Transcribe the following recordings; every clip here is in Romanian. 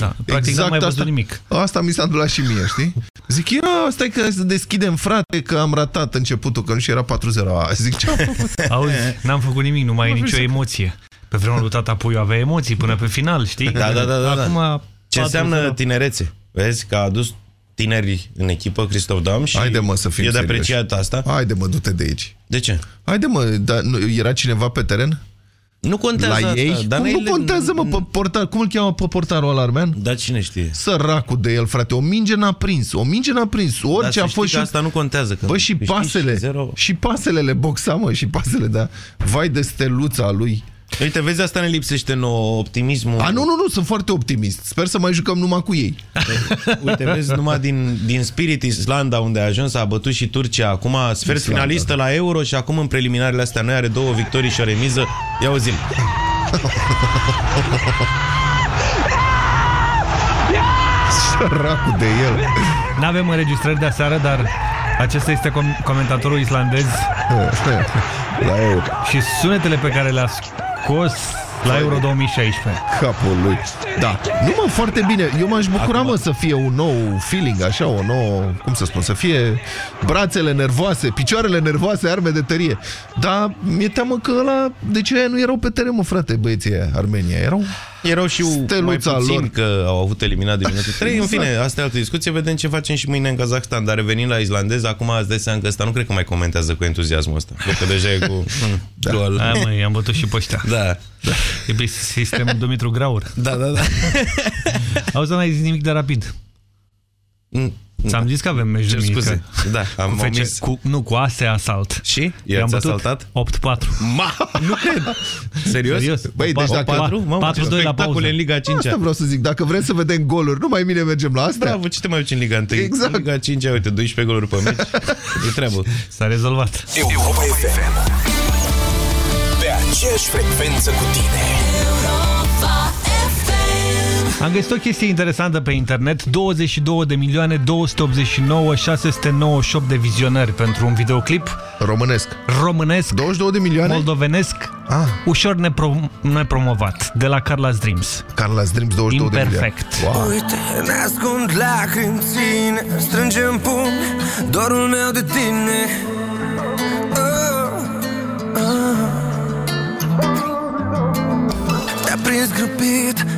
Da, practic exact mai văzut asta, nimic. Asta mi s-a întâmplat și mie, știi? Zic, ia, stai că să deschidem, frate, că am ratat începutul, că nu și era 4-0. Zic, ce am făcut? Auzi, n-am făcut nimic, nu mai e nicio emoție. Pe vremea lui tata Puiu avea emoții până pe final, știi? Da, da, da. da. Acum, Ce înseamnă tinerețe? Vezi că a adus tineri în echipă, Cristof Dam și Haide, mă, să fim e de serioși. apreciat asta. Haide, mă, du-te de aici. De ce? Haide, mă, dar nu, era cineva pe teren? Nu contează La asta, ei? dar Cum noi nu le- contează, mă, pe portar, cum îl cheamă pe portarul ăla armean? Da, cine știe? Săracul de el, frate, o minge n-a prins, o minge n-a prins, Dar orice să a știi fost că și... asta nu contează. Că Bă, și câștigi pasele, zero. și pasele le boxa, mă, și pasele, da. Vai de steluța lui. Uite, vezi, asta ne lipsește nouă, optimismul. A, nu, nu, nu, sunt foarte optimist. Sper să mai jucăm numai cu ei. Uite, vezi, numai din, din Spirit Islanda, unde a ajuns, a bătut și Turcia. Acum sfert Islanda, finalistă la Euro și acum în preliminarele astea noi are două victorii și o remiză. Ia o zi. Săracul de el. N-avem înregistrări de aseară, dar acesta este com comentatorul islandez La Euro. și sunetele pe care le-a scos la Euro 2016. Capul lui. Da. Nu, mă, foarte bine. Eu m-aș bucura, mă, să fie un nou feeling, așa, o nouă, cum să spun, să fie brațele nervoase, picioarele nervoase, arme de tărie. Dar mi-e teamă că ăla, de ce aia nu erau pe teren, mă, frate, băieții aia, Armenia? Erau Erau și mai steluța puțin lor. că au avut eliminat din minutul 3. În fine, asta e altă discuție. Vedem ce facem și mâine în Kazakhstan. Dar revenind la islandez, acum ați dai seama că ăsta nu cred că mai comentează cu entuziasmul ăsta. Cred că deja e cu... Da. Gol. Hai mă, i-am bătut și pe ăștia. Da. E pe sistemul Dumitru Graur. Da, da, da. Auzi, n-ai zis nimic de rapid. Mm, Ți-am zis că avem meci Cer duminică. scuze. Da, am Cu, FC, omis. cu, nu, cu ASE Asalt. Și? I-am I-ați bătut asaltat? 8-4. Ma, nu cred. Serios? Serios. Băi, deci dacă- 4? Mamă, ce 4-2 la spectacole pauză. în Liga 5 Asta vreau să zic, dacă vrem să vedem goluri, nu mai bine mergem la astea? Bravo, ce te mai duci în Liga 1? Exact. În Liga 5, uite, 12 goluri pe meci. E treabă. S-a rezolvat. Europa FM Pe aceeași frecvență cu tine Am găsit o chestie interesantă pe internet. 22 de milioane 289 698 de vizionări pentru un videoclip Românesc. românesc, 22 de milioane? moldovenesc, Ah, ușor nepro nepromovat, de la Carla's Dreams. Carla's Dreams, 22 de milioane. Imperfect. Wow. Uite, ne ascund lacrimi ține Strângem pumn dorul meu de tine oh, oh. Te-a prins grăbit,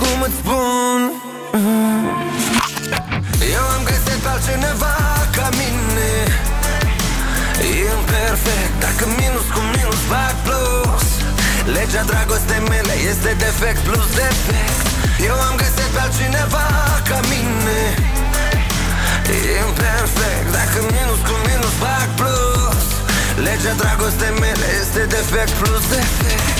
acum îți spun. Mm. Eu am găsit pe altcineva ca mine. Imperfect, dacă minus cu minus fac plus. Legea dragostei mele este defect plus defect. Eu am găsit pe altcineva ca mine. Imperfect, dacă minus cu minus fac plus. Legea dragostei mele este defect plus defect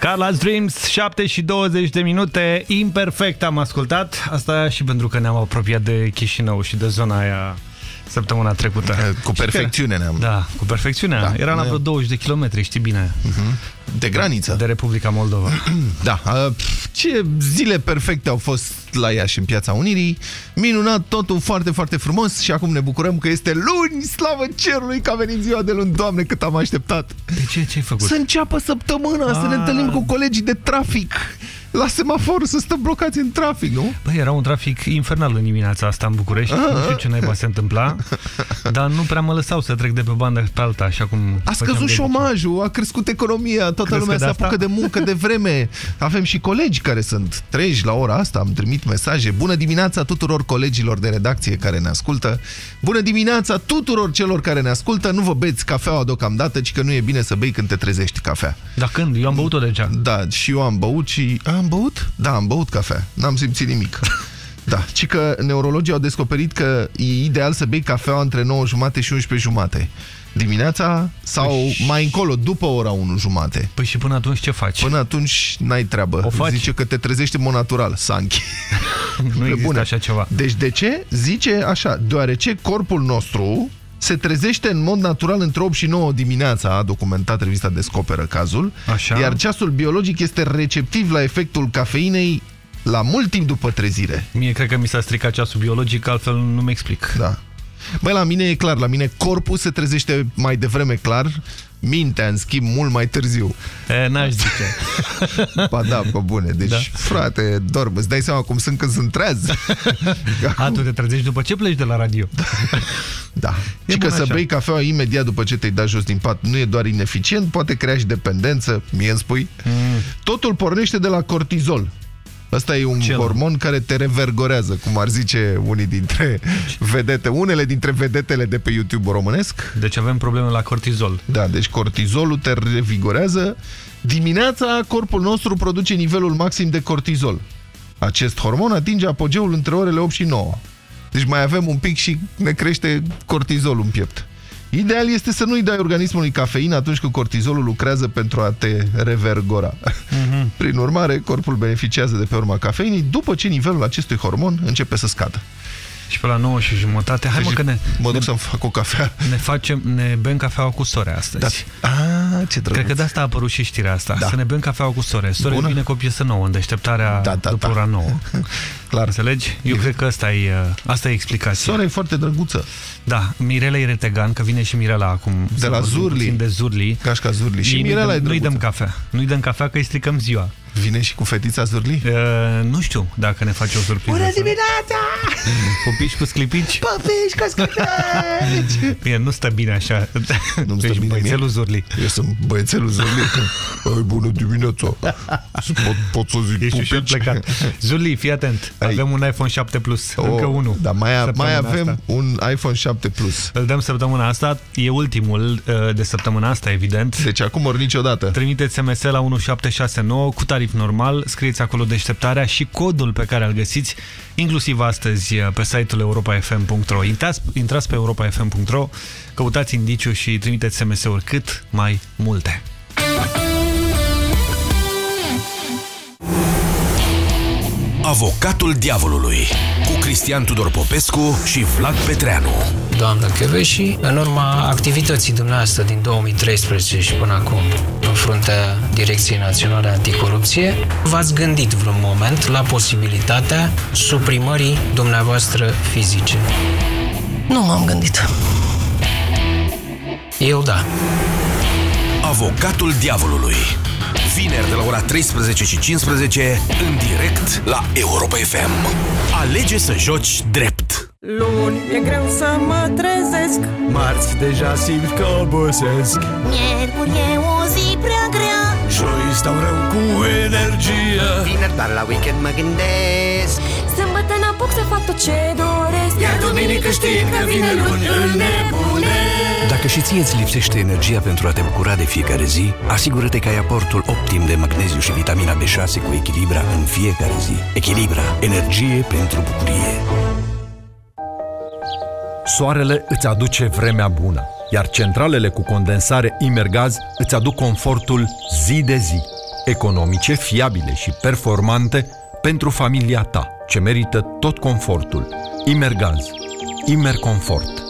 Carla's Dreams, 7 și 20 de minute, imperfect am ascultat. Asta și pentru că ne-am apropiat de Chișinău și de zona aia săptămâna trecută. Cu perfecțiune ne-am... Da, cu perfecțiunea. Da. Era la vreo 20 de kilometri, știi bine. De graniță. De Republica Moldova. Da, a, ce zile perfecte au fost la Iași în Piața Unirii. Minunat, totul foarte, foarte frumos și acum ne bucurăm că este luni, slavă cerului că a venit ziua de luni. Doamne, cât am așteptat! De ce? Ce ai făcut? Să înceapă săptămâna, să ne Ah. întâlnim cu colegii de trafic. La semafor să stăm blocați în trafic, nu? Băi, era un trafic infernal în dimineața asta în București. Nu știu ce naiba se întâmpla, dar nu prea mă lăsau să trec de pe bandă pe alta, așa cum... A făceam scăzut de șomajul, a crescut economia, toată Crezi lumea că se de asta? apucă de muncă de vreme. Avem și colegi care sunt treji la ora asta, am trimit mesaje. Bună dimineața tuturor colegilor de redacție care ne ascultă. Bună dimineața tuturor celor care ne ascultă. Nu vă beți cafeaua deocamdată, ci că nu e bine să bei când te trezești cafea. Dar când? Eu am băut-o deja. Da, și eu am băut și... Am băut? Da, am băut cafea. N-am simțit nimic. Da, ci că neurologii au descoperit că e ideal să bei cafea între 9 jumate și 11 jumate dimineața sau Păi mai încolo, după ora 1 jumate. Păi și până atunci ce faci? Până atunci n-ai treabă. O faci? Zice că te trezești în mod natural, Sanchi. nu există așa ceva. Deci de ce? Zice așa, deoarece corpul nostru se trezește în mod natural între 8 și 9 dimineața, a documentat revista Descoperă cazul, Așa. iar ceasul biologic este receptiv la efectul cafeinei la mult timp după trezire. Mie cred că mi s-a stricat ceasul biologic, altfel nu-mi explic. Da. Băi, la mine e clar, la mine corpul se trezește mai devreme clar, mintea, în schimb, mult mai târziu. E, N-aș zice. Ba da, pe bune. Deci, Da. da. frate, dorm. Îți dai seama cum sunt când sunt treaz? A, tu te trezești după ce pleci de la radio. Da. E și că bun să așa. bei cafeaua imediat după ce te-ai dat jos din pat nu e doar ineficient, poate crea și dependență, mie îmi spui. Mm. Totul pornește de la cortizol. Ăsta e un Ce, mă? hormon care te revergorează, cum ar zice unii dintre vedete, unele dintre vedetele de pe YouTube românesc. Deci avem probleme la cortizol. Da, deci cortizolul te revigorează. Dimineața corpul nostru produce nivelul maxim de cortizol. Acest hormon atinge apogeul între orele 8 și 9. Deci mai avem un pic și ne crește cortizolul în piept. Ideal este să nu-i dai organismului cafeină atunci când cortizolul lucrează pentru a te revergora. Prin urmare, corpul beneficiază de pe urma cafeinii după ce nivelul acestui hormon începe să scadă. Și pe la 9 și jumătate, hai mă Deci că ne, mă duc ne, să-mi fac o cafea. ne facem, ne bem cafeaua cu sore astăzi. Da. A, ce drăguț. Cred că de asta a apărut și știrea asta. Da. Să ne bem cafeaua cu sore. Sore Bună. vine cu o piesă nouă în deșteptarea Da, da, după da. ora 9. Clar. Înțelegi? Eu cred că asta e, asta e explicația. Sora e foarte drăguță. Da, Mirela Iretegan, că vine și Mirela acum. De să la vorbim Zurli. puțin De Zurli. Gașca Zurli. Și Mie Mirela nu-i e dăm, nu-i drăguță. dăm cafea. Nu-i dăm cafea că îi stricăm ziua. Vine și cu fetița Zurli? Uh, nu știu dacă ne face o surpriză. Bună sau- dimineața! Pupici cu sclipici? Păpiși cu sclipici! Bine, nu stă bine așa. Nu-mi stă deci, bine băiețelul mie. Zurli. Eu sunt băiețelul Zurli. Ai, bună dimineața! Pot, pot să zic Ești ușor pupici? plecat. Zurli, fii atent. Ai. Avem un iPhone 7 Plus. Oh, Încă unul. Dar mai, mai Săptămâna avem asta. un iPhone 7 Plus. Îl dăm săptămâna asta. E ultimul uh, de săptămâna asta, evident. Deci acum ori niciodată. Trimiteți SMS la 1769 cu tarif normal, scrieți acolo deșteptarea și codul pe care îl găsiți, inclusiv astăzi pe site-ul europafm.ro. Intrați, intrați pe europafm.ro, căutați indiciu și trimiteți SMS-uri cât mai multe. Avocatul diavolului cu Cristian Tudor Popescu și Vlad Petreanu. doamnă Cheveși, în urma activității dumneavoastră din 2013 și până acum în fruntea Direcției Naționale Anticorupție, v-ați gândit vreun moment la posibilitatea suprimării dumneavoastră fizice? Nu m-am gândit. Eu da. Avocatul diavolului. vineri de la ora 13 și 15 în direct la Europa FM. Alege să joci drept. Luni e greu să mă trezesc Marți deja simt că obosesc Miercuri e o zi prea grea Joi stau rău cu energie Vineri doar la weekend mă gândesc Sâmbătă n-apuc să fac tot ce doresc Iar duminică știi că vine luni în nebune Dacă și ție îți lipsește energia pentru a te bucura de fiecare zi, asigură-te că ai aportul optim de magneziu și vitamina B6 cu Echilibra în fiecare zi. Echilibra. Energie pentru bucurie. Soarele îți aduce vremea bună, iar centralele cu condensare Imergaz îți aduc confortul zi de zi, economice, fiabile și performante pentru familia ta, ce merită tot confortul. Imergaz. Imerconfort.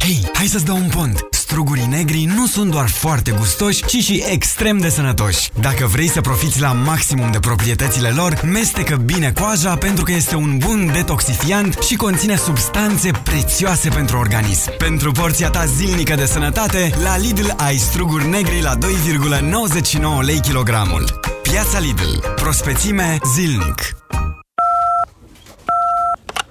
Hei, hai să-ți dau un pont! Strugurii negri nu sunt doar foarte gustoși, ci și extrem de sănătoși. Dacă vrei să profiți la maximum de proprietățile lor, mestecă bine coaja pentru că este un bun detoxifiant și conține substanțe prețioase pentru organism. Pentru porția ta zilnică de sănătate, la Lidl ai struguri negri la 2,99 lei kilogramul. Piața Lidl. Prospețime zilnic.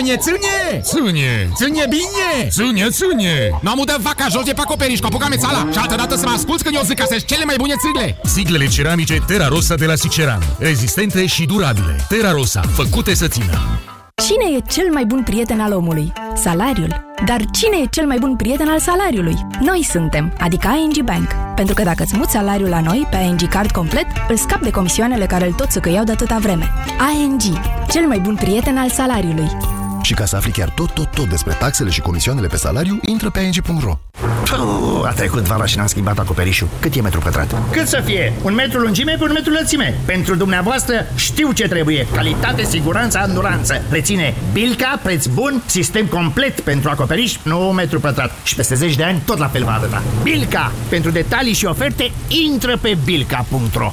Cum Ione, ține! Ține! Ține bine! Ține, ține! Nu am udat vaca jos de pe acoperiș, cu apucame țala și altă dată să mă asculți când eu zic că sunt cele mai bune țigle! Siglele ceramice Terra Rosa de la Siceran. Rezistente și durabile. Terra Rosa, făcute să țină. Cine e cel mai bun prieten al omului? Salariul. Dar cine e cel mai bun prieten al salariului? Noi suntem, adică ING Bank. Pentru că dacă îți muți salariul la noi, pe ING Card complet, îl scap de comisioanele care îl tot să căiau de atâta vreme. ING, cel mai bun prieten al salariului. Și ca să afli chiar tot, tot, tot despre taxele și comisioanele pe salariu, intră pe ing.ro. A trecut vara și n-am schimbat acoperișul. Cât e metru pătrat? Cât să fie? Un metru lungime pe un metru lățime. Pentru dumneavoastră știu ce trebuie. Calitate, siguranță, anduranță. Reține Bilca, preț bun, sistem complet pentru acoperiș, 9 metru pătrat. Și peste 10 de ani tot la fel va arăta. Bilca! Pentru detalii și oferte, intră pe bilca.ro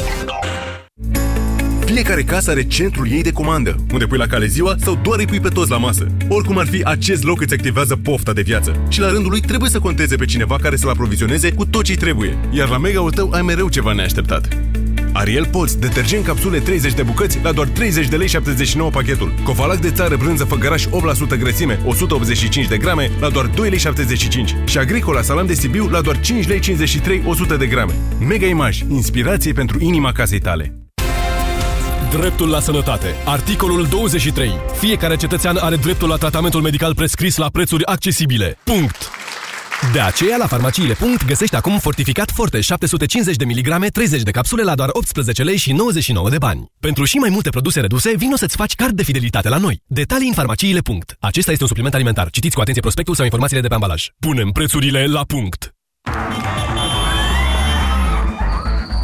Fiecare casă are centrul ei de comandă, unde pui la cale ziua sau doar îi pui pe toți la masă. Oricum ar fi, acest loc îți activează pofta de viață. Și la rândul lui trebuie să conteze pe cineva care să-l aprovizioneze cu tot ce trebuie. Iar la mega-ul tău ai mereu ceva neașteptat. Ariel Poți, detergent capsule 30 de bucăți la doar 30 de lei 79 pachetul. Covalac de țară brânză făgăraș 8% grăsime, 185 de grame la doar 2 lei 75. Și Agricola salam de Sibiu la doar 5 lei 53 100 de grame. Mega Image, inspirație pentru inima casei tale. Dreptul la sănătate. Articolul 23. Fiecare cetățean are dreptul la tratamentul medical prescris la prețuri accesibile. Punct. De aceea, la farmaciile. Punct, găsești acum fortificat Forte 750 de miligrame, 30 de capsule la doar 18 lei și 99 de bani. Pentru și mai multe produse reduse, vino să-ți faci card de fidelitate la noi. Detalii în farmaciile. Punct. Acesta este un supliment alimentar. Citiți cu atenție prospectul sau informațiile de pe ambalaj. Punem prețurile la punct.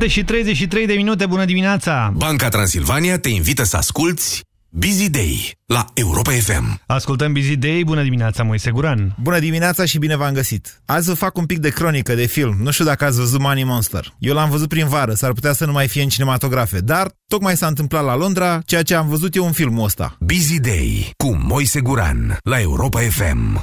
7 și 33 de minute, bună dimineața! Banca Transilvania te invită să asculti Busy Day la Europa FM. Ascultăm Busy Day, bună dimineața, Moise Guran! Bună dimineața și bine v-am găsit! Azi vă fac un pic de cronică, de film. Nu știu dacă ați văzut Money Monster. Eu l-am văzut prin vară, s-ar putea să nu mai fie în cinematografe, dar tocmai s-a întâmplat la Londra, ceea ce am văzut eu în filmul ăsta. Busy Day cu Moise Guran la Europa FM.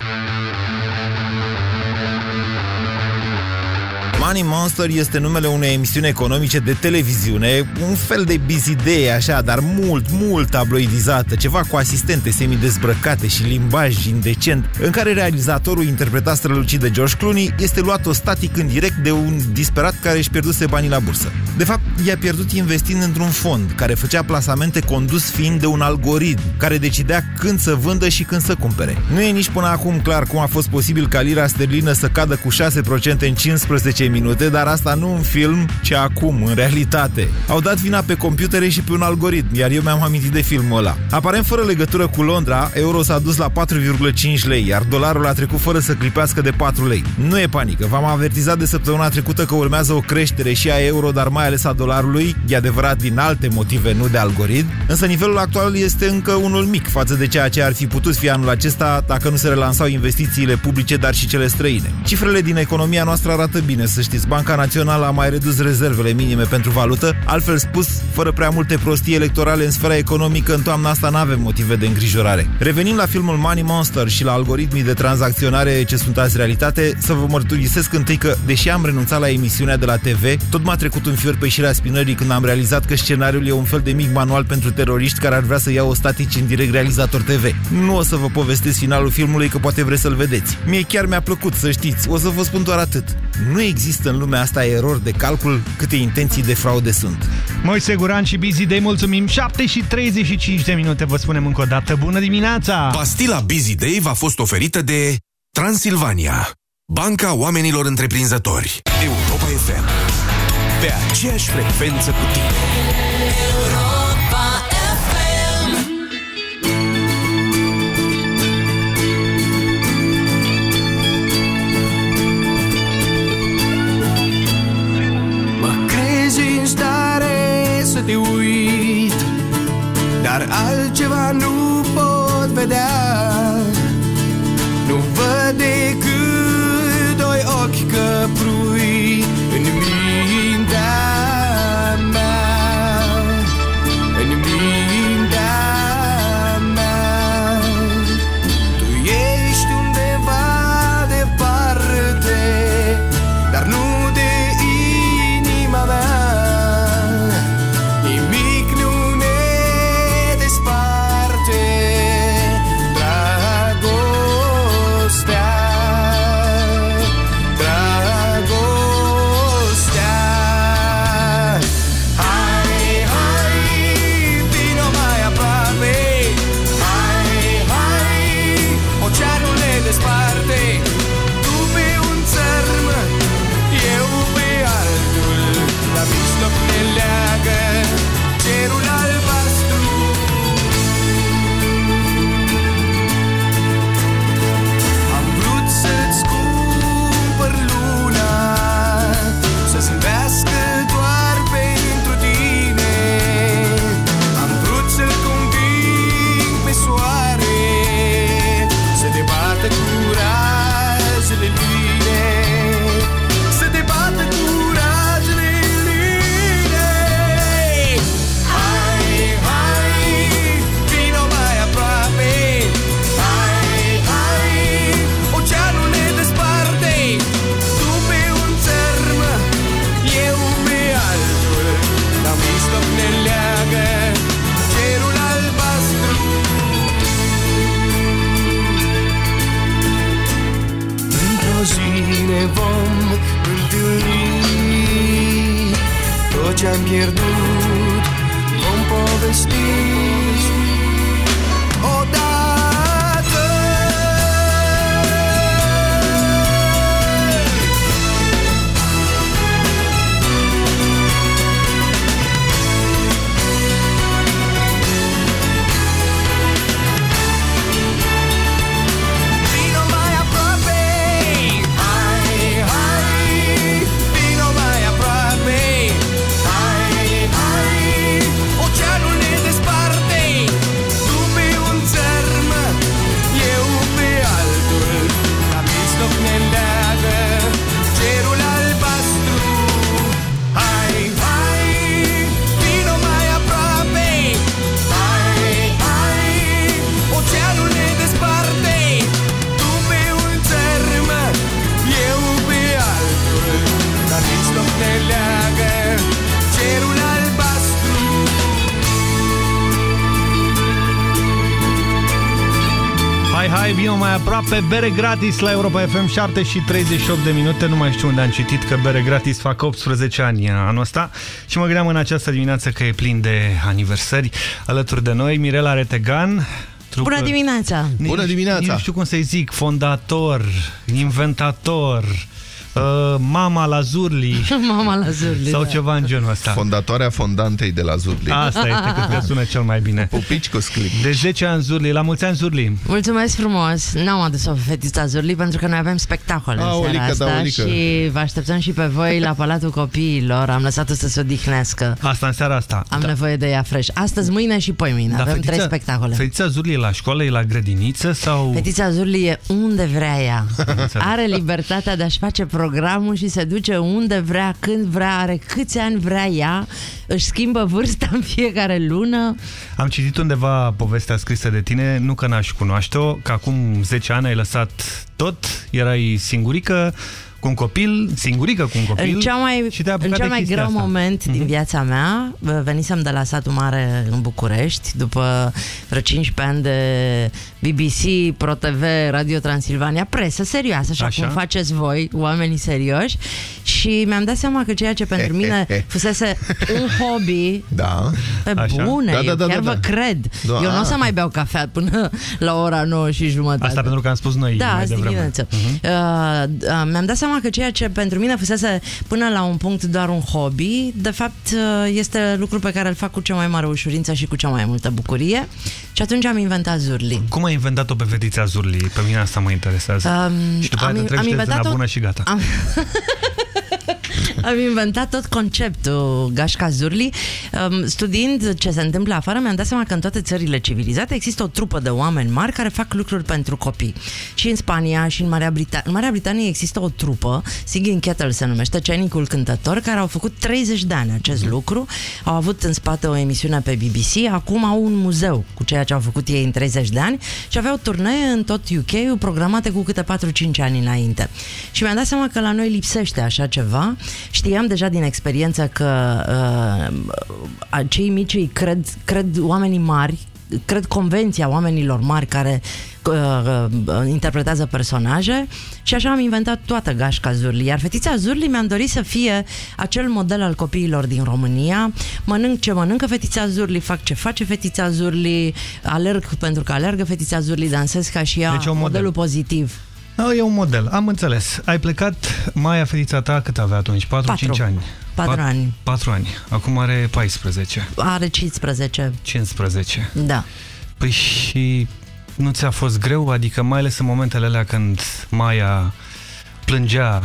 Money Monster este numele unei emisiuni economice de televiziune, un fel de busy day așa, dar mult, mult tabloidizată, ceva cu asistente semidezbrăcate și limbaj indecent, în care realizatorul interpretat strălucit de George Clooney este luat static în direct de un disperat care își pierduse banii la bursă. De fapt, i-a pierdut investind într-un fond care făcea plasamente condus fiind de un algoritm care decidea când să vândă și când să cumpere. Nu e nici până acum clar cum a fost posibil ca lira sterlină să cadă cu 6% în 15 minute, dar asta nu în film, ci acum, în realitate. Au dat vina pe computere și pe un algoritm, iar eu mi-am amintit de filmul ăla. Aparent, fără legătură cu Londra, euro s-a dus la 4,5 lei, iar dolarul a trecut fără să clipească de 4 lei. Nu e panică, v-am avertizat de săptămâna trecută că urmează o creștere și a euro, dar mai ales a dolarului, e adevărat din alte motive, nu de algoritm, însă nivelul actual este încă unul mic față de ceea ce ar fi putut fi anul acesta dacă nu se relansau investițiile publice, dar și cele străine. Cifrele din economia noastră arată bine, să știți, Banca Națională a mai redus rezervele minime pentru valută, altfel spus, fără prea multe prostii electorale în sfera economică, în toamna asta nu avem motive de îngrijorare. Revenim la filmul Money Monster și la algoritmii de tranzacționare ce sunt azi realitate, să vă mărturisesc întâi că, deși am renunțat la emisiunea de la TV, tot m-a trecut un fior pe șirea spinării când am realizat că scenariul e un fel de mic manual pentru teroriști care ar vrea să iau o statici în direct realizator TV. Nu o să vă povestesc finalul filmului, că poate vreți să-l vedeți. Mie chiar mi-a plăcut, să știți. O să vă spun doar atât. Nu există în lumea asta erori de calcul câte intenții de fraude sunt. Moise Guran și Busy Day, mulțumim! 7 și 35 de minute, vă spunem încă o dată. Bună dimineața! Pastila Busy Day v-a fost oferită de Transilvania, Banca Oamenilor Întreprinzători, Europa FM. Pe aceeași frecvență cu tine. Stare să te uit Dar altceva nu pot vedea mai aproape, bere gratis la Europa FM 7 și 38 de minute, nu mai știu unde am citit că bere gratis fac 18 ani anul ăsta și mă gândeam în această dimineață că e plin de aniversări alături de noi, Mirela Retegan, trupă- Bună dimineața! Bună dimineața! Nu știu cum să-i zic, fondator, inventator, uh, mama la Zurli Mama la Zurli, sau da. ceva în genul ăsta. Fondatoarea fondantei de la Zurli. Asta este, cred că sună cel mai bine. Pupici cu sclip. De 10 ani Zurli, la mulți ani Zurli. Mulțumesc frumos! N-am adus-o pe fetița Zurli pentru că noi avem spectacole în Aolică, seara asta daolică. și vă așteptăm și pe voi la Palatul Copiilor. Am lăsat-o să se odihnească. Asta în seara asta. Am nevoie de ea fresh. Astăzi, mâine și poi mâine. avem trei spectacole. Fetița Zurli e la școală, e la grădiniță sau... Fetița Zurli e unde vrea ea. Are libertatea de a-și face programul și se duce unde vrea, când vrea, are câți ani vrea ea, își schimbă vârsta în fiecare lună. Am citit undeva povestea scrisă de tine, nu că n-aș cunoaște-o, că acum 10 ani ai lăsat tot, erai singurică, cu un copil, singurică cu un copil În cea mai, și te-ai în apucat cel de mai chestia greu asta. Mhm. moment din viața mea, venisem de la satul mare în București, după vreo 15 ani de BBC, ProTV, Radio Transilvania, presă serioasă, așa, Așa. cum faceți voi, oamenii serioși, și mi-am dat seama că ceea ce pentru mine fusese un hobby, Da. pe Așa. bune, Da, da, eu da, chiar da, vă da. cred. Da. Eu nu o să mai beau cafea până la ora 9 și jumătate. Asta pentru că am spus noi Da, mai azi devreme. dimineață. Mhm. Uh, uh, mi-am dat seama că ceea ce pentru mine fusese până la un punct doar un hobby, de fapt uh, este lucru pe care îl fac cu cea mai mare ușurință și cu cea mai multă bucurie. Și atunci am inventat Zurli. Cum ai inventat-o pe fetița Zurli? Pe mine asta mă interesează. Um, și după aia am- te întrebi am și te inventat-o- bună și gata. Am... Am inventat tot conceptul Gașca Zurli. Um, studiind ce se întâmplă afară, mi-am dat seama că în toate țările civilizate există o trupă de oameni mari care fac lucruri pentru copii. Și în Spania și în Marea Britanie. În Marea Britanie există o trupă, Singing Kettle se numește, Cenicul Cântător, care au făcut 30 de ani acest lucru. Au avut în spate o emisiune pe BBC, acum au un muzeu cu ceea ce au făcut ei în 30 de ani și aveau turnee în tot UK programate cu câte 4-5 ani înainte. Și mi-am dat seama că la noi lipsește așa ceva. Știam deja din experiență că uh, cei mici îi cred, cred oamenii mari, cred convenția oamenilor mari care uh, uh, interpretează personaje și așa am inventat toată gașca Zurli. Iar fetița Zurli mi-am dorit să fie acel model al copiilor din România. Mănânc ce mănâncă fetița Zurli, fac ce face fetița Zurli, alerg pentru că alergă fetița Zurli, dansez ca și ea, Deci e un model. modelul pozitiv. A, e un model, am înțeles. Ai plecat, Maia, fetița ta, cât avea atunci? 4-5 Patru. ani? Patru Pat- ani. 4 ani. Acum are 14. Are 15. 15. Da. Păi și nu ți-a fost greu? Adică mai ales în momentele alea când Maia plângea,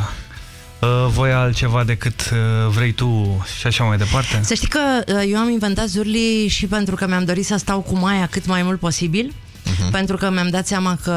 uh, voia altceva decât uh, vrei tu și așa mai departe? Să știi că uh, eu am inventat Zurli și pentru că mi-am dorit să stau cu Maia cât mai mult posibil. Mhm. Pentru că mi-am dat seama că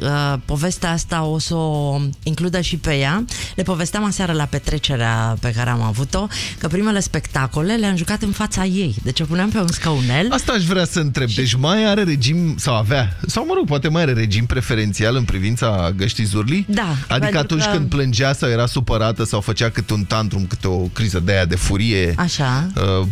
uh, povestea asta o să o includă și pe ea. Le povesteam aseară la petrecerea pe care am avut-o, că primele spectacole le-am jucat în fața ei. Deci o puneam pe un scaunel. Asta aș vrea să întreb. Deci mai are regim, sau avea, sau mă rog, poate mai are regim preferențial în privința găștii zurlii? Da, Adică pentru atunci că- când plângea sau era supărată sau făcea câte un tantrum, câte o criză de aia de furie, Așa. uh,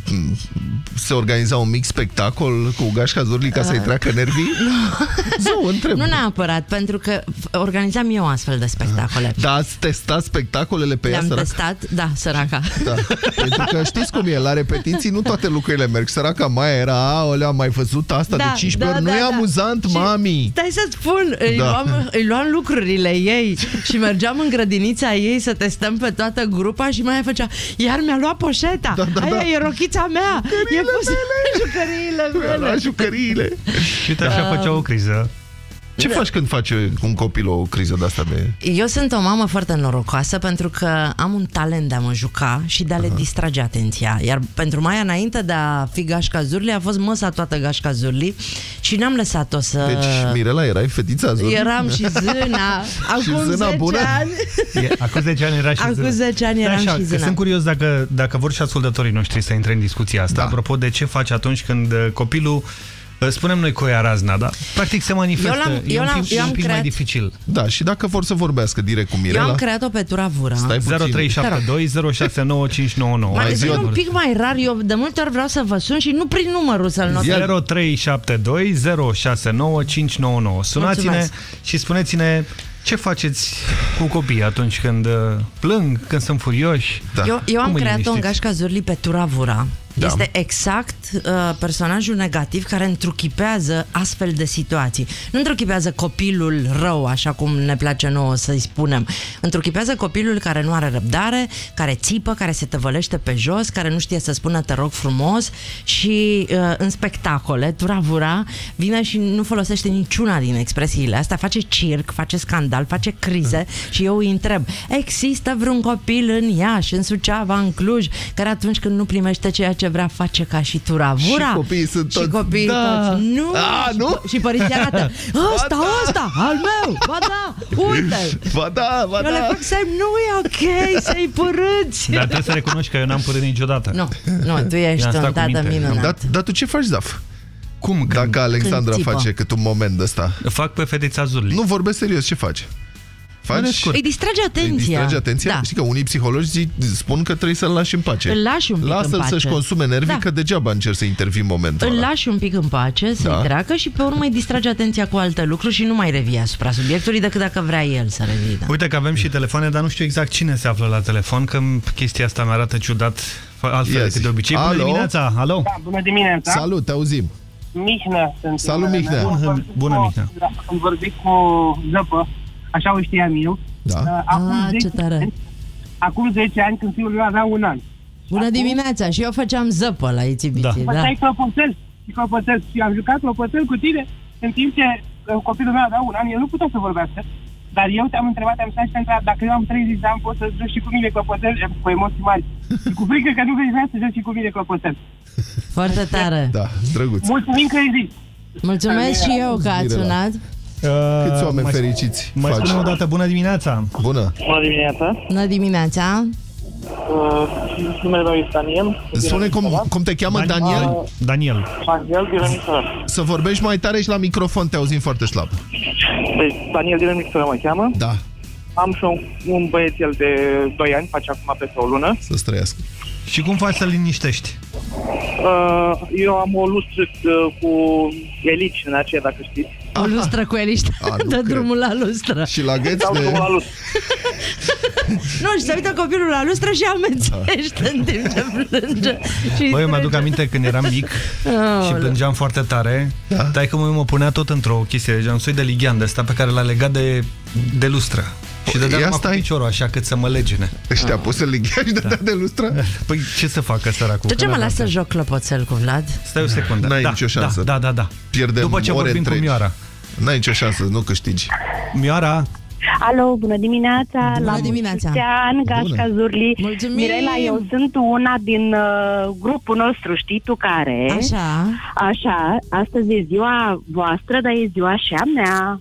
se organiza un mic spectacol cu gașca zurlii ca să-i Uh, treacă nervii? Zău, întreb. Nu neapărat, pentru că organizam eu astfel de spectacole. Da, ați testat spectacolele pe ea, Le-am săraca? testat, da, săraca. Da. Pentru că știți cum e, la repetiții nu toate lucrurile merg. Săraca mai era, aolea, am mai văzut asta de 15 ori, nu e amuzant, Și mami. Stai să spun, îi, Da. luam, îi luam lucrurile ei și mergeam în grădinița ei să testăm pe toată grupa și mai făcea, iar mi-a luat poșeta, da, da, Aia da. e rochița mea, e pusă jucăriile mele. La jucăriile. Și uite așa Uh, făcea o criză. Ce faci când face un copil o criză de asta de... Eu sunt o mamă foarte norocoasă pentru că am un talent de a mă juca și de a le distrage atenția. Iar pentru Maia, înainte de a fi gașca Zurli, a fost măsa toată gașca Zurli și n-am lăsat-o să... Deci, Mirela, erai fetița Zurli? Eram și zâna. Și Acum zâna 10 bună? ani. E, acum 10 ani era și Acum zână. 10 ani eram Așa, și că zână. Sunt curios dacă, dacă vor și ascultătorii noștri să intre în discuția asta. Da. Apropo de ce faci atunci când uh, copilul uh, Spunem noi coia razna, da? Practic se manifestă. Eu l-am- e eu un l-am- pic, eu e un am pic mai creat- dificil. Da, și dacă vor să vorbească direct cu Eu Mirela... am creat-o pe turavura. Stai puțin. 0372 069599. Mai e un pic mai rar, eu de multe ori vreau să vă sun și nu prin numărul să-l notez. 0372 069599. Sunați-ne Mulțumesc. și spuneți-ne ce faceți cu copiii atunci când uh, plâng, când sunt furioși. Da. Eu, eu am Cum îi creat-o în liniștiți? gașca Zurli pe Turavura. Da. Este exact uh, personajul negativ care întruchipează astfel de situații. Nu întruchipează copilul rău, așa cum ne place nouă să-i spunem. Întruchipează copilul care nu are răbdare, care țipă, care se tăvălește pe jos, care nu știe să spună te rog frumos și uh, în spectacole, Turavura vine și nu folosește niciuna din expresiile astea, face circ, face scandal, face crize și eu îi întreb, există vreun copil în Iași, în Suceava, în Cluj, care atunci când nu primește ceea ce orice vrea face ca și turavura. Și copiii sunt Și toți- copiii Da. toți. Nu. A, nu? Și părinții arată. Ăsta, ăsta, al meu, ba da, uite. Ba da, ba Eu le da. fac semn, nu e ok să-i părâți. Dar trebuie să recunoști că eu n-am părât niciodată. Nu, nu, tu ești I-am stat un cu tată minte. minunat. Dar, dar tu ce faci, Zaf? Cum? Dacă Alexandra Când țipă. face cât un moment de ăsta. Fac pe fetița Zurli. Nu vorbesc serios, ce faci? Faci? Îi distrage atenția. Îi distrage atenția? Da. Știi că unii psihologi zi, spun că trebuie să-l lași în pace. Îl lași un pic în Lasă-l pace. să-și consume nervii, Da. că degeaba încerci să intervii în momentul Îl ăla. lași un pic în pace, să-i Da. treacă și pe urmă îi distrage atenția cu alte lucruri și nu mai revii asupra subiectului decât dacă vrea el să revină. Uite că avem și telefoane, dar nu știu exact cine se află la telefon, că chestia asta mi arată ciudat, altfel Ia decât zi. de obicei. Bună Alo? dimineața, alo! Da, bună dimineața. Salut, te auzim. Mihnea sunt. Salut, numele Mihnea. meu. Am Bună, vorbit bună, cu- Mihnea. da, Am vorbit cu Zăpă, așa o știam eu. Da. Uh, Acum, Ah, 10 ce tare. ani, acum 10 ani, când fiul meu avea un an. Bună dimineața! Și eu făceam zăpă la Itibiții, da. da. Făceai clopoțel și clopoțel și am jucat clopoțel cu tine în timp ce uh, copilul meu avea un an, el nu putea să vorbească. Dar eu te-am întrebat, am stat și te-am întrebat, dacă eu am 30 de ani, poți să joci și cu mine clopoțel eh, cu emoții mari. și cu frică că nu vei vrea să joci și cu mine clopoțel. Foarte tare. Da, drăguț. Mulțumim că existi. Mulțumesc și eu că ați Mirela. sunat. Câți oameni mai- fericiți Mai faci? spune o dată, bună dimineața! Bună. Bună dimineața. Bună dimineața! Uh, numele meu este Daniel. Spune cum, cum te cheamă, Daniel? Daniel. Daniel din Râmnișoara. Să vorbești mai tare și la microfon, te auzim foarte slab. Deci, Daniel din Râmnișoara mă cheamă. Da, Am și un, un băiețel de 2 ani, face acum peste o lună. să trăiască. Și cum faci să liniștești? Uh, eu am o lustră uh, cu elici în aceea, dacă știți. O lustră cu eliște. A, nu Dă cred. drumul la lustră. Și la gheț Dau de... drumul la lustră. Nu, și se uită copilul la lustră și amețește în timp ce plânge. Și Băi, eu mi-aduc aminte când eram mic și Aoleu. plângeam foarte tare. Da. Dar că mă punea tot într-o chestie, deja un soi de lighean de ăsta pe care l-a legat de, de lustră. Și dădea Ia numai cu stai. piciorul așa cât să mă legine. Deci te-a pus în ligheaș și dădea de lustră? Păi ce să facă săracul? De ce Că mă n-avea las să timp. joc clopoțel cu Vlad? Stai o secundă. N-ai da, nicio șansă. Da, da, da. da. Pierdem După ce ore vorbim întregi. cu Mioara. N-ai nicio șansă, nu câștigi. Mioara, Alo, bună dimineața! Bună la dimineața. mulți ani, Gașca Zurli. Mulțumim! Mirela, eu sunt una din uh, grupul nostru, știi tu care? Așa. Așa, astăzi e ziua voastră, dar e ziua și a mea.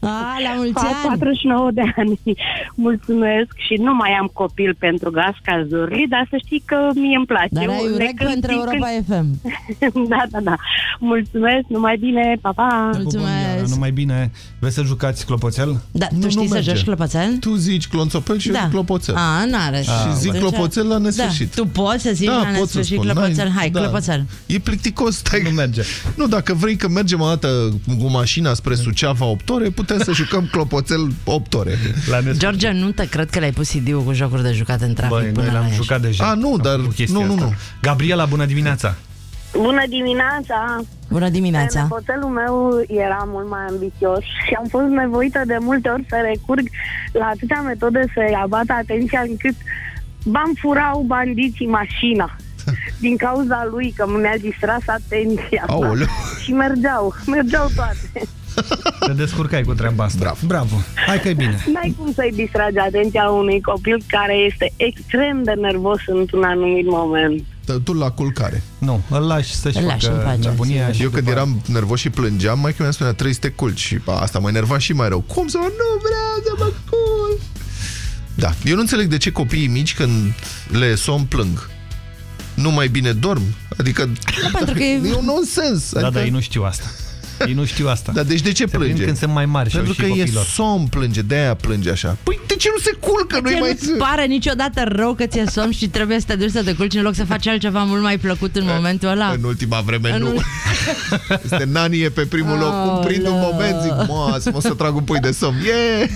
A, la mulți Fac ani! 49 de ani. Mulțumesc și nu mai am copil pentru Gașca Zurli, dar să știi că mie îmi place. Dar Eu ai le urec cânt pentru din Europa FM. când- da, da, da. Mulțumesc, numai bine, pa, pa! Pupă, Mioara, numai bine. Vreți să jucați clopoțel? Da, Nu, tu nu știi să merge. joci clopoțel? Tu zici clonțopel și eu Da. zic clopoțel. A, n-are. Și sens. zic Atunci- clopoțel la nesfârșit. Da, tu poți să zici la pot să nesfârșit spun. clopoțel. N-ai- Hai, da. clopoțel. E plicticos, stai. Nu merge. Nu, dacă vrei că mergem o dată cu mașina spre Suceava 8 ore, putem să jucăm clopoțel 8 ore. La George, nu te cred că le-ai pus CD-ul cu jocuri de jucat în trafic Băi, până noi la l-am Iași. jucat deja. A, nu, dar... Nu, nu, nu. Gabriela, bună dimineața! Bună dimineața! Bună dimineața! Nepoțelul meu era mult mai ambițios și am fost nevoită de multe ori să recurg la atâtea metode să-i abat atenția încât bam furau bandiții mașina din cauza lui, că mi-a distras atenția. Aoleu. Și mergeau, mergeau toate. Te descurcai cu treaba asta. Bravo. Bravo. Hai că e bine. N-ai cum să-i distragi atenția unui copil care este extrem de nervos într-un anumit moment. Tu la culcare. Nu, îl lași să-și Îl lași facă în pace. nebunia și Eu când după- eram nervos și plângeam, mai mi-a spunea, trebuie să te culci. Și pa, asta mă enerva și mai rău. Cum să mă, nu vreau să mă culc? Da, eu nu înțeleg de ce copiii mici când le somn plâng. Nu mai bine dorm? Adică Da, pentru că e- e un nonsens. Da, da, ei nu știu asta. Ei nu știu asta. Dar deci de ce Se prind plânge? când sunt mai mari și Pentru au că și e copilor. somn plânge, de-aia plânge așa. Păi de ce nu se culcă? Nu Ție mai... nu-ți pare niciodată rău că ți-e somn și trebuie să te duci să te culci în loc să faci altceva mult mai plăcut în momentul ăla? În ultima vreme În nu. ul- Este nanie pe primul loc. Cum prind un Aoleu. moment, zic, mă, să mă să trag un pui de somn. Yeah!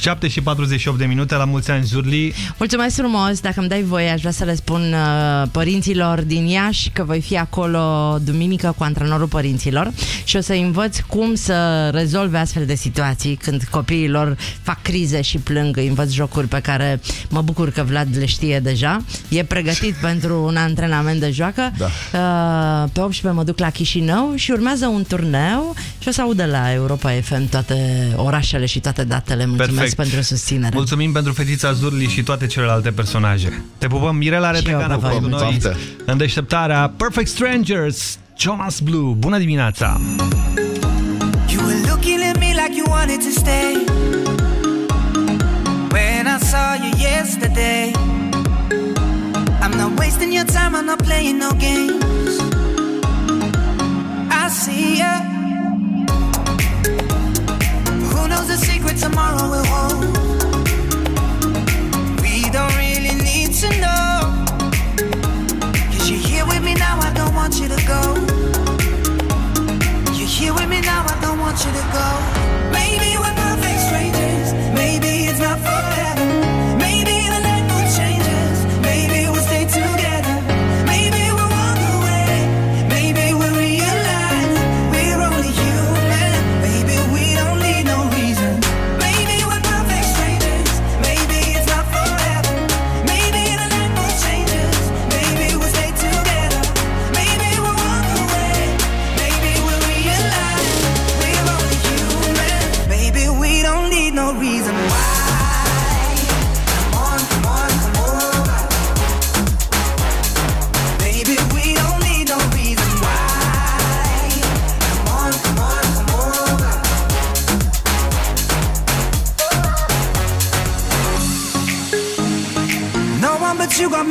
7 și 48 de minute, la mulți ani, Zurli. Mulțumesc frumos, dacă îmi dai voie, aș vrea să le spun uh, părinților din Iași că voi fi acolo duminică cu antrenorul părinților și o să învăț cum să rezolve astfel de situații când copiii lor fac crize și plâng lung, îi învăț jocuri pe care mă bucur că Vlad le știe deja. E pregătit pentru un antrenament de joacă. Da. Uh, pe 18 mă duc la Chișinău și urmează un turneu și o să audă la Europa FM toate orașele și toate datele. Mulțumesc Perfect. pentru susținere. Mulțumim pentru fetița Zurli și toate celelalte personaje. Te pupăm, Mirela Și eu Retegan a vă fost cu noi mulțumesc. în deșteptarea Perfect Strangers, Jonas Blue. Bună dimineața! You were looking at me like you wanted to stay. When I saw you yesterday, I'm not wasting your time, I'm not playing no games. I see ya. Who knows the secret tomorrow will hold? We don't really need to know. Want you to go. You're here with me now, I don't want you to go. Maybe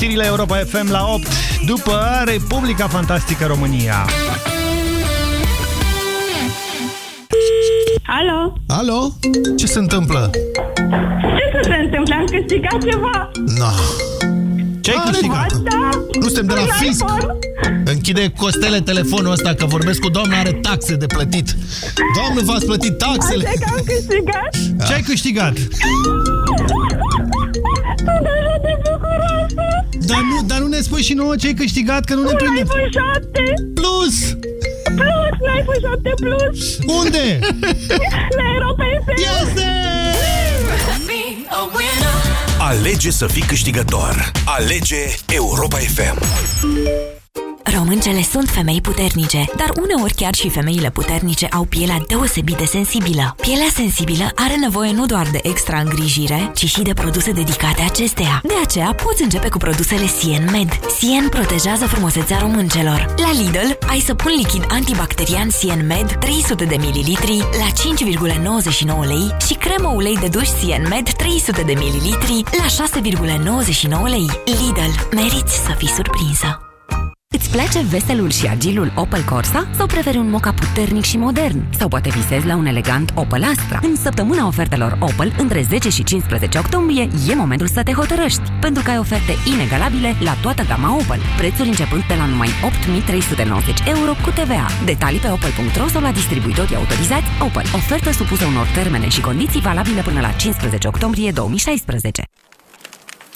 Știrile Europa FM la 8 După Republica Fantastică România Alo? Alo? Ce se întâmplă? Ce să se întâmple? Am câștigat ceva? No. Ce ai câștigat? Da. Nu suntem de la Un fisc. iPhone. Închide Costele telefonul ăsta că vorbesc cu doamna, are taxe de plătit. Doamnă, v-ați plătit taxele? Așa că am câștigat? Ce ai câștigat? Dar nu, dar nu ne spui și nouă ce ai câștigat, că nu ne Un prinde. iPhone 7. Plus! Plus, un iPhone 7 Plus. Unde? La Europa FM. Este! Alege să fii câștigător. Alege Europa FM. Româncele sunt femei puternice, dar uneori chiar și femeile puternice au pielea deosebit de sensibilă. Pielea sensibilă are nevoie nu doar de extra îngrijire, ci și de produse dedicate acesteia. De aceea poți începe cu produsele Sien Med. Sien protejează frumusețea româncelor. La Lidl ai săpun lichid antibacterian Sien Med 300 de ml la 5,99 lei și cremă ulei de duș Sien Med 300 de ml la 6,99 lei. Lidl, meriți să fii surprinsă! Îți place veselul și agilul Opel Corsa? Sau preferi un moca puternic și modern? Sau poate visezi la un elegant Opel Astra? În săptămâna ofertelor Opel, între 10 și 15 octombrie, e momentul să te hotărăști, pentru că ai oferte inegalabile la toată gama Opel. Prețuri începând de la numai 8.390 euro cu TVA. Detalii pe opel.ro sau la distribuitorii autorizați Opel. Ofertă supusă unor termene și condiții valabile până la 15 octombrie 2016.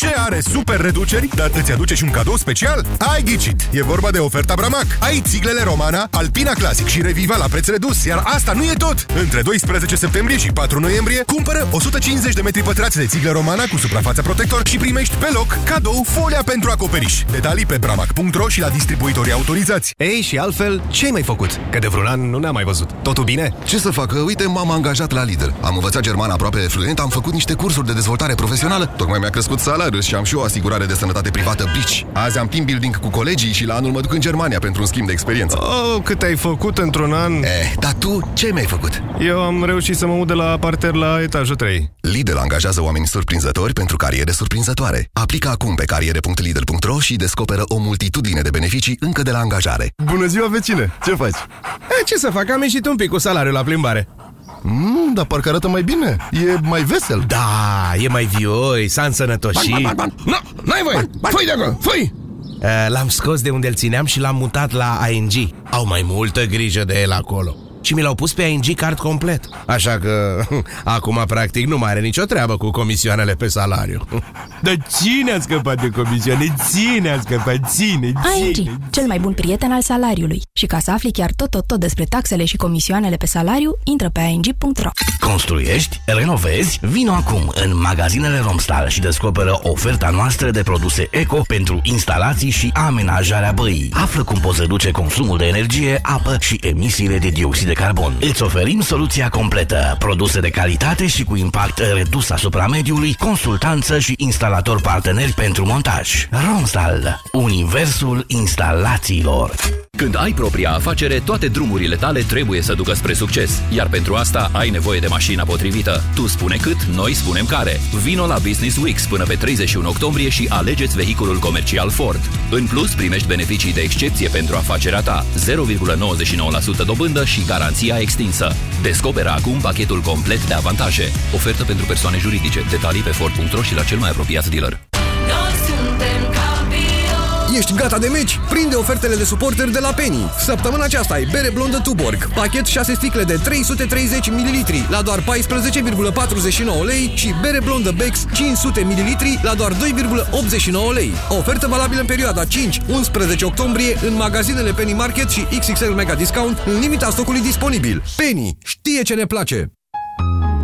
Ce are super reduceri, dar îți aduce și un cadou special? Ai ghicit! E vorba de oferta Bramac. Ai țiglele Romana, Alpina Classic și Reviva la preț redus, iar asta nu e tot! Între 12 septembrie și 4 noiembrie, cumpără 150 de metri pătrați de țiglă Romana cu suprafața protector și primești pe loc cadou folia pentru acoperiș. Detalii pe bramac.ro și la distribuitorii autorizați. Ei, și altfel, ce ai mai făcut? Că de vreun an nu ne-am mai văzut. Totul bine? Ce să fac? Uite, m-am angajat la Lidl. Am învățat german aproape fluent, am făcut niște cursuri de dezvoltare profesională, tocmai mi-a crescut salariul și am și o asigurare de sănătate privată Bici. Azi am team building cu colegii și la anul mă duc în Germania pentru un schimb de experiență. Oh, cât ai făcut într-un an? Eh, dar tu ce mi-ai făcut? Eu am reușit să mă mut de la parter la etajul 3. Lidl angajează oameni surprinzători pentru cariere surprinzătoare. Aplică acum pe cariere.lidl.ro și descoperă o multitudine de beneficii încă de la angajare. Bună ziua, vecine! Ce faci? E, ce să fac? Am ieșit un pic cu salariul la plimbare. Mm, dar parcă arată mai bine. E mai vesel. Da, e mai vioi, s-a însănătoșit. Ban, ban, ban, Nu, n-ai voie! Fui de acolo, fui! Uh, L-am scos de unde îl țineam și l-am mutat la ING. Au mai multă grijă de el acolo. Și mi l-au pus pe ING card complet. Așa că acum practic nu mai are nicio treabă cu comisioanele pe salariu. Dar cine a scăpat de comisioane? Ține a scăpat, ține, ține. ING, cel mai bun prieten al salariului. Și ca să afli chiar tot, tot, tot despre taxele și comisioanele pe salariu, intră pe ing.ro. Construiești? Renovezi? Vino acum în magazinele Romstal și descoperă oferta noastră de produse eco pentru instalații și amenajarea băii. Află cum poți reduce consumul de energie, apă și emisiile de dioxid de carbon. Îți oferim soluția completă. Produse de calitate și cu impact redus asupra mediului, consultanță și instalator parteneri pentru montaj. Romstal. Universul instalațiilor. Când ai propria afacere, toate drumurile tale trebuie să ducă spre succes. Iar pentru asta ai nevoie de mașina potrivită. Tu spune cât, noi spunem care. Vino la Business Weeks până pe 31 octombrie și alegeți vehiculul comercial Ford. În plus, primești beneficii de excepție pentru afacerea ta, 0,99% dobândă și garanția extinsă. Descoperă acum pachetul complet de avantaje. Ofertă pentru persoane juridice. Detalii pe Ford.ro și la cel mai apropiat dealer. Noi suntem campioni Ești gata de meci? Prinde ofertele de suporteri de la Penny. Săptămâna aceasta ai bere blondă Tuborg, pachet 6 sticle de 330 ml la doar 14,49 lei și bere blondă Bex 500 ml la doar 2,89 lei. Ofertă valabilă în perioada 5-11 octombrie în magazinele Penny Market și XXL Mega Discount în limita stocului disponibil. Penny știe ce ne place!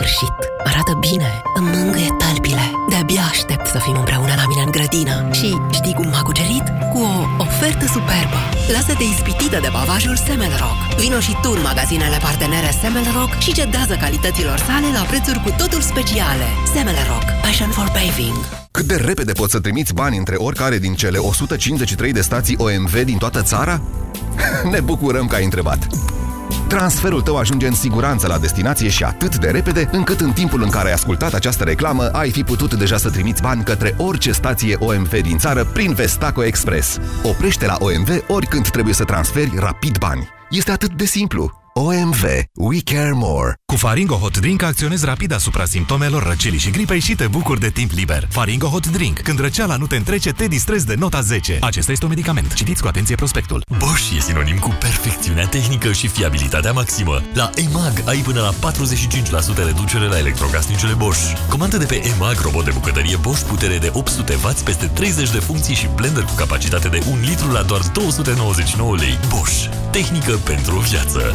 sfârșit. Arată bine, îmi mângâie talpile. De-abia aștept să fim împreună la mine în grădină. Și știi cum m-a cucerit? Cu o ofertă superbă. Lasă-te ispitită de bavajul Semelrock. Vino și tu în magazinele partenere Semelrock și cedează calităților sale la prețuri cu totul speciale. Semelrock. Passion for paving. Cât de repede poți să trimiți bani între oricare din cele 153 de stații OMV din toată țara? Ne bucurăm că ai întrebat! Transferul tău ajunge în siguranță la destinație și atât de repede, încât în timpul în care ai ascultat această reclamă, ai fi putut deja să trimiți bani către orice stație OMV din țară prin Vestaco Express. Oprește la OMV oricând trebuie să transferi rapid bani. Este atât de simplu. OMV. We care more. Cu Faringo Hot Drink acționezi rapid asupra simptomelor răcelii și gripei și te bucuri de timp liber. Faringo Hot Drink. Când răceala nu te întrece, te distrezi de nota 10. Acesta este un medicament. Citiți cu atenție prospectul. Bosch e sinonim cu perfecțiunea tehnică și fiabilitatea maximă. La EMAG ai până la 45% reducere la electrocasnicele Bosch. Comandă de pe EMAG robot de bucătărie Bosch putere de 800W peste 30 de funcții și blender cu capacitate de 1 litru la doar 299 lei. Bosch. Tehnică pentru o viață.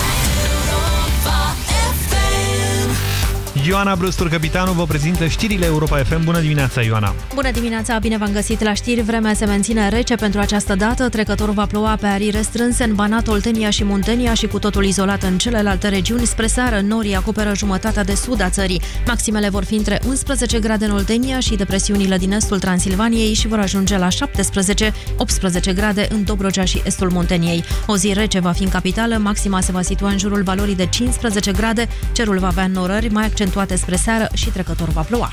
Ioana Brustur, capitanul, vă prezintă știrile Europa FM. Bună dimineața, Ioana! Bună dimineața, bine v-am găsit la știri. Vremea se menține rece pentru această dată. Trecător va ploua pe arii restrânse în Banat, Oltenia și Muntenia și cu totul izolat în celelalte regiuni. Spre seară, norii acoperă jumătatea de sud a țării. Maximele vor fi între 11 grade în Oltenia și depresiunile din estul Transilvaniei și vor ajunge la 17-18 grade în Dobrogea și estul Munteniei. O zi rece va fi în capitală, maxima se va situa în jurul valorii de 15 grade, cerul va avea norări mai accentuate spre seară și trecător va ploua.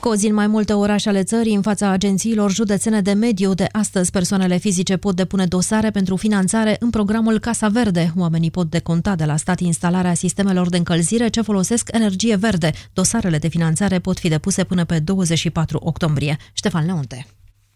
Cozi în mai multe orașe ale țării, în fața agențiilor județene de mediu de astăzi, persoanele fizice pot depune dosare pentru finanțare în programul Casa Verde. Oamenii pot deconta de la stat instalarea sistemelor de încălzire ce folosesc energie verde. Dosarele de finanțare pot fi depuse până pe 24 octombrie. Ștefan Leonte.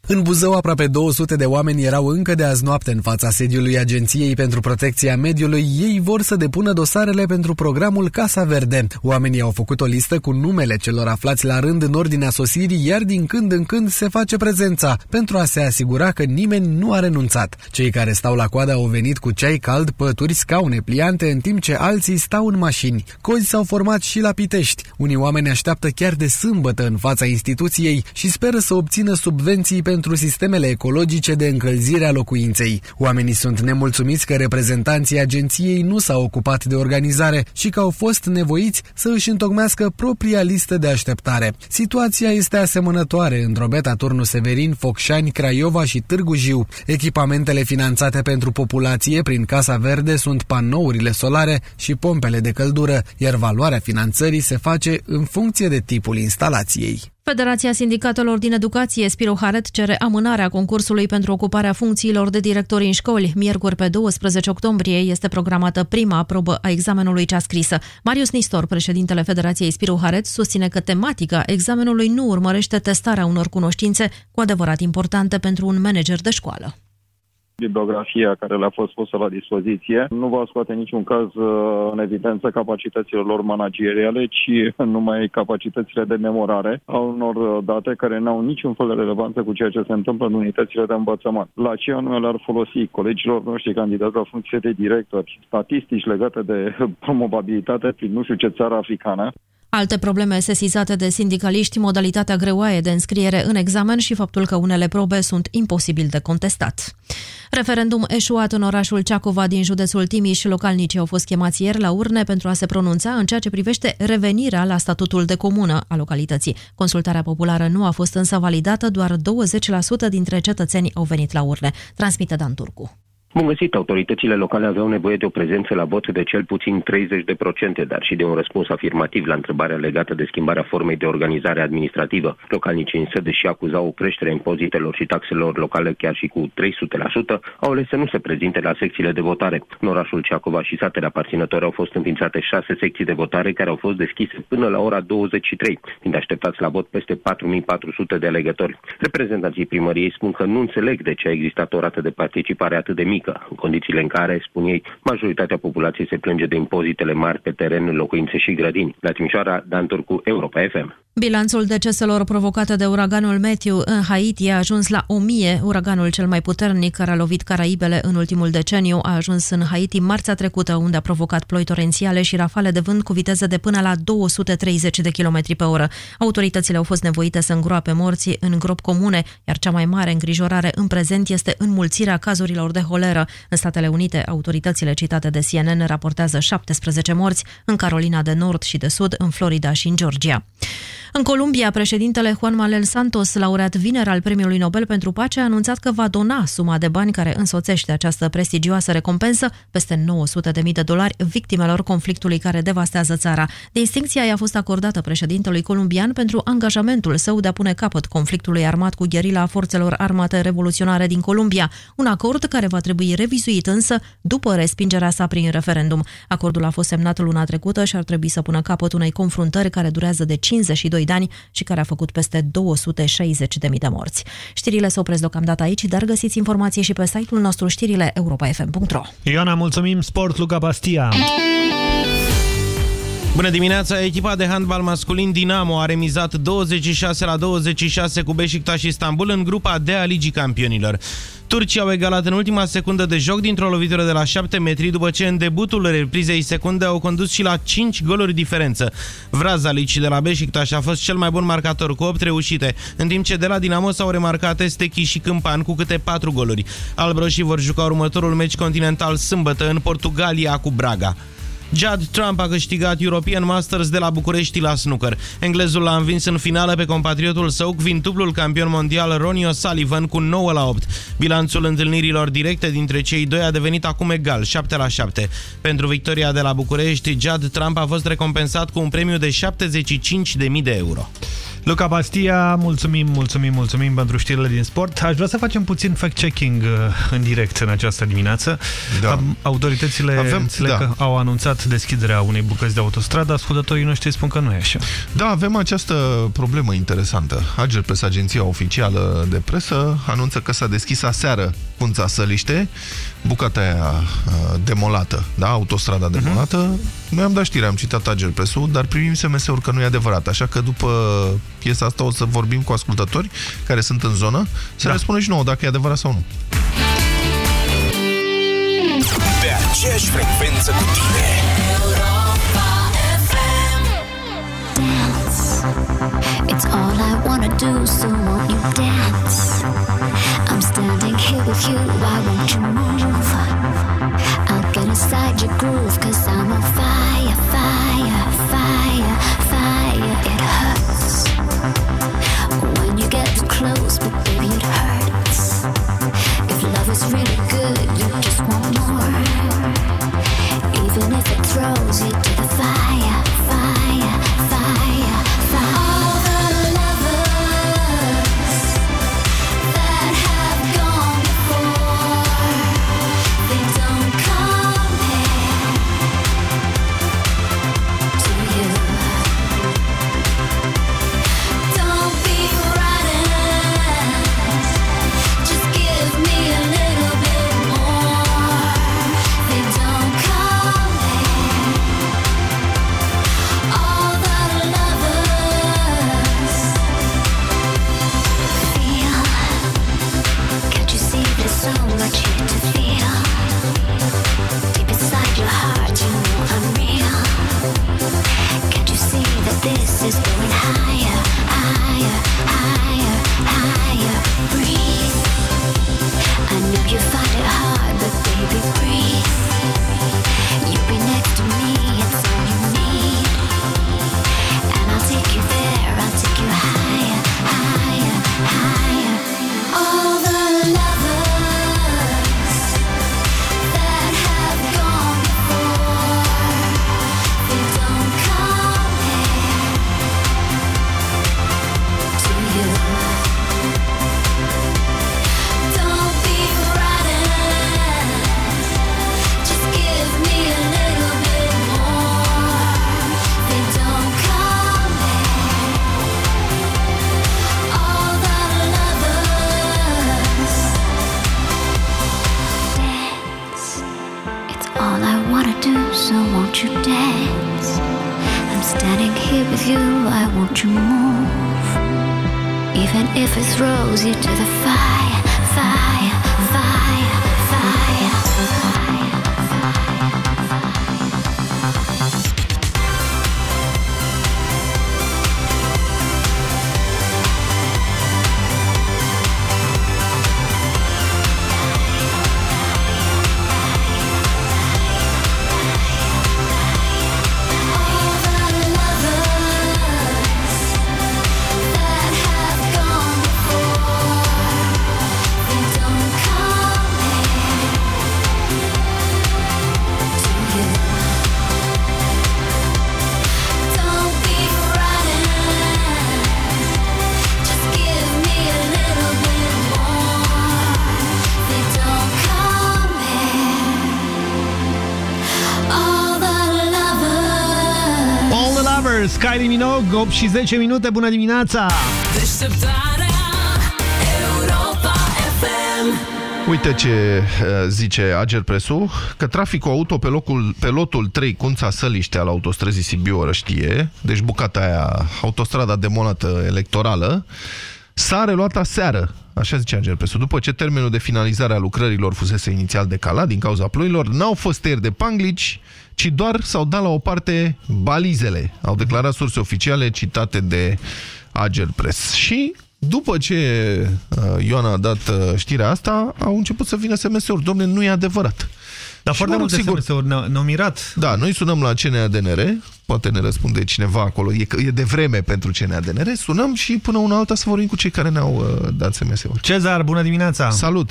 În Buzău, aproape 200 de oameni erau încă de azi noapte în fața sediului Agenției pentru Protecția Mediului. Ei vor să depună dosarele pentru programul Casa Verde. Oamenii au făcut o listă cu numele celor aflați la rând în ordinea sosirii, iar din când în când se face prezența, pentru a se asigura că nimeni nu a renunțat. Cei care stau la coadă au venit cu ceai cald, pături, scaune pliante, în timp ce alții stau în mașini. Cozi s-au format și la Pitești. Unii oameni așteaptă chiar de sâmbătă în fața instituției și speră să obțină subvenții pentru sistemele ecologice de încălzire a locuinței. Oamenii sunt nemulțumiți că reprezentanții agenției nu s-au ocupat de organizare și că au fost nevoiți să își întocmească propria listă de așteptare. Situația este asemănătoare în Drobeta, Turnul Severin, Focșani, Craiova și Târgu Jiu. Echipamentele finanțate pentru populație prin Casa Verde sunt panourile solare și pompele de căldură, iar valoarea finanțării se face în funcție de tipul instalației. Federația Sindicatelor din Educație, Spiro Haret, cere amânarea concursului pentru ocuparea funcțiilor de directori în școli. Miercuri pe 12 octombrie este programată prima probă a examenului cea scrisă. Marius Nistor, președintele Federației Spiro Haret, susține că tematica examenului nu urmărește testarea unor cunoștințe cu adevărat importante pentru un manager de școală. Bibliografia care le-a fost pusă la dispoziție. Nu va scoate în niciun caz uh, în evidență capacitățile lor manageriale, ci numai capacitățile de memorare a unor uh, date care n-au niciun fel de relevanță cu ceea ce se întâmplă în unitățile de învățământ. La ce anume le-ar folosi colegilor noștri candidați la funcție de directori, statistici legate de promovabilitate prin nu știu ce țară africană, Alte probleme sesizate de sindicaliști, modalitatea greoaie de înscriere în examen și faptul că unele probe sunt imposibil de contestat. Referendum eșuat în orașul Ceacova din județul Timiș. Localnicii au fost chemați ieri la urne pentru a se pronunța în ceea ce privește revenirea la statutul de comună a localității. Consultarea populară nu a fost însă validată, doar 20% dintre cetățeni au venit la urne. Transmite Dan Turcu. Bun găsit, autoritățile locale aveau nevoie de o prezență la vot de cel puțin 30 de procente, dar și de un răspuns afirmativ la întrebarea legată de schimbarea formei de organizare administrativă. Localnicii însă, deși acuzau o creștere a impozitelor și taxelor locale chiar și cu 300%, au ales să nu se prezinte la secțiile de votare. În orașul Ceacova și satele aparținători au fost înființate șase secții de votare care au fost deschise până la ora 23, fiind așteptați la vot peste 4400 de alegători. Reprezentanții primăriei spun că nu înțeleg de ce a existat o rată de participare atât de mică mică, în condițiile în care, spun ei, majoritatea populației se plânge de impozitele mari pe teren, locuințe și grădini. La Timișoara, Dan Turcu, Europa FM. Bilanțul deceselor provocate de uraganul Matthew în Haiti a ajuns la 1000. Uraganul cel mai puternic care a lovit Caraibele în ultimul deceniu a ajuns în Haiti marțea trecută, unde a provocat ploi torențiale și rafale de vânt cu viteză de până la 230 de km pe oră. Autoritățile au fost nevoite să îngroape morții în grop comune, iar cea mai mare îngrijorare în prezent este înmulțirea cazurilor de holeră. În Statele Unite, autoritățile citate de CNN raportează 17 morți, în Carolina de Nord și de Sud, în Florida și în Georgia. În Columbia, președintele Juan Manuel Santos, laureat vineri al Premiului Nobel pentru Pace, a anunțat că va dona suma de bani care însoțește această prestigioasă recompensă, peste 900.000 de dolari, victimelor conflictului care devastează țara. Distincția i-a fost acordată președintelui columbian pentru angajamentul său de a pune capăt conflictului armat cu gherila a forțelor armate revoluționare din Columbia, un acord care va trebui revizuit însă după respingerea sa prin referendum. Acordul a fost semnat luna trecută și ar trebui să pună capăt unei confruntări care durează de 52 de ani și care a făcut peste 260.000 de morți. Știrile se opresc deocamdată aici, dar găsiți informații și pe site-ul nostru știrile europa.fm.ro Ioana, mulțumim! Sport Luca Bastia! Bună dimineața! Echipa de handbal masculin Dinamo a remizat 26 la 26 cu Beşiktaş Istanbul în grupa D a Ligii Campionilor. Turcii au egalat în ultima secundă de joc dintr-o lovitură de la 7 metri, după ce în debutul reprizei secunde au condus și la 5 goluri diferență. Vrazalici de la Beşiktaş a fost cel mai bun marcator cu 8 reușite, în timp ce de la Dinamo s-au remarcat Estechi și Câmpan cu câte 4 goluri. Albroșii vor juca următorul meci continental sâmbătă în Portugalia cu Braga. Judd Trump a câștigat European Masters de la București la snooker. Englezul l-a învins în finală pe compatriotul său, quintuplul campion mondial Ronnie O'Sullivan cu 9 la 8. Bilanțul întâlnirilor directe dintre cei doi a devenit acum egal, 7 la 7. Pentru victoria de la București, Judd Trump a fost recompensat cu un premiu de 75.000 de euro. Luca Bastia, mulțumim, mulțumim, mulțumim pentru știrile din sport. Aș vrea să facem puțin fact-checking uh, în direct în această dimineață. Da. Autoritățile Avem, da. că au anunțat deschiderea unei bucăți de autostradă, ascultătorii noștri spun că nu e așa. Da, avem această problemă interesantă. Agerpres, agenția oficială de presă, anunță că s-a deschis aseară Punța Săliște, bucata aia uh, demolată, da, autostrada demolată. Uh -huh. Noi am dat știri, am citat Agerpresul, dar primim SMS-uri că nu e adevărat. Așa că după piesa asta o să vorbim cu ascultători care sunt în zonă, să da. ne spună și nouă dacă e adevărat sau nu. Pe aceeași frecvență cu tine. It's all I wanna do, so won't you dance? I'm standing here with you, why won't you move? Inside your groove, cause I'm on fire, Kylie Minogue, 8 și 10 minute, bună dimineața! Deșteptarea Europa FM Uite ce uh, zice Ager Presu, că traficul auto pe, locul, pe lotul 3 Cunța Săliște al autostrăzii Sibiu-Orăștie, deci bucata aia, autostrada demolată electorală, s-a reluat aseară, așa zice Ager Presu, după ce termenul de finalizare a lucrărilor fusese inițial decalat din cauza ploilor, n-au fost tăieri de panglici, ci doar s-au dat la o parte balizele, au declarat surse oficiale citate de Ager Press. Și după ce uh, Ioana a dat uh, știrea asta, au început să vină SMS-uri. Domne, nu e adevărat. Dar Și, foarte mă rog, multe sigur, SMS-uri ne-au ne mirat. Da, noi sunăm la CNADNR, poate ne răspunde cineva acolo, e, că- e de vreme pentru CNADNR, sunăm și până una alta să vorbim cu cei care ne-au uh, dat SMS-uri. Cezar, bună dimineața! Salut!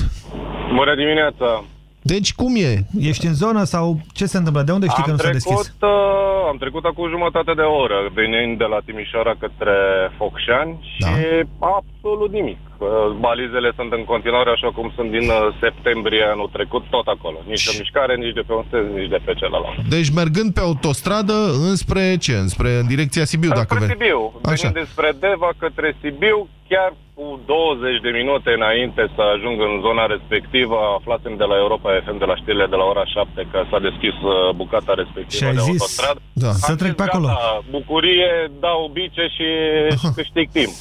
Bună dimineața! Deci cum e? Ești în zonă sau ce se întâmplă? De unde știi am că nu s-a trecut, deschis? uh, am trecut acum jumătate de oră, venind de la Timișoara către Focșani și absolut nimic. Uh, Balizele sunt în continuare așa cum sunt din uh, septembrie anul trecut, tot acolo. Nici o mișcare, nici de pe un sens, nici de pe celălalt. Deci mergând pe autostradă înspre ce? Înspre în direcția Sibiu, dacă Spre veni. Sibiu, Așa. venind despre Deva către Sibiu, chiar cu 20 de minute înainte să ajung în zona respectivă, aflasem de la Europa FM de la știrile de la ora 7 că s-a deschis uh, bucata respectivă Și ai de zis, autostradă. da. Am să trec zis, pe acolo. Gata, bucurie, dau bice și, și câștig timp.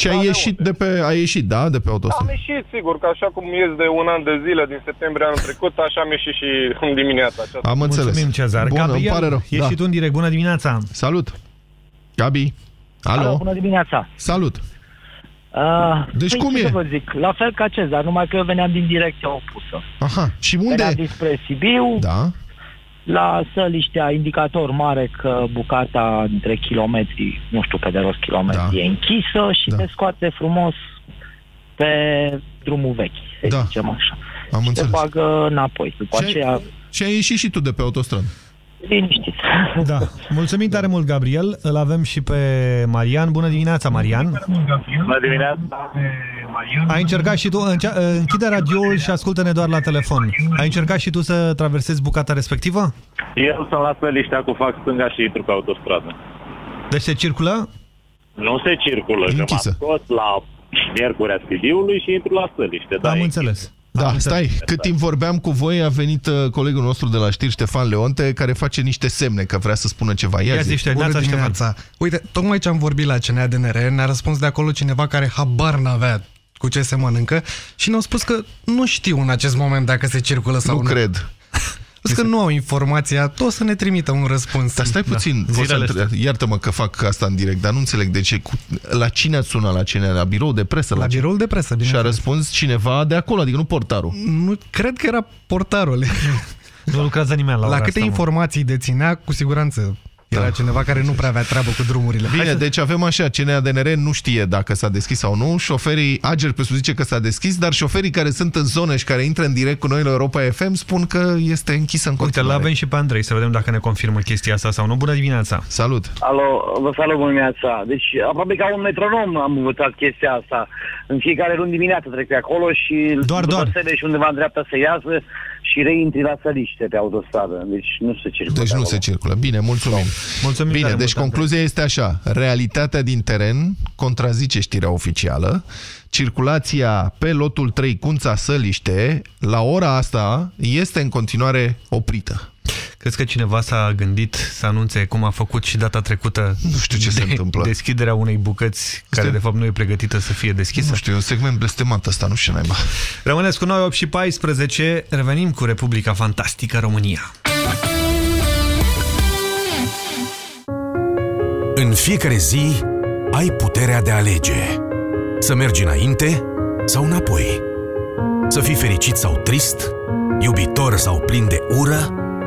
Și ai ieșit, de pe, ai ieșit, da, de pe Am autostradă? ieșit, sigur, că așa cum ies de un an de zile din septembrie anul trecut, așa am ieșit și în dimineața aceasta. Am înțeles. Mulțumim, Cezar. Bun, Gabriel, îmi pare rău. ești Da. și tu în direct. Bună dimineața! Salut! Gabi? Alo? Alo, bună dimineața. Salut! Uh, Deci păi, cum ce e? Să vă zic, la fel ca Cezar, numai că eu veneam din direcția opusă. Aha, și unde? Veneam dinspre Sibiu, Da. la Săliștea, indicator mare că bucata între kilometri, nu știu pe de rost kilometri, da. e închisă și da. te scoate frumos pe drumul vechi, să Da. zicem așa. Am și înțeles. te bagă înapoi. După Și ai- aceea, Și ai ieșit și tu de pe autostradă. Liniștit. Da. Mulțumim tare mult, Gabriel. Îl avem și pe Marian. Bună dimineața, Marian! Bună dimineața! Ai încercat și tu, încea, închide radioul și ascultă-ne doar la telefon. Ai încercat și tu să traversezi bucata respectivă? Eu sunt la Săliștea cu fac stânga și intru pe autostradă. Deci se circulă? Nu se circulă, că Închisă. m-am scos la Miercurea Sibiului și intru la Săliște. Da, Am e înțeles. Da, stai, cât timp vorbeam cu voi a venit uh, colegul nostru de la știri, Ștefan Leonte, care face niște semne că vrea să spună ceva. Ia, zi. Bună dimineața. Uite, tocmai ce am vorbit la CNADNR, ne-a răspuns de acolo cineva care habar n-avea cu ce se mănâncă și ne-au spus că nu știu în acest moment dacă se circulă sau Nu nu. cred. Spus că nu au informația, tot să ne trimită un răspuns. Dar stai puțin, Da. pot să Zilele întreb- iartă-mă că fac asta în direct, dar nu înțeleg de ce. Cu, la cine ați sunat la cine? La birou de presă? La ce? biroul de presă, Și a răspuns cineva de acolo, adică nu portarul. Nu, cred că era portarul. Nu lucrează nimeni la La ora câte asta, mă. informații deținea, cu siguranță era cineva care nu prea avea treabă cu drumurile. Bine, deci avem așa, CNADNR nu știe dacă s-a deschis sau nu, șoferii, Ager pe zice că s-a deschis, dar șoferii care sunt în zonă și care intră în direct cu noi la Europa FM spun că este închisă în Uite, continuare. îl avem și pe Andrei, să vedem dacă ne confirmă chestia asta sau nu. Bună dimineața! Salut! Alo, vă salut bună dimineața. Deci, aproape ca un metronom am învățat chestia asta. În fiecare luni dimineață trec pe acolo și Doar, după doar. sele și undeva în dreapta să iasă și reintri la săliște pe autostradă. Deci nu se circulă. Deci pe nu acolo. se circulă. Bine, mulțumim. Mulțumim Bine, tare deci mult, concluzia este așa. Realitatea din teren contrazice știrea oficială. Circulația pe lotul 3 Cunța Săliște, la ora asta, este în continuare oprită. Crezi că cineva s-a gândit să anunțe, cum a făcut și data trecută, nu știu ce de, se întâmplă. deschiderea unei bucăți care de fapt nu e pregătită să fie deschisă? Nu știu, e un segment blestemat ăsta, nu știu naiba. Rămâneți cu noi 8 și 14, revenim cu Republica Fantastică România. În fiecare zi ai puterea de a alege. Să mergi înainte sau înapoi. Să fii fericit sau trist, iubitor sau plin de ură,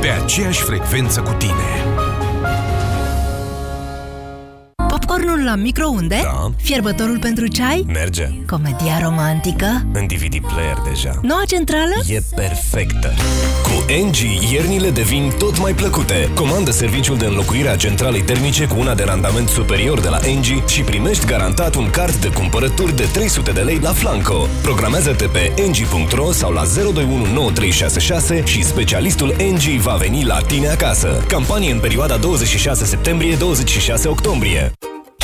Pe aceeași frecvență cu tine. Popcornul la microunde? Da. Fierbătorul pentru ceai? Merge. Comedia romantică? În DVD player deja. Noua centrală? E perfectă. Cu NG, iernile devin tot mai plăcute. Comandă serviciul de înlocuire a centralei termice cu una de randament superior de la NG și primești garantat un card de cumpărături de 300 de lei la Flanco. Programează-te pe ng.ro sau la 0219366 și specialistul NG va veni la tine acasă. Campanie în perioada 26 septembrie-26 octombrie.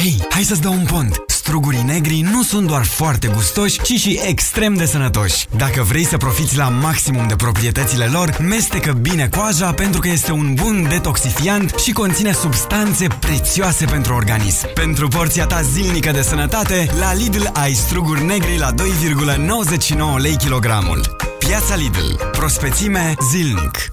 Hei, hai să-ți dau un pont! Strugurii negri nu sunt doar foarte gustoși, ci și extrem de sănătoși. Dacă vrei să profiți la maximum de proprietățile lor, mestecă bine coaja pentru că este un bun detoxifiant și conține substanțe prețioase pentru organism. Pentru porția ta zilnică de sănătate, la Lidl ai struguri negri la 2,99 lei kilogramul. Piața Lidl. Prospețime zilnic.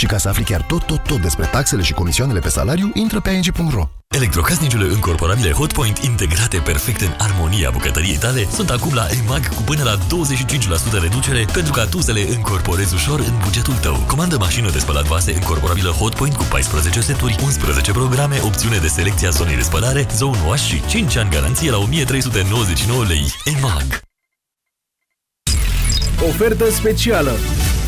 Și ca să afli chiar tot, tot, tot despre taxele și comisioanele pe salariu, intră pe ing.ro. Electrocasnicele încorporabile Hotpoint integrate perfect în armonia bucătăriei tale sunt acum la EMAG cu până la 25% reducere pentru ca tu să le încorporezi ușor în bugetul tău. Comandă mașină de spălat vase încorporabilă Hotpoint cu 14 seturi, 11 programe, opțiune de selecție a zonei de spălare, zone wash și 5 ani garanție la 1399 lei. EMAG Ofertă specială!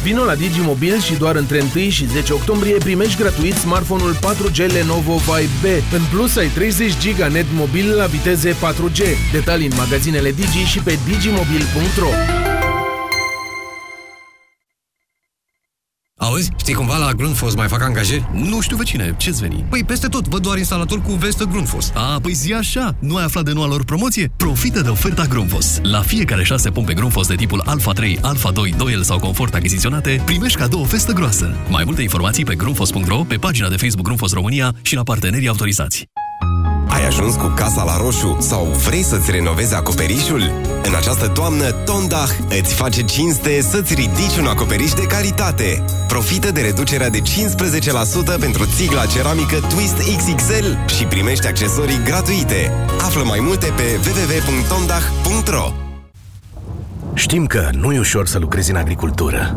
Vino la Digimobil și doar între 1 și 10 octombrie primești gratuit smartphone-ul 4G Lenovo Vibe B. În plus, ai 30 GB net mobil la viteze 4G. Detalii în magazinele Digi și pe digimobil.ro Auzi, știi cumva la Grundfos mai fac angajări? Nu știu vecine, ce-ți veni? Păi peste tot, văd doar instalator cu vestă Grundfos. A, păi zi așa, nu ai aflat de noua lor promoție? Profită de oferta Grundfos. La fiecare șase pompe Grundfos de tipul Alpha 3, Alpha 2, 2L sau Confort achiziționate, primești cadou o festă groasă. Mai multe informații pe grundfos.ro, pe pagina de Facebook Grundfos România și la partenerii autorizați. Ai ajuns cu casa la roșu sau vrei să-ți renovezi acoperișul? În această toamnă, Tondach îți face cinste să-ți ridici un acoperiș de calitate. Profită de reducerea de 15% pentru țigla ceramică Twist XXL și primești accesorii gratuite. Află mai multe pe www.tondach.ro Știm că nu e ușor să lucrezi în agricultură.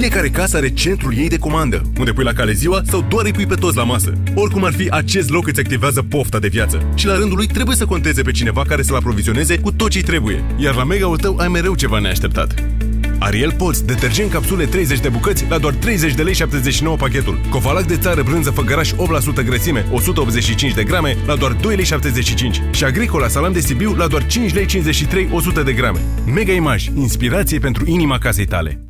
Fiecare casă are centrul ei de comandă, unde pui la cale ziua sau doar îi pui pe toți la masă. Oricum ar fi, acest loc îți activează pofta de viață. Și la rândul lui trebuie să conteze pe cineva care să-l aprovizioneze cu tot ce trebuie. Iar la mega-ul tău ai mereu ceva neașteptat. Ariel Pots, detergent capsule 30 de bucăți la doar 30 de lei 79 pachetul. Covalac de țară brânză făgăraș 8% grăsime, 185 de grame la doar 2 lei 75. Și Agricola salam de Sibiu la doar 5 lei 53 100 de grame. Mega Image, inspirație pentru inima casei tale.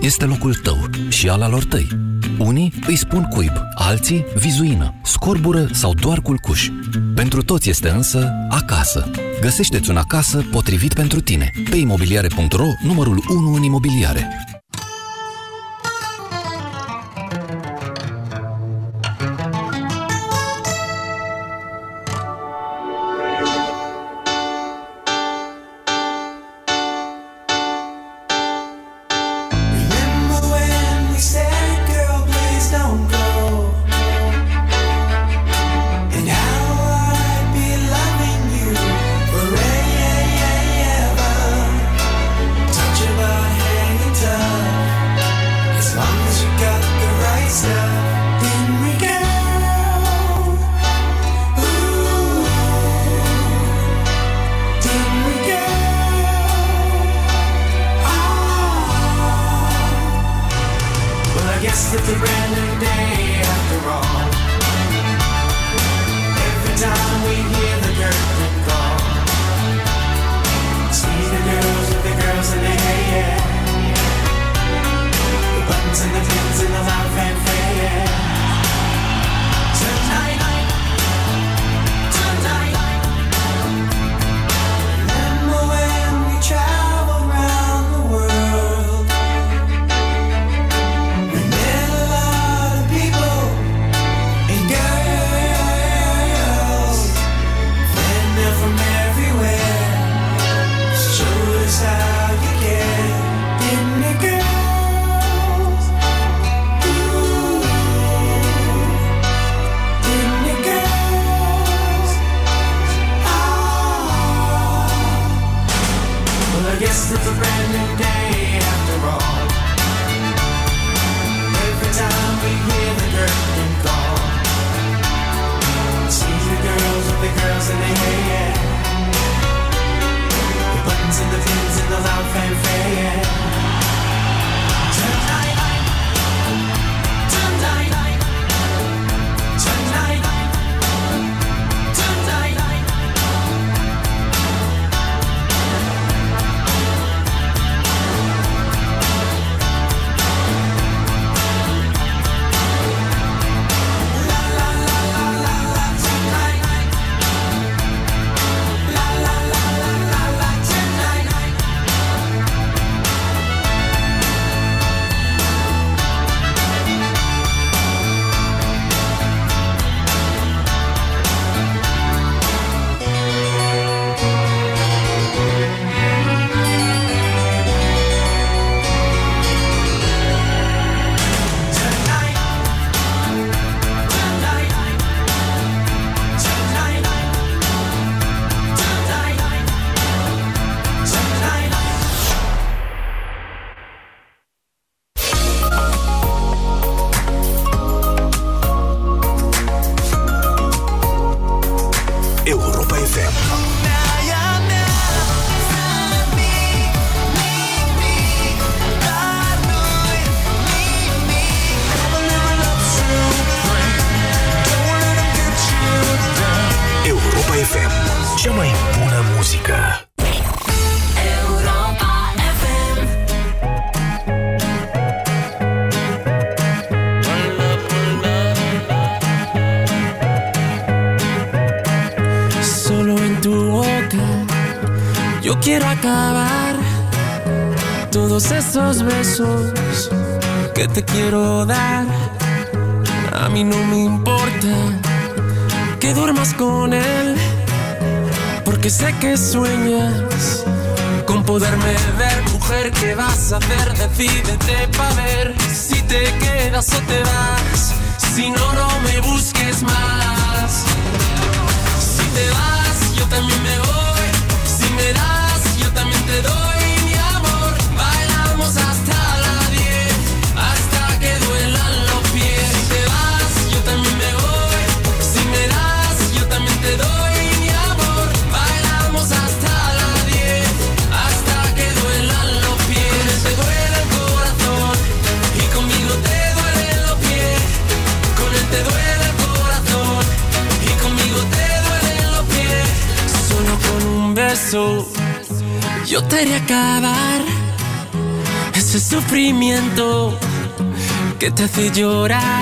Este locul tău și al alor tăi. Unii îi spun cuib, alții vizuină, scorbură sau doar culcuș. Pentru toți este însă acasă. Găsește-ți un acasă potrivit pentru tine pe imobiliare.ro numărul 1 în imobiliare. Hace llorar.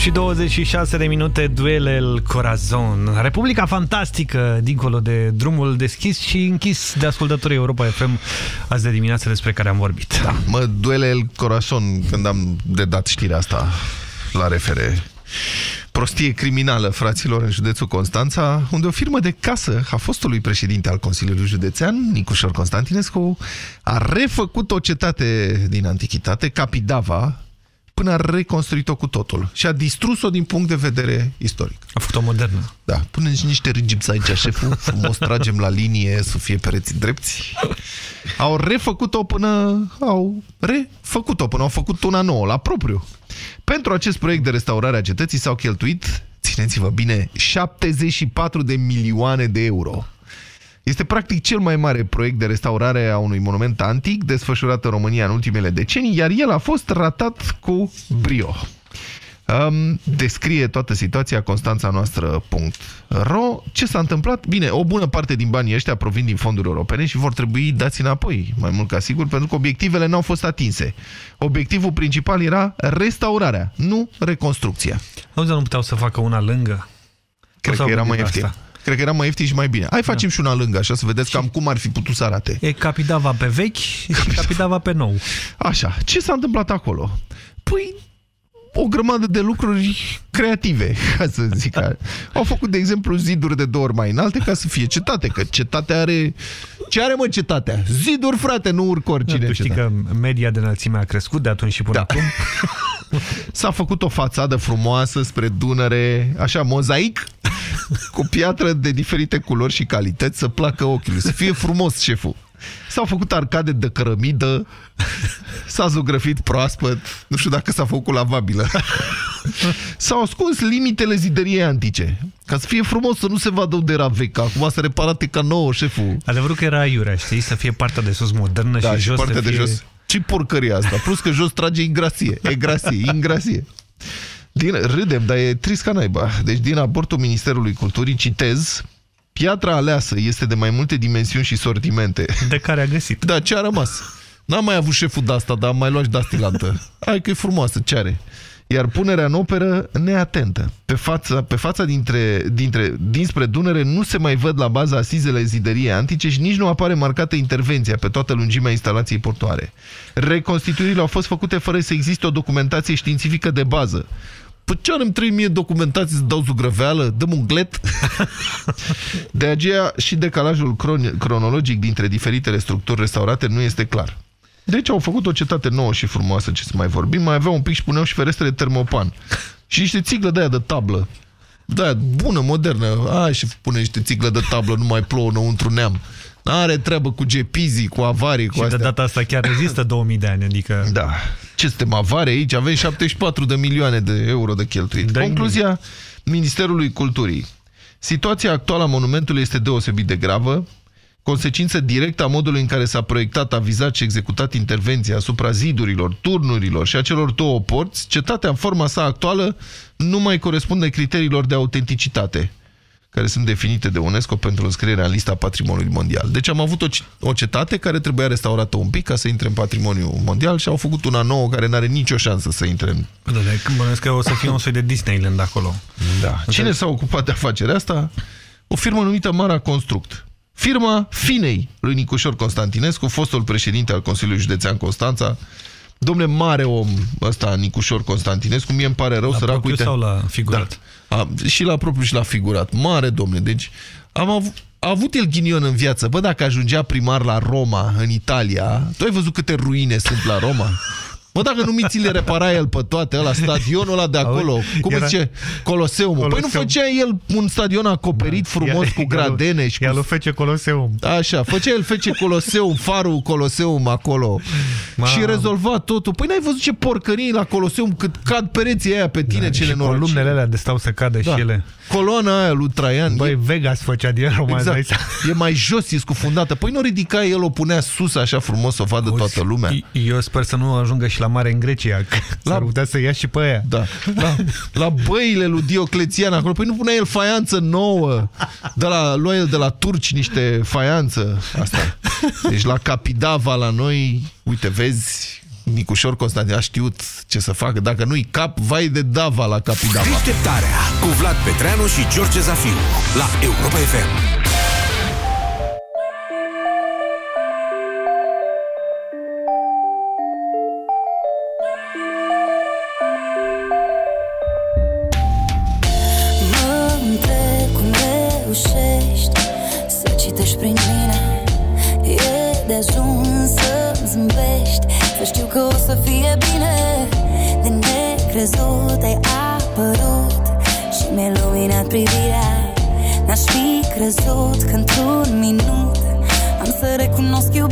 Și 26 de minute, duele el Corazon. Republica fantastică, dincolo de drumul deschis și închis de ascultătorii Europa FM azi de dimineață despre care am vorbit. Da, mă duele el corazon când am de dat știrea asta la refere. Prostie criminală, fraților, în județul Constanța, unde o firmă de casă a fostului președinte al Consiliului Județean, Nicușor Constantinescu, a refăcut o cetate din antichitate, Capidava, până a reconstruit-o cu totul și a distrus-o din punct de vedere istoric. A făcut-o modernă. Da, pune niște râgips aici, șeful, frumos tragem la linie să fie pereții drepți. Au refăcut-o până au refăcut-o până au făcut una nouă, la propriu. Pentru acest proiect de restaurare a cetății s-au cheltuit, țineți-vă bine, 74 de milioane de euro. Este practic cel mai mare proiect de restaurare a unui monument antic desfășurat în România în ultimele decenii, iar el a fost ratat cu brio. Um, descrie toată situația Constanța noastră.ro Ce s-a întâmplat? Bine, o bună parte din banii ăștia provin din fonduri europene și vor trebui dați înapoi, mai mult ca sigur, pentru că obiectivele n-au fost atinse. Obiectivul principal era restaurarea, nu reconstrucția. Auzi, nu puteau să facă una lângă? Cred s-au că era mai gândit ieftin. asta? Cred că era mai ieftin și mai bine. Hai facem și una lângă, așa să vedeți cam cum ar fi putut să arate. E Capidava pe vechi și Capidava pe nou. Așa, ce s-a întâmplat acolo? Păi, o grămadă de lucruri creative, ca să zic. Au făcut, de exemplu, ziduri de două ori mai înalte ca să fie cetate, că cetatea are... Ce are, mă, cetatea? Ziduri, frate, nu urcori. Da, Cine tu știi cetatea? că media de înălțime a crescut de atunci și până Da. acum. S-a făcut o fațadă frumoasă spre Dunăre, așa, mozaic, cu piatră de diferite culori și calități, să placă ochiului, să fie frumos șeful. S-au făcut arcade de cărămidă, s-a zugrăfit proaspăt, nu știu dacă s-a făcut lavabilă. S-au ascuns limitele zidăriei antice, ca să fie frumos, să nu se vadă unde era vechi, că acum să reparate ca nouă șeful. Adevărul că era aiurea, știi? Să fie partea de sus modernă Da, și și jos partea să de fie... jos. Ce porcărie asta? Plus că jos trage ingrasie, egrasie, ingrasie. Din, râdem, dar e trist ca naiba. Deci din aportul Ministerului Culturii, citez, piatra aleasă este de mai multe dimensiuni și sortimente. De care a găsit. Da, ce a rămas? N-am mai avut șeful de asta, dar am mai luat și de astilantă. Hai că e frumoasă, ce are? Iar punerea în operă neatentă. Pe fața, pe fața dintre, dintre, dinspre Dunăre nu se mai văd la baza asizele zidăriei antice și nici nu apare marcată intervenția pe toată lungimea instalației portoare. Reconstituirile au fost făcute fără să existe o documentație științifică de bază. Păi ce am 3000 documentații să dau zugrăveală? Dăm un glet? De aceea și decalajul cron cronologic dintre diferitele structuri restaurate nu este clar. Deci au făcut o cetate nouă și frumoasă, ce să mai vorbim. Mai aveau un pic și puneau și ferestre de termopan. Și niște țiglă de aia de tablă. De aia bună, modernă. Ai și pune niște țiglă de tablă, nu mai plouă înăuntru neam. Are treabă cu gepizii, cu avarii, cu Și de astea. data asta chiar rezistă 2000 de ani, adică... Da. Ce suntem avare aici? Avem 74 de milioane de euro de cheltuit. Da, Concluzia Ministerului Culturii. Situația actuală a monumentului este deosebit de gravă, consecință directă a modului în care s-a proiectat, avizat și executat intervenția asupra zidurilor, turnurilor și a celor două porți, cetatea în forma sa actuală nu mai corespunde criteriilor de autenticitate care sunt definite de UNESCO pentru înscrierea în lista patrimoniului mondial. Deci am avut o, c- o cetate care trebuia restaurată un pic ca să intre în patrimoniul mondial și au făcut una nouă care nu are nicio șansă să intre în... Da, da, când bănuiesc că o să fie un soi de Disneyland acolo. Da. Cine s-a ocupat de afacerea asta? O firmă numită Mara Construct. Firma Finei lui Nicușor Constantinescu, fostul președinte al Consiliului Județean Constanța. Domnule, mare om ăsta, Nicușor Constantinescu, mie îmi pare rău La sărac, propriu uite. sau la figurat? Da. A, și la propriu și la figurat. Mare, domne. Deci, am avut, a avut el ghinion în viață. Bă, dacă ajungea primar la Roma, în Italia, tu ai văzut câte ruine sunt la Roma? Bă, dacă nu mi ți le repara el pe toate, ăla, stadionul ăla de acolo, Auzi, cum era- îți zice, Coloseum. Păi nu Coloseum. făcea el un stadion acoperit frumos cu gradene și Ea cu... lui Fece Coloseum. Așa, făcea el fece Coloseum, farul Coloseum acolo Ma- și rezolva totul. Păi n-ai văzut ce porcării la Coloseum cât cad pereții aia pe tine, da, ce și nenorocire. columnele alea de stau să cadă Da. și ele. Coloana aia lui Traian Băi, e, Vegas făcea din roman. exact, e mai jos, e scufundată. Păi nu ridica el, o punea sus așa frumos să o vadă toată lumea. Eu sper să nu ajungă și la mare în Grecia, că La- s-ar putea să ia și pe aia. Da. La, la băile lui Dioclețian acolo. Păi nu punea el faianță nouă. De la, lua el de la turci niște faianță. Asta. Deci la Capidava la noi, uite, vezi, Nicușor Constantin a știut ce să facă. Dacă nu-i cap, vai de Dava la Capidava. Deșteptarea cu Vlad Petreanu și George Zafiu la Europa FM. Mă întreb cum reușești Să citești prin mine E de ajuns să zâmbești Să știu că o să fie bine. De necrezut ai apărut Și mi-ai luminat privirea. N-aș fi crezut că într-un minut Am să recunosc iubirea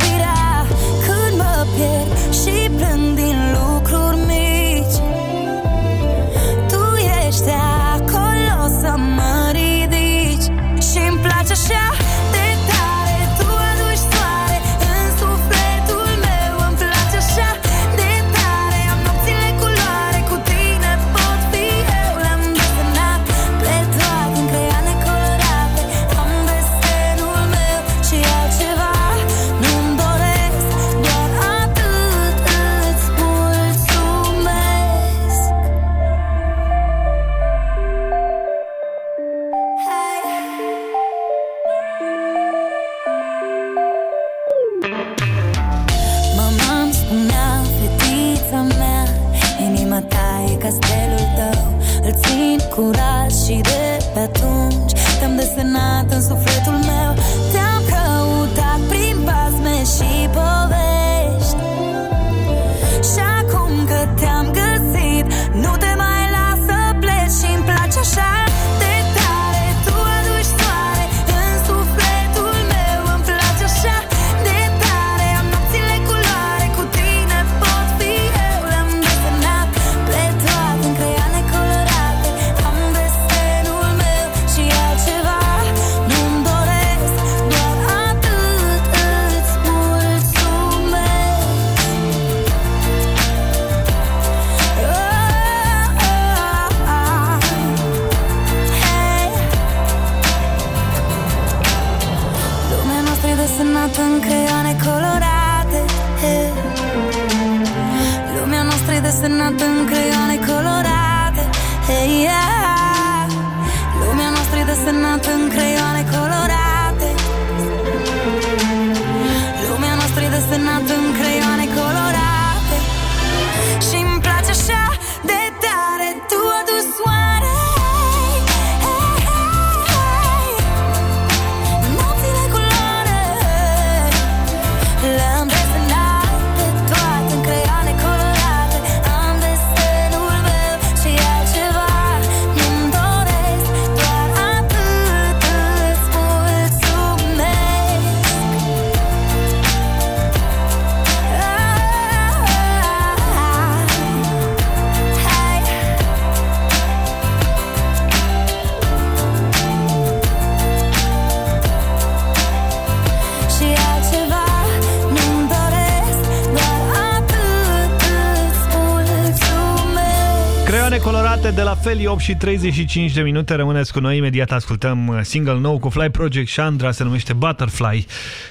8 și 35 de minute Rămâneți cu noi, imediat ascultăm uh, single nou cu Fly Project și Andra Se numește Butterfly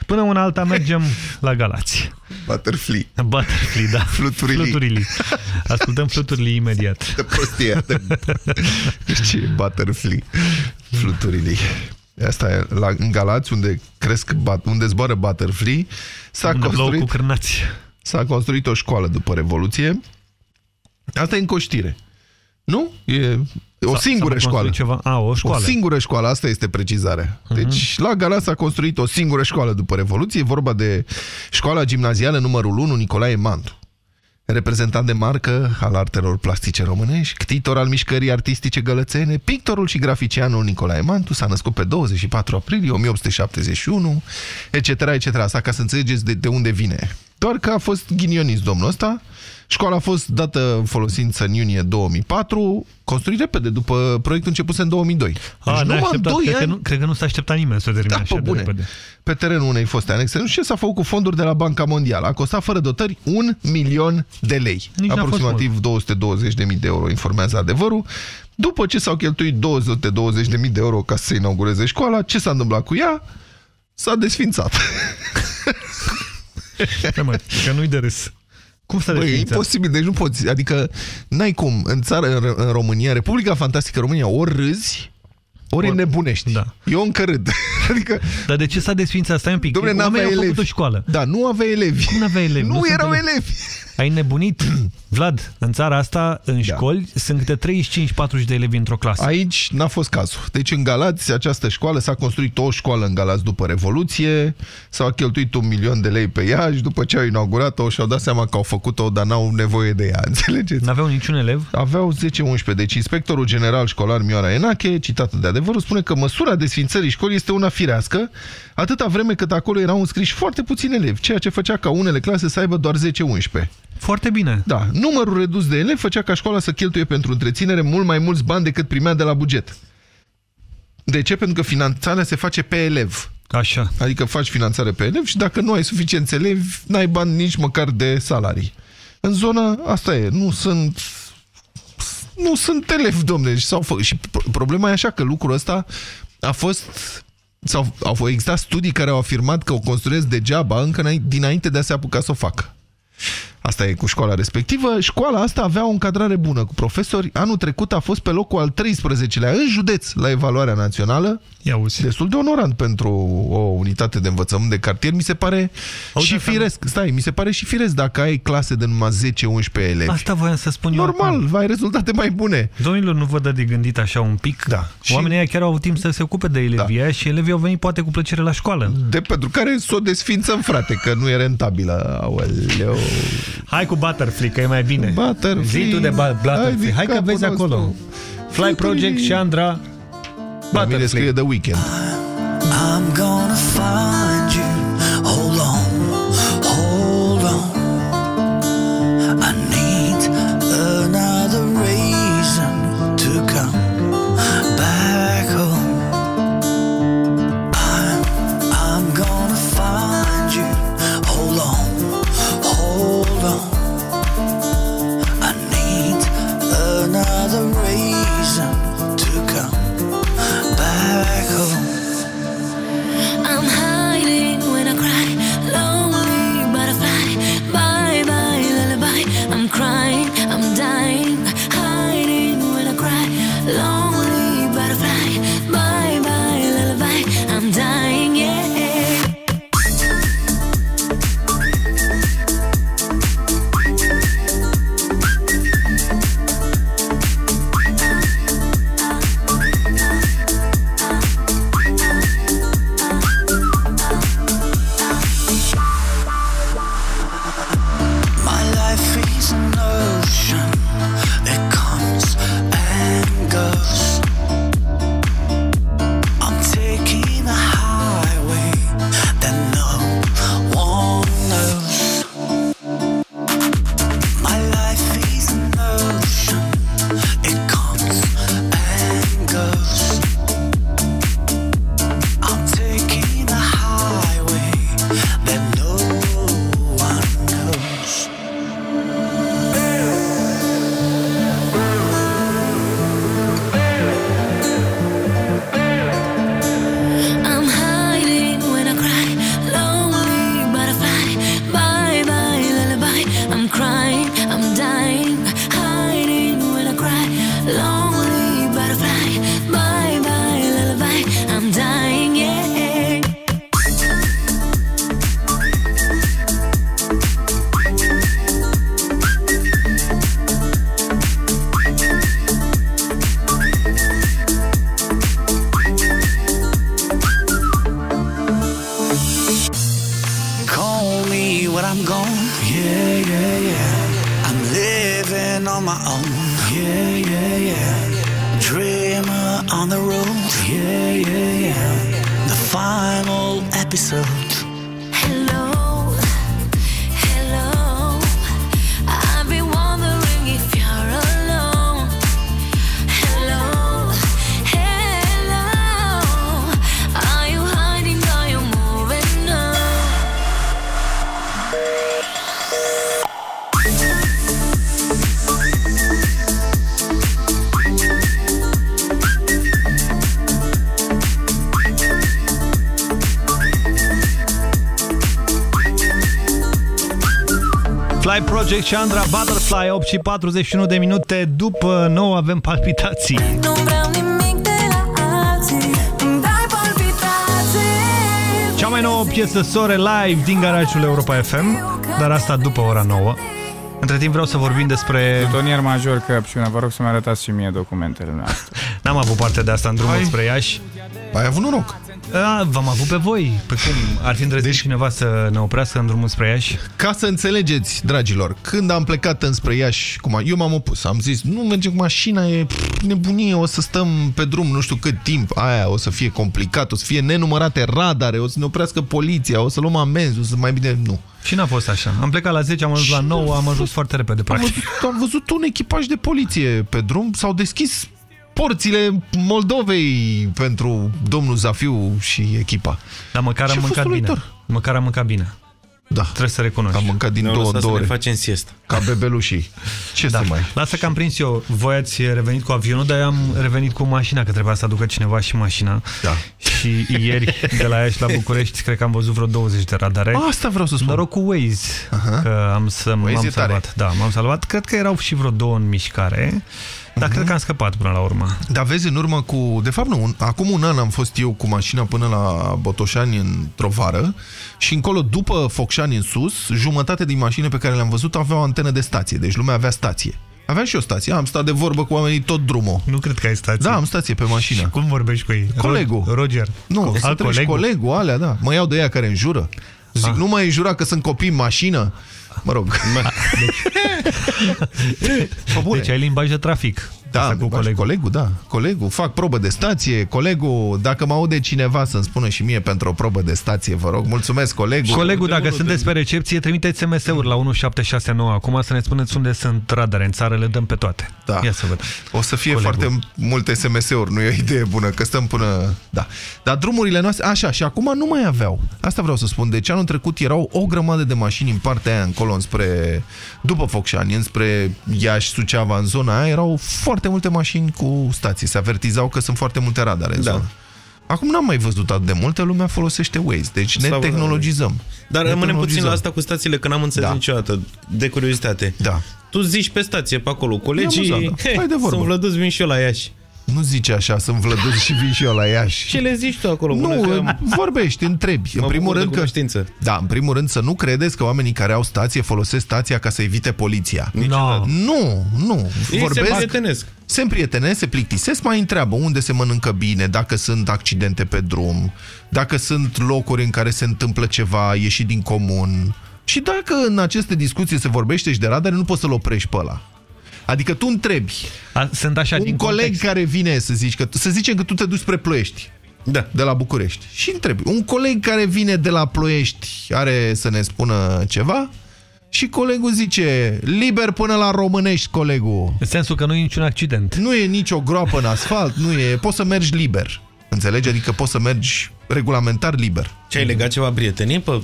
Până una alta mergem la Galați Butterfly Butterfly, da Fluturilii. Fluturilii. Ascultăm fluturilii imediat De prostie. De... Ce e butterfly? Fluturilii. Asta e la, în Galați, unde cresc, bat- unde zboară butterfly, s-a Unde plouă construit, cu cârnați. s-a construit o școală după Revoluție. Asta e în coștire. Nu? E o S-a- singură s-a mai școală. construit Ceva? A, o școală. O singură școală, asta este precizarea. Deci, la Galați s-a construit o singură școală după Revoluție, e vorba de școala gimnazială numărul 1 Nicolae Mantu. Reprezentant de marcă al artelor plastice românești, ctitor al mișcării artistice gălățene, pictorul și graficianul Nicolae Mantu s-a născut pe 24 aprilie 1871, etc., etc. Asta ca să înțelegeți de, de unde vine. Doar că a fost ghinionist domnul ăsta, școala a fost dată în folosință în iunie 2004, construit repede, după proiectul început în 2002. Deci A, ne-a numai așteptat. doi Cred că, ani- nu, cred că nu s-a așteptat nimeni să o termine da, așa pe de bune. repede. Pe terenul unei foste anexe. Nu știu ce s-a făcut cu fonduri de la Banca Mondială. A costat fără dotări un milion de lei. Nici n-a fost aproximativ 220.000 de euro, informează adevărul. După ce s-au cheltuit 220.000 de euro ca să se inaugureze școala, ce s-a întâmplat cu ea? S-a desfințat. Da, mă, că nu-i de râs. Cum s-a Băi, e desfințat? imposibil, deci nu poți, adică n-ai cum, în țară, în, în România, Republica Fantastică România, ori râzi, ori, ori nebunești. Da. Eu încă râd. adică, Dar de ce s-a desfințat? Stai un pic. Dom'le, n-avea Oamenii au făcut elevi. o școală. Da, nu avea elevi. Nu avea elevi. Nu sunt erau elevi. Ai nebunit? Vlad, în țara asta, în școli, sunt câte 35-40 de elevi într-o clasă. Aici n-a fost cazul. Deci în Galați, această școală, s-a construit o școală în Galați după Revoluție, s-au cheltuit un milion de lei pe ea și după ce au inaugurat-o și-au dat seama că au făcut-o, dar n-au nevoie de ea, înțelegeți? N-aveau niciun elev? Aveau 10-11. Deci inspectorul general școlar Mioara Enache, citată de adevărul, spune că măsura desfințării școlii este una firească, atâta vreme cât acolo erau înscriși foarte puțini elevi, ceea ce făcea ca unele clase să aibă doar 10-11. Foarte bine. Da, numărul redus de elevi făcea ca școala să cheltuie pentru întreținere mult mai mulți bani decât primea de la buget. De ce? Pentru că finanțarea se face pe elev. Așa. Adică faci finanțare pe elev și dacă nu ai suficienți elevi, n-ai bani nici măcar de salarii. În zona asta e, nu sunt nu sunt elevi, domne. Și, s-au fă... și pro- problema e așa că lucrul ăsta a fost sau au existat studii care au afirmat că o construiesc degeaba încă înainte- dinainte de a se apuca să o facă. Asta e cu școala respectivă. Școala asta avea o încadrare bună cu profesori. Anul trecut a fost pe locul al 13-lea în județ la evaluarea națională. Destul de onorant pentru o unitate de învățământ de cartier. Mi se pare Auzi, și asta- firesc. Stai, mi se pare și firesc dacă ai clase de numai 10-11 elevi. Asta voiam să spun eu. Normal, acum. ai rezultate mai bune. Domnilor, nu vă dă de gândit așa un pic? Da. Oamenii ăia chiar au avut timp să se ocupe de elevii da. și elevii au venit poate cu plăcere la școală. De pentru care să o desfințăm, frate, că nu e rentabilă. Aoleu. Hai cu Butterfly, că e mai bine. Butterfly. Zi tu de ba- Butterfly. din Hai că capul vezi nostru. acolo. Fly Project și Andra. La mine scrie The Weeknd. I'm gonna find Fly Project și Andra Butterfly 8 și 41 de minute după 9 avem palpitații. Nu vreau nimic de la alții. Îmi dai palpitații. Cea mai nouă piesă Sore live din garajul Europa FM, dar asta după ora 9. Între timp vreau să vorbim despre... Tonier major Căpșună, vă rog să-mi arătați și mie documentele noastre. N-am avut parte de asta în drumul Hai. spre Iași. Ai avut noroc. A, v-am avut pe voi. Pe cum? Ar fi îndrăznit deci... cineva să ne oprească în drumul spre Iași? Ca să înțelegeți, dragilor, când am plecat înspre Iași, cum a, eu m-am opus, am zis, nu mergem cu mașina, e pff, nebunie, o să stăm pe drum nu știu cât timp, aia o să fie complicat, o să fie nenumărate radare, o să ne oprească poliția, o să luăm amenzi, o să mai bine, nu. Și n-a fost așa. Am plecat la 10, am ajuns la 9, am ajuns foarte repede, Am practic. văzut, am văzut un echipaj de poliție pe drum, s-au deschis porțile Moldovei pentru domnul Zafiu și echipa. Dar măcar Și am a fost mâncat bine. uluitor. Măcar am mâncat bine. Da. Trebuie să recunoști. Am mâncat din Ne-au două, lăsat să două ne ore. facem siesta. Ca bebelușii. Ce Da. să mai... Lasă că am prins eu. Voi ați revenit cu avionul, dar eu am revenit cu mașina, că trebuia să aducă cineva și mașina. Da. Și ieri, de la Iași la București, cred că am văzut vreo 20 de radare. Asta vreau să spun. Noroc cu Waze, că am să Waze m-am e tare. salvat. Da, m-am salvat. Cred că erau și vreo două în mișcare, dar cred că am scăpat până la urmă. Dar vezi, în urmă cu... De fapt, nu. Un, acum un an am fost eu cu mașina până la Botoșani într-o vară și încolo, după Focșani în sus, jumătate din mașini pe care le-am văzut aveau antenă de stație. Deci lumea avea stație. Aveam și o stație. Am stat de vorbă cu oamenii tot drumul. Nu cred că ai stație. Da, am stație pe mașină. Cum vorbești cu ei? Colegul. Roger. Nu, Alt alt colegul. colegul? colegul, alea, da. Mă iau de ea care înjură. Zic, Ah. nu mai înjura că sunt copii în mașină. Mă rog. Fă bune. Deci ai limbaj de trafic. Da, Asta cu colegul. colegul, da. Colegul, fac probă de stație. Colegul, dacă mă aude cineva să-mi spună și mie pentru o probă de stație, vă rog. Mulțumesc, colegul. Colegul, dacă sunteți pe recepție, trimiteți SMS-uri la 1769 acum să ne spuneți unde sunt radare în țară, le dăm pe toate. Da. Ia să văd. O să fie Colegul. foarte multe SMS-uri, nu e o idee bună, că stăm până... Da. Dar drumurile noastre, așa, și acum nu mai aveau. Asta vreau să spun. Deci anul trecut erau o grămadă de mașini în partea aia încolo, înspre... După Focșani, înspre Iași, Suceava, în zona aia, erau foarte multe mașini cu stații. Se avertizau că sunt foarte multe radare în Da. zonă. Acum n-am mai văzut atât de multe, lumea folosește Waze. Deci ne Sau- tehnologizăm. Dar Ne rămânem puțin tehnologizăm. la asta cu stațiile, că n-am înțeles Da. niciodată, de curiozitate. Da. Tu zici pe stație, pe acolo, colegii, amuzant, da. he, Hai de vorbă. sunt vlăduți, vin și eu la Iași. Nu zice așa, sunt vlăduți și vin și eu la Iași. Ce le zici tu acolo? Nu, până că... vorbești, întrebi. În Mă primul bucur de rând că... cunoștință. Da, în primul rând să nu credeți că oamenii care au stație folosesc stația ca să evite poliția. No. Nu, nu. Ei se prietenesc. Se împrietenesc, se plictisesc, mai întreabă unde se mănâncă bine, dacă sunt accidente pe drum, dacă sunt locuri în care se întâmplă ceva ieșit din comun. Și dacă în aceste discuții se vorbește și de radare, nu poți să-l oprești pe ăla. Adică tu întrebi A, sunt așa un din coleg context. care vine să zici că să zicem că tu te duci spre Ploiești. Da. De la București. Și întrebi, un coleg care vine de la Ploiești are să ne spună ceva? Și colegul zice, liber până la Românești, colegul. În sensul că nu e niciun accident. Nu e nicio groapă în asfalt, nu e, poți să mergi liber. Înțelegi? Adică poți să mergi regulamentar liber. Ce ai legat ceva prietenie pe...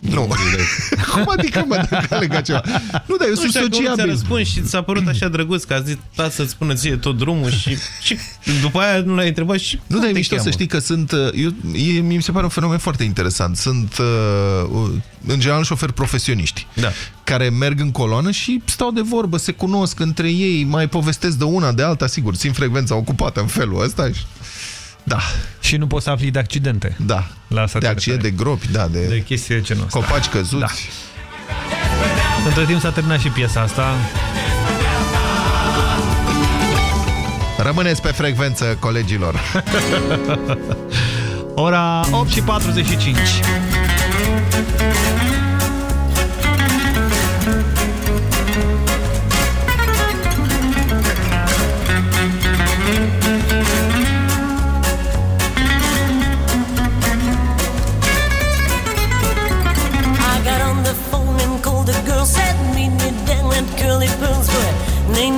Nu. Cum adică mă, dacă a legat ceva? Nu, dar eu Nu sunt știu, acum ți-a sociabil. răspuns și ți-a părut așa drăguț că a zis ta să-ți spună ție tot drumul și, și după aia nu l-ai întrebat și Nu, cum dar e te mișto să cheamă? știi că sunt... uh, Eu, e, mi se pare un fenomen foarte interesant. Sunt, uh, în general, șoferi profesioniști. Da. Care merg în coloană și stau de vorbă, se cunosc între ei, mai povestesc de una, de alta, sigur, țin frecvența ocupată în felul ăsta. Și... Da. Și nu poți să afli de accidente. Da. La asta De te accident, de referi. gropi, da, de, De chestii de genul ăsta. copaci căzuți. Da. Între timp s-a terminat și piesa asta. Rămâneți pe frecvență, colegilor. Ora 8 și 45.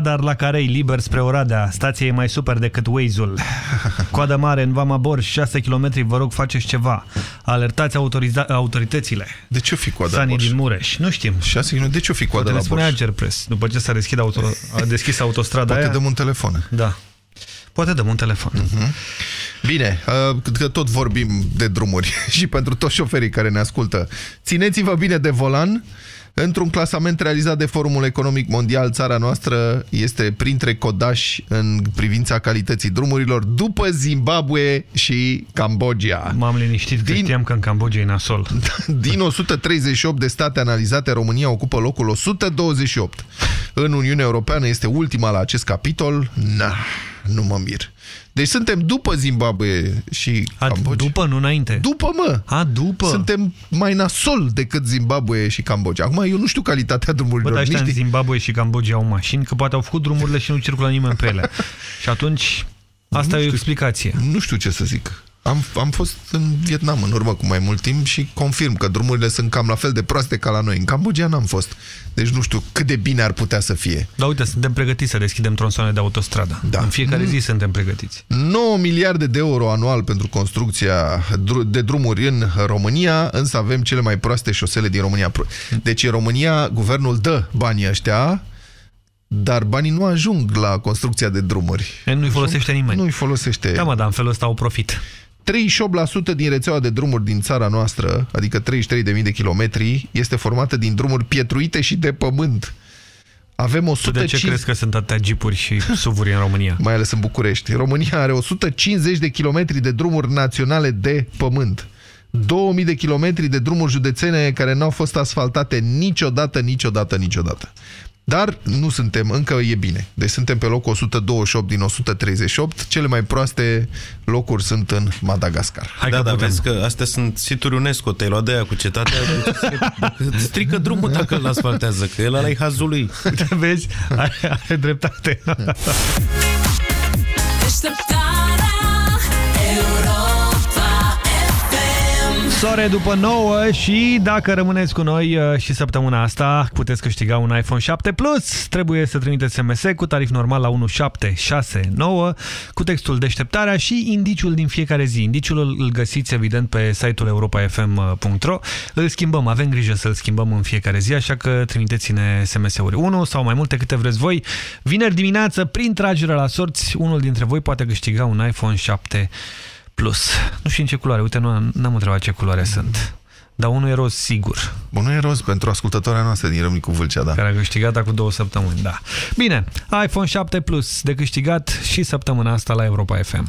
radar la carei liber spre Oradea. Stația e mai super decât Waze-ul. Coadă mare în Vama Borș, 6 km, vă rog faceți ceva. Alertați autoriza- autoritățile. De ce o fi coada Sanii Borș? din Mureș. Nu știm. 6 km, de ce o fi coada Poate la ne spune Borș? Agerpres, după ce s-a deschis, auto, a deschis autostrada Poate aia. dăm un telefon. Da. Poate dăm un telefon. Mhm. Bine, uh, că tot vorbim de drumuri și pentru toți șoferii care ne ascultă. Țineți-vă bine de volan. Într-un clasament realizat de Forumul Economic Mondial, țara noastră este printre codași în privința calității drumurilor, după Zimbabwe și Cambodgia. M-am liniștit că știam că în Cambodgia e nasol. Din 138 de state analizate, România ocupă locul 128. În Uniunea Europeană este ultima la acest capitol. Na, nu mă mir. Deci suntem după Zimbabwe și Cambodgia. După, nu înainte. După, mă. A, după. Suntem mai nasol decât Zimbabwe și Cambodgia. Acum, eu nu știu calitatea drumurilor. Bă, dar ăștia în Nici- Zimbabwe și Cambodgia au mașini, că poate au făcut drumurile și nu circulă nimeni pe ele. și atunci, asta Nu e o știu. explicație. Nu știu ce să zic. Am, am fost în Vietnam în urmă cu mai mult timp și confirm că drumurile sunt cam la fel de proaste ca la noi. În Cambodgia n-am fost. Deci nu știu cât de bine ar putea să fie. Dar uite, suntem pregătiți să deschidem tronsoane de autostradă. Da. În fiecare Mm. zi suntem pregătiți. 9 miliarde de euro anual pentru construcția dru- de drumuri în România, însă avem cele mai proaste șosele din România. Deci în România guvernul dă banii ăștia, dar banii nu ajung la construcția de drumuri. Nu-i folosește nimeni. Nu-i folosește. Da, mă, dar în felul ăsta au profit. 38% din rețeaua de drumuri din țara noastră, adică 33.000 de kilometri, este formată din drumuri pietruite și de pământ. Avem Tu 150... de ce crezi că sunt atâtea jeepuri și suvuri în România? Mai ales în București. România are 150 de kilometri de drumuri naționale de pământ. 2000 de kilometri de drumuri județene care n-au fost asfaltate niciodată, niciodată, niciodată. Dar nu suntem, încă e bine. Deci suntem pe locul 128 din 138. Cele mai proaste locuri sunt în Madagascar. Hai da, că dar putem. vezi că astea sunt situri UNESCO, te-ai luat de aia cu cetatea, deci se- strică drumul dacă îl asfaltează, că el ăla e hazul lui. Vezi? Are, are dreptate. Deșteptarea Europa FM Sore după 9 și dacă rămâneți cu noi uh, și săptămâna asta puteți câștiga un iPhone 7 Plus. Trebuie să trimiteți SMS cu tarif normal la 1769 cu textul deșteptarea și indiciul din fiecare zi. Indiciul îl găsiți evident pe site-ul europafm.ro. Îl schimbăm, avem grijă să-l schimbăm în fiecare zi, așa că trimiteți-ne SMS-uri. Unul sau mai multe câte vreți voi. Vineri dimineață, prin tragere la sorți, unul dintre voi poate câștiga un iPhone 7 Plus. Nu știu în ce culoare, uite, nu am întrebat ce culoare sunt. Dar unul e roz sigur. Unul e roz pentru ascultătoarea noastră din Râmnicu Vâlcea, da. Care a câștigat acum două săptămâni, da. Bine, iPhone 7 Plus de câștigat și săptămâna asta la Europa FM.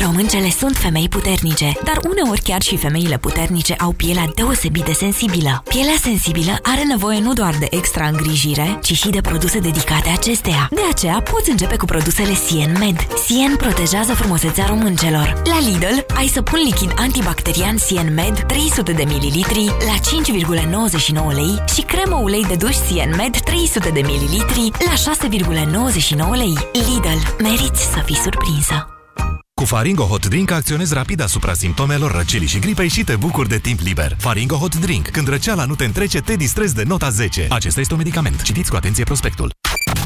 Româncele sunt femei puternice, dar uneori chiar și femeile puternice au pielea deosebit de sensibilă. Pielea sensibilă are nevoie nu doar de extra îngrijire, ci și de produse dedicate acesteia. De aceea poți începe cu produsele Sien Med. Sien protejează frumusețea româncelor. La Lidl ai săpun lichid antibacterian Sien Med 300 de ml la 5,99 lei și cremă ulei de duș Sien Med 300 de ml la 6,99 lei. Lidl, meriți să fii surprinsă! Cu Faringo Hot Drink acționezi rapid asupra simptomelor răcelii și gripei și te bucuri de timp liber. Faringo Hot Drink. Când răceala nu te întrece, te distrezi de nota 10. Acesta este un medicament. Citiți cu atenție prospectul.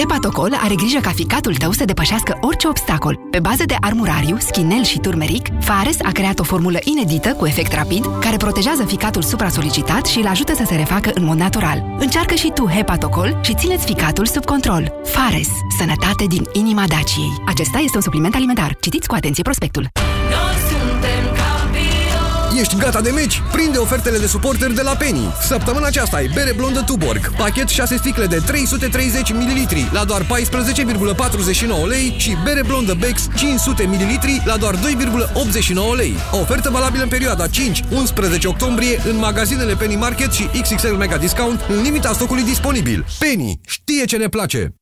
Hepatocol are grijă ca ficatul tău să depășească orice obstacol. Pe bază de armurariu, schinel și turmeric, Fares a creat o formulă inedită cu efect rapid care protejează ficatul supra-solicitat și îl ajută să se refacă în mod natural. Încearcă și tu Hepatocol și țineți ficatul sub control. Fares. Sănătate din inima Daciei. Acesta este un supliment alimentar. Citiți cu atenție prospectul. Noi suntem campioni. Ești gata de meci? Prinde ofertele de suporteri de la Penny. Săptămâna aceasta ai bere blondă Tuborg, pachet 6 sticle de 330 ml la doar 14,49 lei și bere blondă Bex 500 ml la doar 2,89 lei. Ofertă valabilă în perioada 5-11 octombrie în magazinele Penny Market și XXL Mega Discount în limita stocului disponibil. Penny știe ce ne place!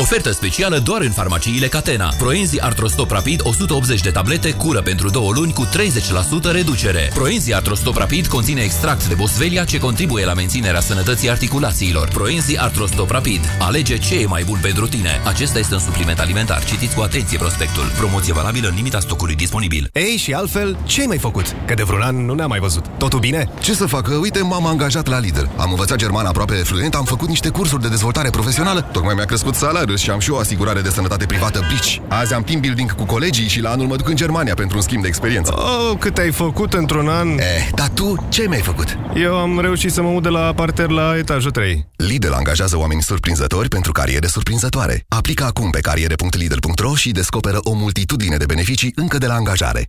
Ofertă specială doar în farmaciile Catena. Proenzi Artrostop Rapid 180 de tablete cură pentru două luni cu 30% reducere. Proenzi Artrostop Rapid conține extract de boswellia ce contribuie la menținerea sănătății articulațiilor. Proenzi Artrostop Rapid. Alege ce e mai bun pentru tine. Acesta este un supliment alimentar. Citiți cu atenție prospectul. Promoție valabilă în limita stocului disponibil. Ei, și altfel, ce ai mai făcut? Că de vreun an nu ne-am mai văzut. Totul bine? Ce să fac? Uite, m-am angajat la Lidl. Am învățat germană aproape fluent, am făcut niște cursuri de dezvoltare profesională, tocmai mi-a crescut salariul și am și o asigurare de sănătate privată Bici. Azi am team building cu colegii și la anul mă duc în Germania pentru un schimb de experiență. Oh, cât ai făcut într-un an? Eh, dar tu ce mi-ai făcut? Eu am reușit să mă mut de la parter la etajul 3. Lidl angajează oameni surprinzători pentru cariere surprinzătoare. Aplică acum pe cariere.lidl.ro și descoperă o multitudine de beneficii încă de la angajare.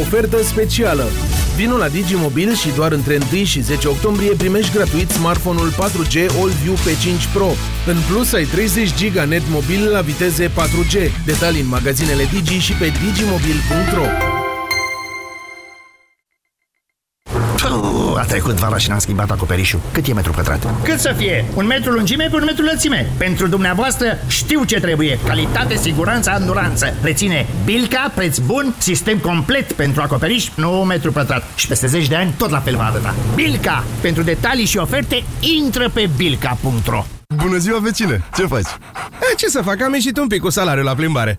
Ofertă specială! Vino la Digimobil și doar între 1 și 10 octombrie primești gratuit smartphone-ul 4G AllView P5 Pro. În plus, ai 30 GB net mobil la viteze 4G. Detalii în magazinele Digi și pe digimobil.ro Puh, a trecut vara și n-am schimbat acoperișul. Cât e metru pătrat? Cât să fie? Un metru lungime pe un metru lățime. Pentru dumneavoastră știu ce trebuie. Calitate, siguranță, anduranță. Reține Bilca, preț bun, sistem complet pentru acoperiș, 9 metru pătrat. Și peste 10 de ani tot la fel va arăta. Bilca! Pentru detalii și oferte, intră pe bilca.ro Bună ziua, vecine! Ce faci? E, ce să fac? Am ieșit un pic cu salariul la plimbare.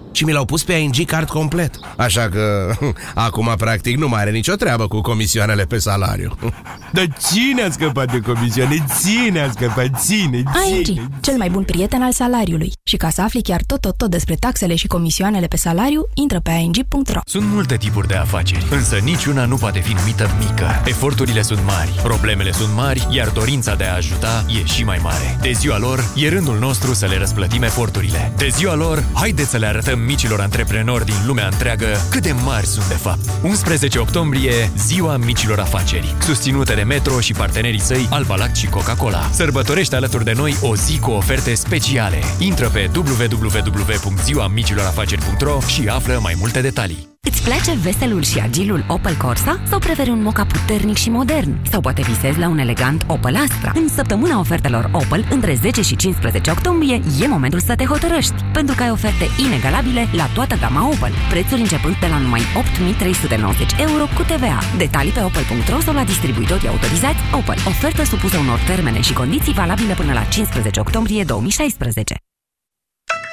Și mi l-au pus pe ING card complet. Așa că acum practic nu mai are nicio treabă cu comisioanele pe salariu. Dar cine a scăpat de comisioane? Cine a scăpat? Ține, ING, cel mai bun prieten al salariului. Și ca să afli chiar tot, tot, tot despre taxele și comisioanele pe salariu, intră pe ing.ro. Sunt multe tipuri de afaceri, însă niciuna nu poate fi numită mică. Eforturile sunt mari, problemele sunt mari, iar dorința de a ajuta e și mai mare. De ziua lor, e rândul nostru să le răsplătim eforturile. De ziua lor, haideți să le arătăm micilor antreprenori din lumea întreagă cât de mari sunt de fapt. 11 octombrie, ziua micilor afaceri, susținută de Metro și partenerii săi Alba Lact și Coca-Cola. Sărbătorește alături de noi o zi cu oferte speciale. Intră pe www.ziuamicilorafaceri.ro și află mai multe detalii. Îți place veselul și agilul Opel Corsa? Sau preferi un moca puternic și modern? Sau poate visezi la un elegant Opel Astra? În săptămâna ofertelor Opel, între 10 și 15 octombrie, e momentul să te hotărăști, pentru că ai oferte inegalabile la toată gama Opel. Prețuri începând de la numai 8.390 euro cu TVA. Detalii pe opel.ro sau la distribuitorii autorizați Opel. Ofertă supusă unor termene și condiții valabile până la 15 octombrie 2016.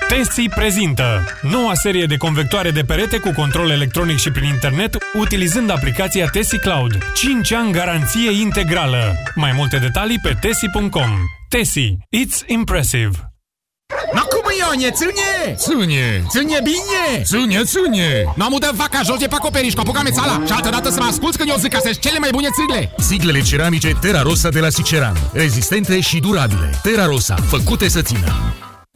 Tesi prezintă noua serie de convectoare de perete cu control electronic și prin internet utilizând aplicația Tesi Cloud. 5 ani garanție integrală. Mai multe detalii pe tesi.com. Tesi. It's impressive. No cum Ionie, ține! Ține! Ține bine! Ține, ține! Nu am udat vaca jos de pe acoperiș, cu apucame țala Și altă dată să mă asculți când eu zic că sunt cele mai bune țigle Siglele ceramice Terra Rosa de la Siceran. Rezistente și durabile. Terra Rosa. Făcute să țină.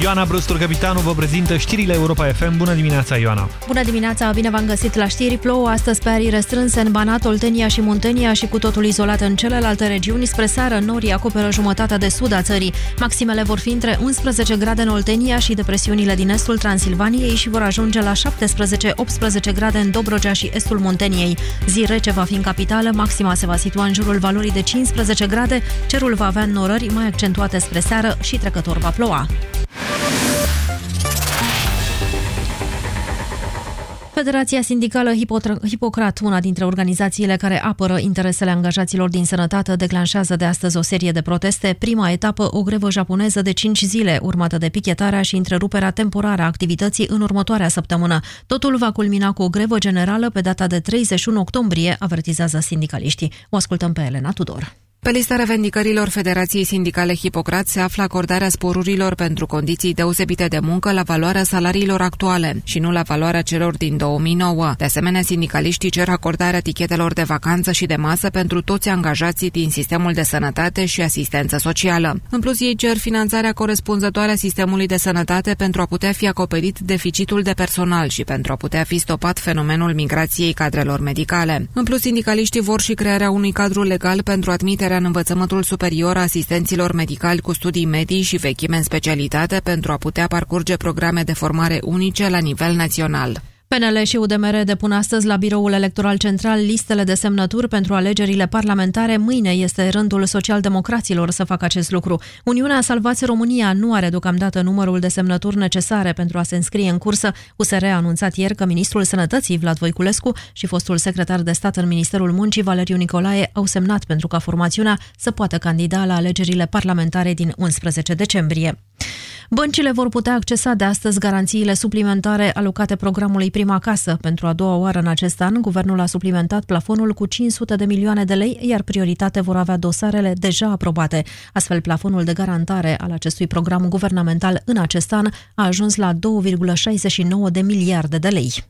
Ioana Brustur, capitanul, vă prezintă știrile Europa FM. Bună dimineața, Ioana! Bună dimineața, bine v-am găsit la știri. Plouă astăzi pe arii restrânse în Banat, Oltenia și Muntenia și cu totul izolat în celelalte regiuni. Spre seară, norii acoperă jumătatea de sud a țării. Maximele vor fi între 11 grade în Oltenia și depresiunile din estul Transilvaniei și vor ajunge la 17-18 grade în Dobrogea și estul Munteniei. Zi rece va fi în capitală, maxima se va situa în jurul valorii de 15 grade, cerul va avea norări mai accentuate spre seară și trecător va ploua. Federația Sindicală Hipotra- Hipocrat, una dintre organizațiile care apără interesele angajaților din sănătate, declanșează de astăzi o serie de proteste. Prima etapă, o grevă japoneză de 5 zile, urmată de pichetarea și întreruperea temporară a activității în următoarea săptămână. Totul va culmina cu o grevă generală pe data de 31 octombrie, avertizează sindicaliștii. O ascultăm pe Elena Tudor. Pe lista revendicărilor Federației Sindicale Hipocrat se află acordarea sporurilor pentru condiții deosebite de muncă la valoarea salariilor actuale și nu la valoarea celor din 2009. De asemenea, sindicaliștii cer acordarea tichetelor de vacanță și de masă pentru toți angajații din sistemul de sănătate și asistență socială. În plus, ei cer finanțarea corespunzătoare a sistemului de sănătate pentru a putea fi acoperit deficitul de personal și pentru a putea fi stopat fenomenul migrației cadrelor medicale. În plus, sindicaliștii vor și crearea unui cadru legal pentru admiterea în învățământul superior a asistenților medicali cu studii medii și vechime în specialitate pentru a putea parcurge programe de formare unice la nivel național. PNL și UDMR depun astăzi la Biroul Electoral Central listele de semnături pentru alegerile parlamentare. Mâine este rândul socialdemocraților să facă acest lucru. Uniunea Salvați România nu are deocamdată numărul de semnături necesare pentru a se înscrie în cursă. USR a anunțat ieri că ministrul Sănătății, Vlad Voiculescu, și fostul secretar de stat în Ministerul Muncii, Valeriu Nicolae, au semnat pentru ca formațiunea să poată candida la alegerile parlamentare din 11 decembrie. Băncile vor putea accesa de astăzi garanțiile suplimentare alocate programului Prima Casă. Pentru a doua oară în acest an, guvernul a suplimentat plafonul cu 500 de milioane de lei, iar prioritate vor avea dosarele deja aprobate. Astfel, plafonul de garantare al acestui program guvernamental în acest an a ajuns la 2,69 de miliarde de lei.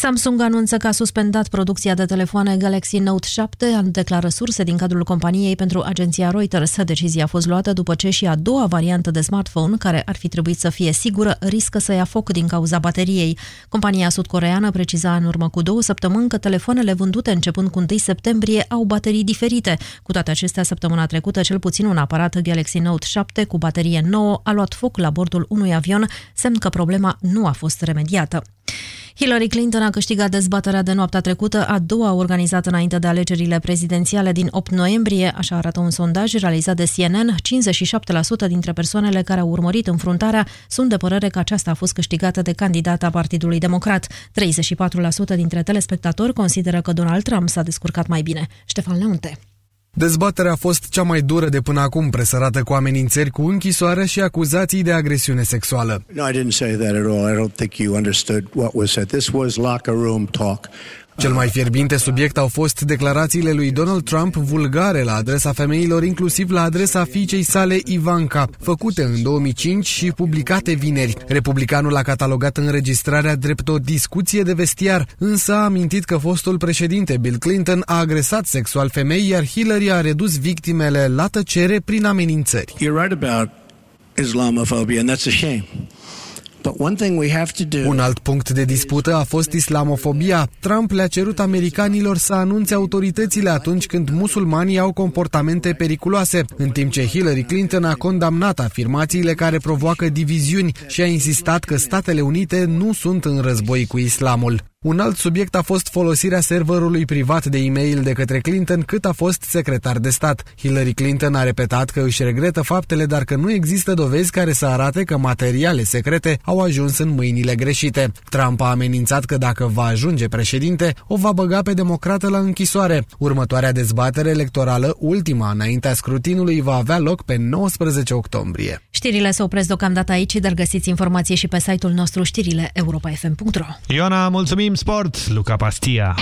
Samsung anunță că a suspendat producția de telefoane Galaxy Note 7, declară surse din cadrul companiei pentru agenția Reuters. Decizia a fost luată după ce și a doua variantă de smartphone, care ar fi trebuit să fie sigură, riscă să ia foc din cauza bateriei. Compania sudcoreană preciza în urmă cu două săptămâni că telefoanele vândute începând cu 1 septembrie au baterii diferite. Cu toate acestea, săptămâna trecută, cel puțin un aparat Galaxy Note 7 cu baterie nouă a luat foc la bordul unui avion, semn că problema nu a fost remediată. Hillary Clinton a câștigat dezbaterea de noaptea trecută, a doua organizată înainte de alegerile prezidențiale din 8 noiembrie, așa arată un sondaj realizat de CNN. 57% dintre persoanele care au urmărit înfruntarea sunt de părere că aceasta a fost câștigată de candidata Partidului Democrat. 34% dintre telespectatori consideră că Donald Trump s-a descurcat mai bine. Ștefan Leunte. Dezbaterea a fost cea mai dură de până acum, presărată cu amenințări cu închisoare și acuzații de agresiune sexuală. No, I didn't say that at all. I don't think you understood what was said. This was locker room talk. Cel mai fierbinte subiect au fost declarațiile lui Donald Trump vulgare la adresa femeilor, inclusiv la adresa fiicei sale Ivanka, făcute în 2005 și publicate vineri. Republicanul a catalogat înregistrarea drept o discuție de vestiar, însă a amintit că fostul președinte Bill Clinton a agresat sexual femei, iar Hillary a redus victimele la tăcere prin amenințări. You're right about Islamophobia, and that's a shame. Un alt punct de dispută a fost islamofobia. Trump le-a cerut americanilor să anunțe autoritățile atunci când musulmanii au comportamente periculoase, în timp ce Hillary Clinton a condamnat afirmațiile care provoacă diviziuni și a insistat că Statele Unite nu sunt în război cu islamul. Un alt subiect a fost folosirea serverului privat de e-mail de către Clinton cât a fost secretar de stat. Hillary Clinton a repetat că își regretă faptele, dar că nu există dovezi care să arate că materiale secrete au ajuns în mâinile greșite. Trump a amenințat că dacă va ajunge președinte, o va băga pe democrată la închisoare. Următoarea dezbatere electorală, ultima înaintea scrutinului, va avea loc pe 19 octombrie. Știrile se opresc deocamdată aici, dar găsiți informații și pe site-ul nostru știrile europa.fm.ro Ioana, mulțumim sport, Luca Pastia.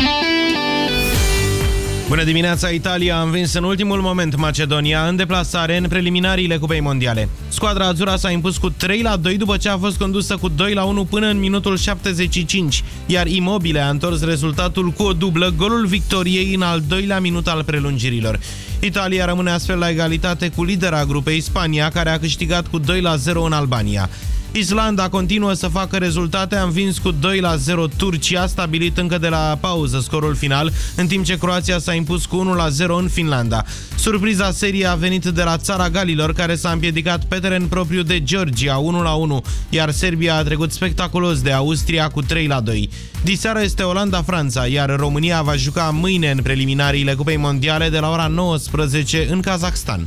Bună dimineața, Italia a învins în ultimul moment Macedonia în deplasare în preliminariile Cupei Mondiale. Squadra Azura s-a impus cu 3 la 2 după ce a fost condusă cu 2 la 1 până în minutul 75, iar Immobile a întors rezultatul cu o dublă, golul victoriei în al doilea minut al prelungirilor. Italia rămâne astfel la egalitate cu lidera grupei Spania, care a câștigat cu 2 la 0 în Albania. Islanda continuă să facă rezultate, a învins cu 2 la 0 Turcia, stabilit încă de la pauză scorul final, în timp ce Croația s-a impus cu 1 la 0 în Finlanda. Surpriza seriei a venit de la țara Galilor, care s-a împiedicat pe teren propriu de Georgia 1 la 1, iar Serbia a trecut spectaculos de Austria cu 3 la 2. Diseară este Olanda-Franța, iar România va juca mâine în preliminariile Cupei Mondiale de la ora 19 în Kazakhstan.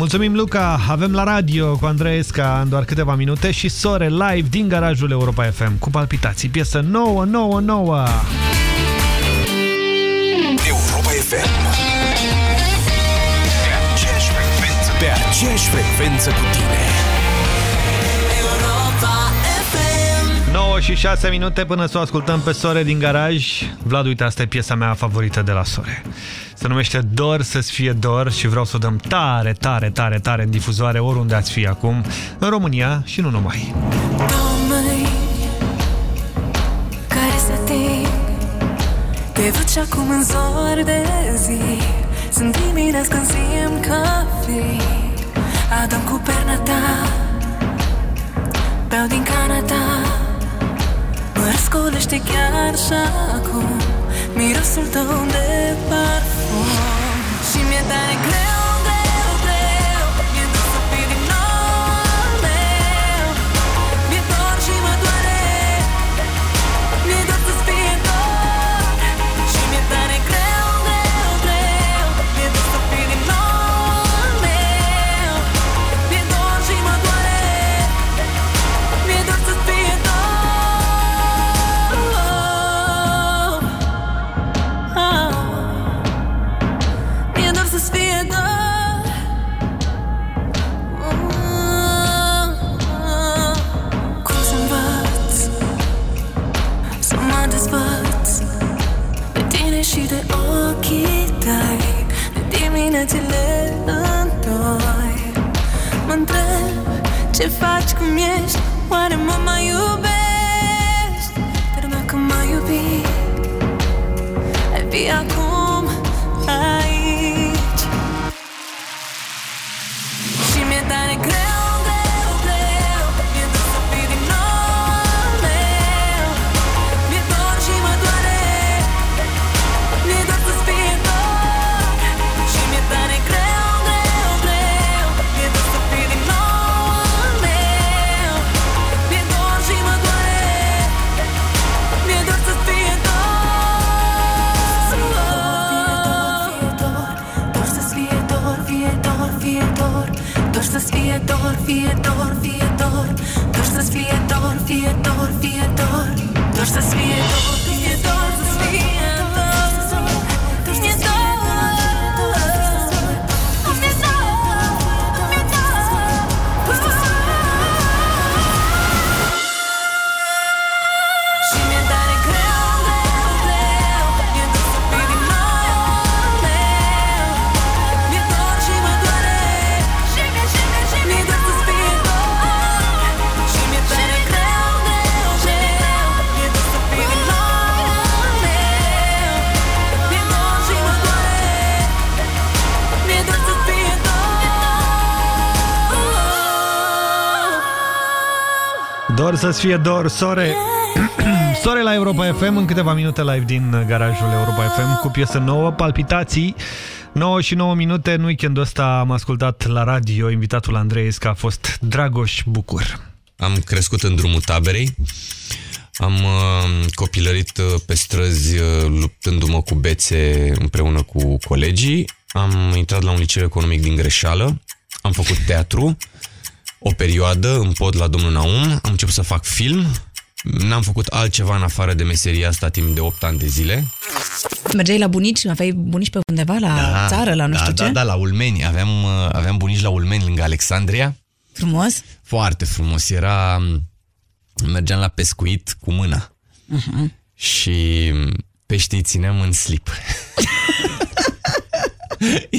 Mulțumim, Luca! Avem la radio cu Andreesca în doar câteva minute și Sore live din garajul Europa FM cu palpitații. Piesă nouă, nouă, nouă! Europa FM Pe aceeași frecvență Pe aceeași frecvență cu tine și 6 minute până să o ascultăm pe Sore din garaj. Vlad, uite, asta e piesa mea favorită de la Sore. Se numește Dor să-ți fie dor și vreau să o dăm tare, tare, tare, tare în difuzoare oriunde ați fi acum, în România și nu numai. care să ating Te văd și acum în zor de zi Sunt dimineați când simt că fii Adăm cu perna ta Beau din cana ta Mă răscolește chiar și acum Mirosul tău de parfum. Și mi-e tare greu, greu, ochii tăi De diminețile întoi Mă întreb ce faci, cum ești? Oare mă mai iubești? Dar dacă m-ai iubit Ai fi acum aici. Și mi-e tare greu, greu, fie dor, fie dor Dor să-ți fie dor, fie dor, fie dor Dor să-ți fie dor, fie dor, Dor să-ți fie dor, Sore! Sore la Europa FM, în câteva minute live din garajul Europa FM cu piesă nouă, Palpitații. 9 și 9 minute, în weekendul ăsta am ascultat la radio, invitatul Andrei că a fost Dragoș Bucur. Am crescut în drumul taberei, am uh, copilărit uh, pe străzi uh, luptându-mă cu bețe împreună cu colegii, am intrat la un liceu economic din greșeală, am făcut teatru, o perioadă în pod la domnul Naum, am început să fac film, n-am făcut altceva în afară de meseria asta timp de 8 ani de zile. Mergeai la bunici? Aveai bunici pe undeva, la țară, la nu da, știu da, ce? Da, la Ulmeni. Aveam, uh, aveam bunici la Ulmeni, lângă Alexandria. Frumos? Foarte frumos. Era... Mergeam la pescuit cu mâna. Uh-huh. Și peștii îi țineam în slip.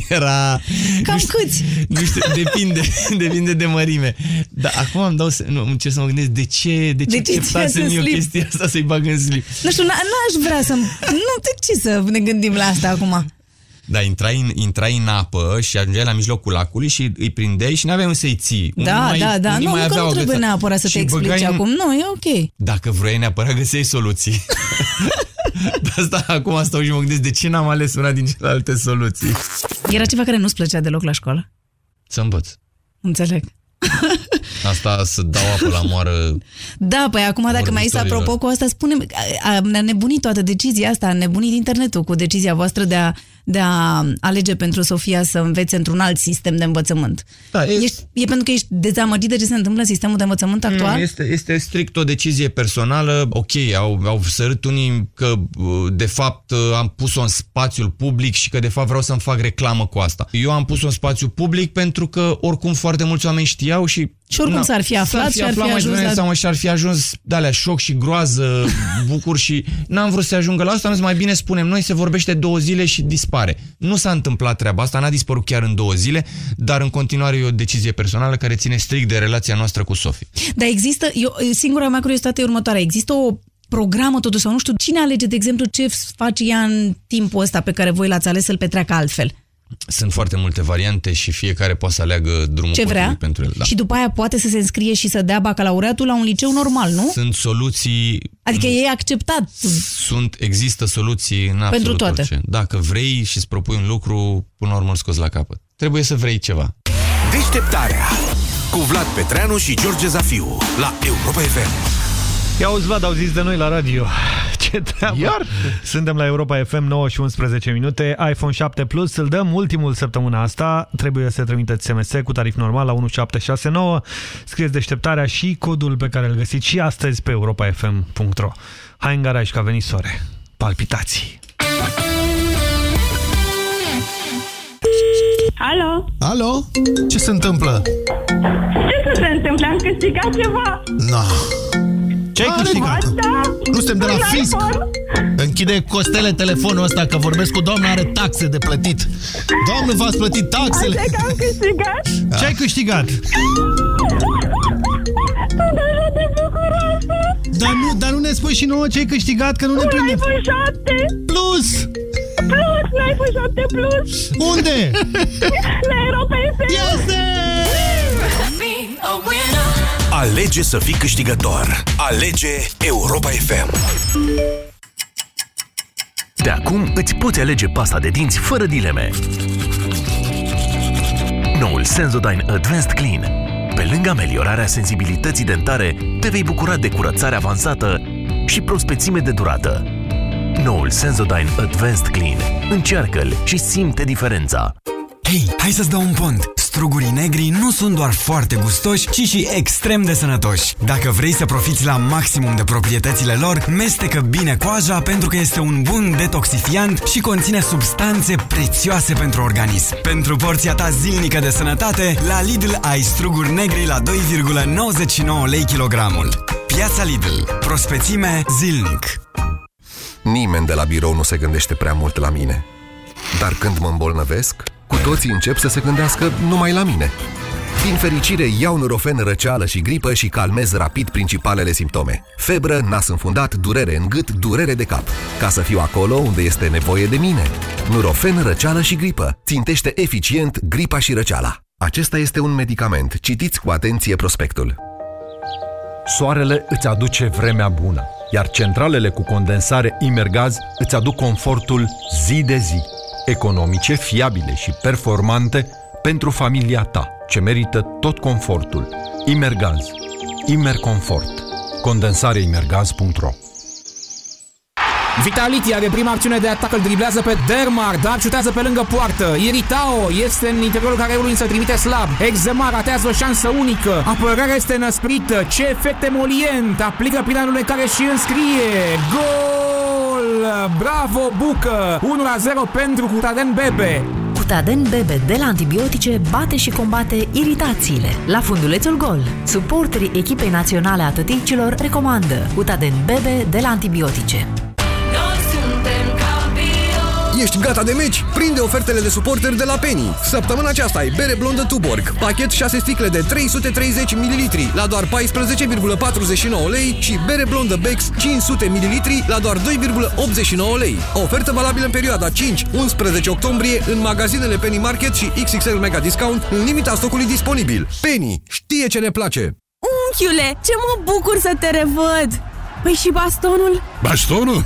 Era... Cam nu știu, câți? Nu știu, depinde, depinde de mărime. Dar acum îmi dau să, nu, încerc să mă gândesc de ce, de ce, De ce acceptasem ți-ați în eu slip? chestia asta să-i bag în slip. Nu știu, n- n-aș vrea să... Nu, de ce să ne gândim la asta acum? Da, intrai în, intrai în apă și ajungeai la mijlocul lacului și îi prindeai și n-aveai unde să-i ții. Unii Da, mai, da, da. unii Nu, mai nu că aveau nu trebuie agățat. neapărat să Și te explici băgai în- acum. Nu, e ok. Dacă vrei neapărat găseai soluții. De asta acum stau și mă gândesc de ce n-am ales una din celelalte soluții. Era ceva care nu-ți plăcea deloc la școală? Să învăț. Înțeleg. Asta să dau apă la moară. Da, păi acum dacă mai ești Vorbitorilor. apropo cu asta, spune a, a nebunit toată decizia asta, a nebunit internetul cu decizia voastră de a de a alege pentru Sofia să învețe într-un alt sistem de învățământ? Da, e- Ești, e pentru că ești dezamăgit de ce se întâmplă în sistemul de învățământ actual? Nu, este, este strict o decizie personală. Ok, au, au sărit unii că uh, de fapt uh, am pus-o în spațiul public și că de fapt vreau să-mi fac reclamă cu asta. Eu am pus-o în spațiu public pentru că oricum foarte mulți oameni știau și Și oricum Na, s-ar fi aflat și ar fi mai ajuns devreme la- sau și-ar fi ajuns de alea șoc și groază, bucur și n-am vrut să ajungă la asta, am zis mai bine spunem noi, se vorbește două zile și dispare. Nu s-a întâmplat treaba asta, n-a dispărut chiar în două zile, dar în continuare e o decizie personală care ține strict de relația noastră cu Sofie. Dar există, eu, singura mea curiozitate e următoarea, există o programă totuși, sau nu știu, cine alege, de exemplu, ce face ea în timpul ăsta pe care voi l-ați ales să-l petreacă altfel? Sunt foarte multe variante și fiecare poate să aleagă drumul Ce vrea? potrivit pentru el. Da. Și după aia poate să se înscrie și să dea bacalaureatul la un liceu normal, nu? Sunt soluții Adică e acceptat. sunt, există soluții în absolut Pentru toate. orice. Dacă vrei și îți propui un lucru, până la urmă îl scoți la capăt. Trebuie să vrei ceva. Deșteptarea cu Vlad Petreanu și George Zafiu la Europa FM. Ia auzi, Vlad, au zis de noi la radio. Ce treabă. Iar? Suntem la Europa FM 9 și 11 minute. iPhone 7 Plus îl dăm ultimul săptămâna asta. Trebuie să trimiteți SMS cu tarif normal la 1769. Scrieți deșteptarea și codul pe care îl găsiți și astăzi pe europafm.ro. Hai în garaj că a venit sore. Palpitații. Alo? Alo? Ce se întâmplă? Ce să se întâmple? Am câștigat ceva? No. Ce ai câștigat? Da. Nu suntem de la Un fisc. iPhone. Închide Costele telefonul ăsta că vorbesc cu doamna, are taxe de plătit. Doamnă, v-ați plătit taxele? Așa că am câștigat? Ce ai câștigat? Sunt așa de bucuroasă! Dar nu, dar nu ne spui și nouă ce ai câștigat, că nu ne Un prinde. iPhone 7! Plus! Plus! Un iPhone 7 Plus! Unde? La Europa FM! Este! Alege să fii câștigător. Alege Europa FM. De acum îți poți alege pasta de dinți fără dileme. Noul Sensodyne Advanced Clean. Pe lângă ameliorarea sensibilității dentare, te vei bucura de curățare avansată și prospețime de durată. Noul Sensodyne Advanced Clean. Încearcă-l și simte diferența. Hei, hai să-ți dau un pont! Strugurii negri nu sunt doar foarte gustoși, ci și extrem de sănătoși. Dacă vrei să profiți la maximum de proprietățile lor, mestecă bine coaja pentru că este un bun detoxifiant și conține substanțe prețioase pentru organism. Pentru porția ta zilnică de sănătate, la Lidl ai struguri negri la 2,99 lei kilogramul. Piața Lidl. Prospețime zilnic. Nimeni de la birou nu se gândește prea mult la mine. Dar când mă îmbolnăvesc, cu toții încep să se gândească numai la mine. Din fericire, iau Nurofen răceală și gripă și calmez rapid principalele simptome. Febră, nas înfundat, durere în gât, durere de cap. Ca să fiu acolo unde este nevoie de mine. Nurofen răceală și gripă. Țintește eficient gripa și răceala. Acesta este un medicament. Citiți cu atenție prospectul. Soarele îți aduce vremea bună, iar centralele cu condensare Imergaz îți aduc confortul zi de zi, economice, fiabile și performante pentru familia ta, ce merită tot confortul. Imergaz. Imerconfort. Condensareimergaz.ro Vitality are prima acțiune de atac, îl driblează pe Dermar, dar șutează pe lângă poartă. Iritao este în interiorul careului, însă trimite slab. Exema ratează o șansă unică. Apărarea este năsprită. Ce efect emolient! Aplică prin care și înscrie. Gol! Bravo, Bucă! 1-0 pentru Cutaden Bebe. Cutaden Bebe de la antibiotice bate și combate iritațiile. La fundulețul gol, suporterii echipei naționale a tăticilor recomandă Cutaden Bebe de la antibiotice. Ești gata de meci? Prinde ofertele de suporteri de la Penny. Săptămâna aceasta ai bere blondă Tuborg, pachet 6 sticle de 330 ml la doar 14,49 lei și bere blondă Bex 500 ml la doar 2,89 lei. Ofertă valabilă în perioada 5-11 octombrie în magazinele Penny Market și XXL Mega Discount în limita stocului disponibil. Penny știe ce ne place! Unchiule, ce mă bucur să te revăd! Păi și bastonul? Bastonul?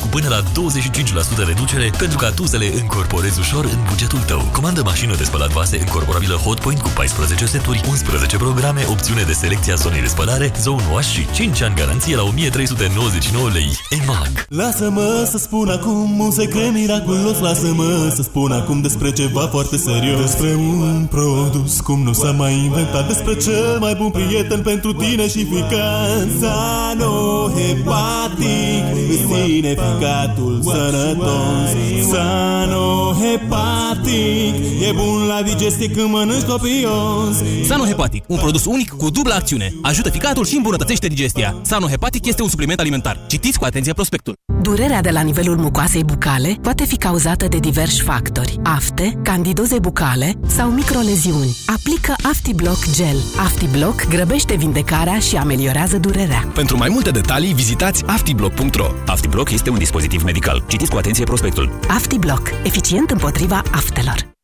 cu până la 25% reducere pentru ca tu să le încorporezi ușor în bugetul tău. Comandă mașină de spălat vase încorporabilă Hotpoint cu 14 seturi, 11 programe, opțiune de selecție a zonei de spălare, zone wash și 5 ani garanție la 1399 lei. EMAG. Lasă-mă să spun acum un secret miraculos Lasă-mă să spun acum despre ceva foarte serios Despre un produs cum nu s-a mai inventat Despre cel mai bun prieten pentru tine și ficat Sanohepatic Sine ficatul sănătos Sanohepatic E bun la digestie când mănânci copios Sanohepatic, un produs unic cu dublă acțiune. Ajută ficatul și îmbunătățește digestia. Sanohepatic este un supliment alimentar. Citiți cu atenție prospectul. Durerea de la nivelul mucoasei bucale poate fi cauzată de diversi factori. Afte, candidoze bucale sau microleziuni. Aplică AftiBlock Gel. AftiBlock grăbește vindecarea și ameliorează durerea. Pentru mai multe detalii, vizitați aftiblock.ro. AftiBlock este un dispozitiv medical. Citiți cu atenție prospectul. AftiBlock. Eficient împotriva aftelor.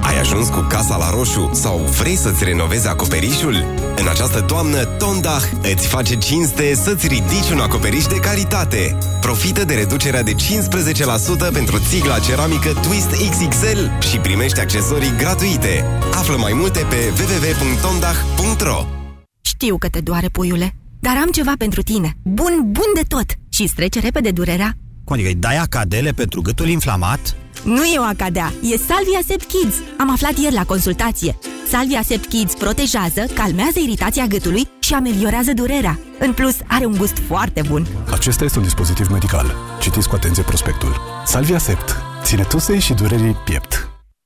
Ai ajuns cu casa la roșu sau vrei să-ți renovezi acoperișul? În această toamnă, Tondach îți face cinste să-ți ridici un acoperiș de calitate. Profită de reducerea de 15% pentru țigla ceramică Twist XXL și primești accesorii gratuite. Află mai multe pe www.tondach.ro Știu că te doare, puiule, dar am ceva pentru tine. Bun, bun de tot! Și îți trece repede durerea. Cum adică îi dai acadele pentru gâtul inflamat? Nu e o acadea, e Salvia Sept Kids. Am aflat ieri la consultație. Salvia Sept Kids protejează, calmează iritația gâtului și ameliorează durerea. În plus, are un gust foarte bun. Acesta este un dispozitiv medical. Citiți cu atenție prospectul. Salvia Sept. Ține tusei și durerii piept.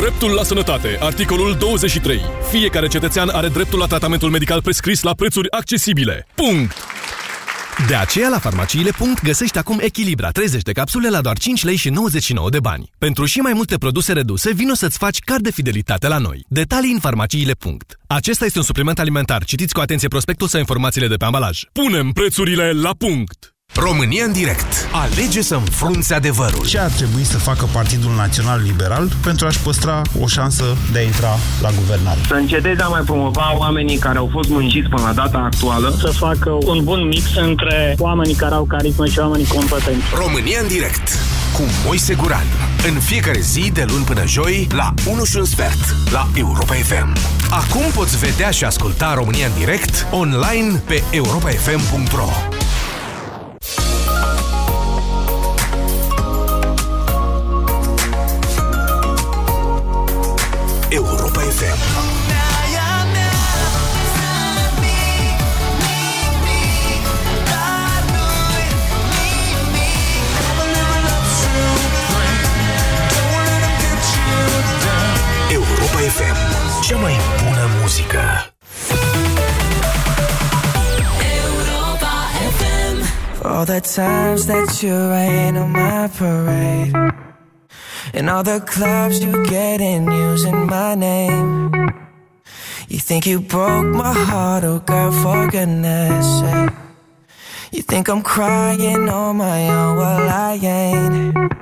Dreptul la sănătate. Articolul 23. Fiecare cetățean are dreptul la tratamentul medical prescris la prețuri accesibile. Punct! De aceea, la farmaciile. Punct, găsești acum Echilibra 30 de capsule la doar 5 lei și 99 de bani. Pentru și mai multe produse reduse, vino să-ți faci card de fidelitate la noi. Detalii în farmaciile. Punct. Acesta este un supliment alimentar. Citiți cu atenție prospectul sau informațiile de pe ambalaj. Punem prețurile la punct! România în direct. Alege să înfrunți adevărul. Ce ar trebui să facă Partidul Național Liberal pentru a-și păstra o șansă de a intra la guvernare? Să înceteze a mai promova oamenii care au fost munciți până la data actuală. Să facă un bun mix între oamenii care au carismă și oamenii competenți. România în direct cu Moise Guran. În fiecare zi, de luni până joi, la 1 și un sfert, la Europa FM. Acum poți vedea și asculta România în direct online pe europafm.ro Cea mai bună muzică. all the times that you rain on my parade. And all the clubs you get in using my name. You think you broke my heart, oh girl, for goodness sake. You think I'm crying on my own, well I ain't.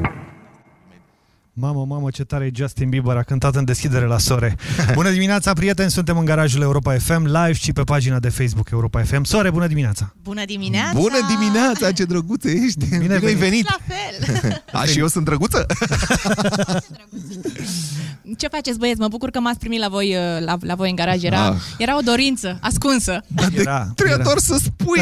Mamă, mamă, ce tare e Justin Bieber, a cântat în deschidere la sore. Bună dimineața, prieteni, suntem în garajul Europa FM, live și pe pagina de Facebook Europa FM. Sore, bună dimineața! Bună dimineața! Bună dimineața, ce drăguță ești! Bine, Bine ai venit! La fel! A, și eu sunt drăguță? Ce faceți, băieți? Mă bucur că m-ați primit la voi, uh, la, la voi în garaj. Era, Ah. era o dorință ascunsă. Era, Trebuie era. doar să spui!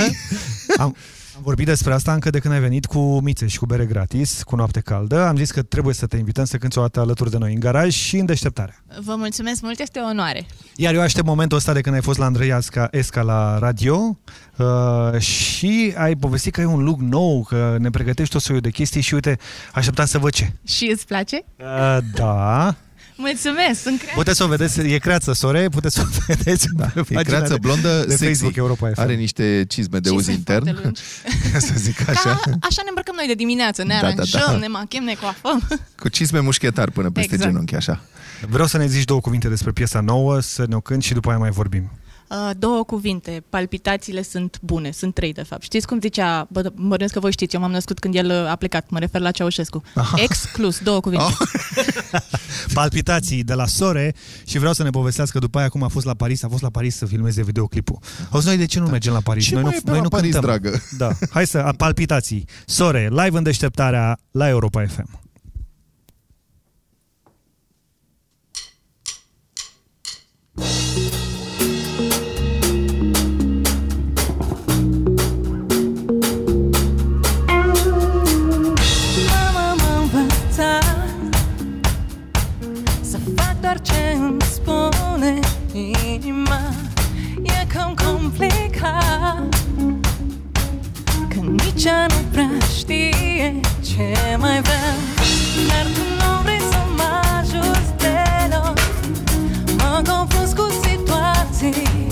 Am, am vorbit despre asta încă de când ai venit cu mițe și cu bere gratis, cu noapte caldă. Am zis că trebuie să te invităm să cânti o dată alături de noi în garaj și în deșteptarea. Vă mulțumesc mult, este o onoare. Iar eu aștept momentul ăsta de când ai fost la Andrei Esca, Esca la radio uh, și ai povestit că ai un look nou, că ne pregătești tot soiul de chestii și uite, așteptam să văd ce. Și îți place? Uh, da. Mulțumesc, sunt creativ. Puteți să o vedeți, e creață, sore, puteți să o vedeți da, pe E pagina creață de, blondă, de sexy. Facebook Europa FM. Are niște cizme de uz Cizme intern, foarte lungi. să zic Ca, așa. așa ne îmbrăcăm noi de dimineață, ne Da, da, aranjăm, da. ne machem, ne coafăm. Cu cizme mușchetar până peste Exact. genunchi, așa. Vreau să ne zici două cuvinte despre piesa nouă, să ne o cânti și după aia mai vorbim. Uh, două cuvinte. Palpitațiile sunt bune. Sunt trei, de fapt. Știți cum zicea, bă, mă gândesc că voi știți, eu m-am născut când el uh, a plecat. Mă refer la Ceaușescu. Aha. Exclus, două cuvinte. Oh. Palpitații de la Sore și vreau să ne povestească după aia cum a fost la Paris. A fost la Paris să filmeze videoclipul. Auzi, noi de ce nu mergem la Paris? Ce noi mai nu, e pe noi la nu Paris, cântăm. dragă? Da. Hai să, a, palpitații. Sore, live în deșteptarea la Europa FM. Cam complicat. Că nici ea nu prea știe ce mai vrea Dar tu nu vrei să mă ajuți deloc. Mă confrunți cu situații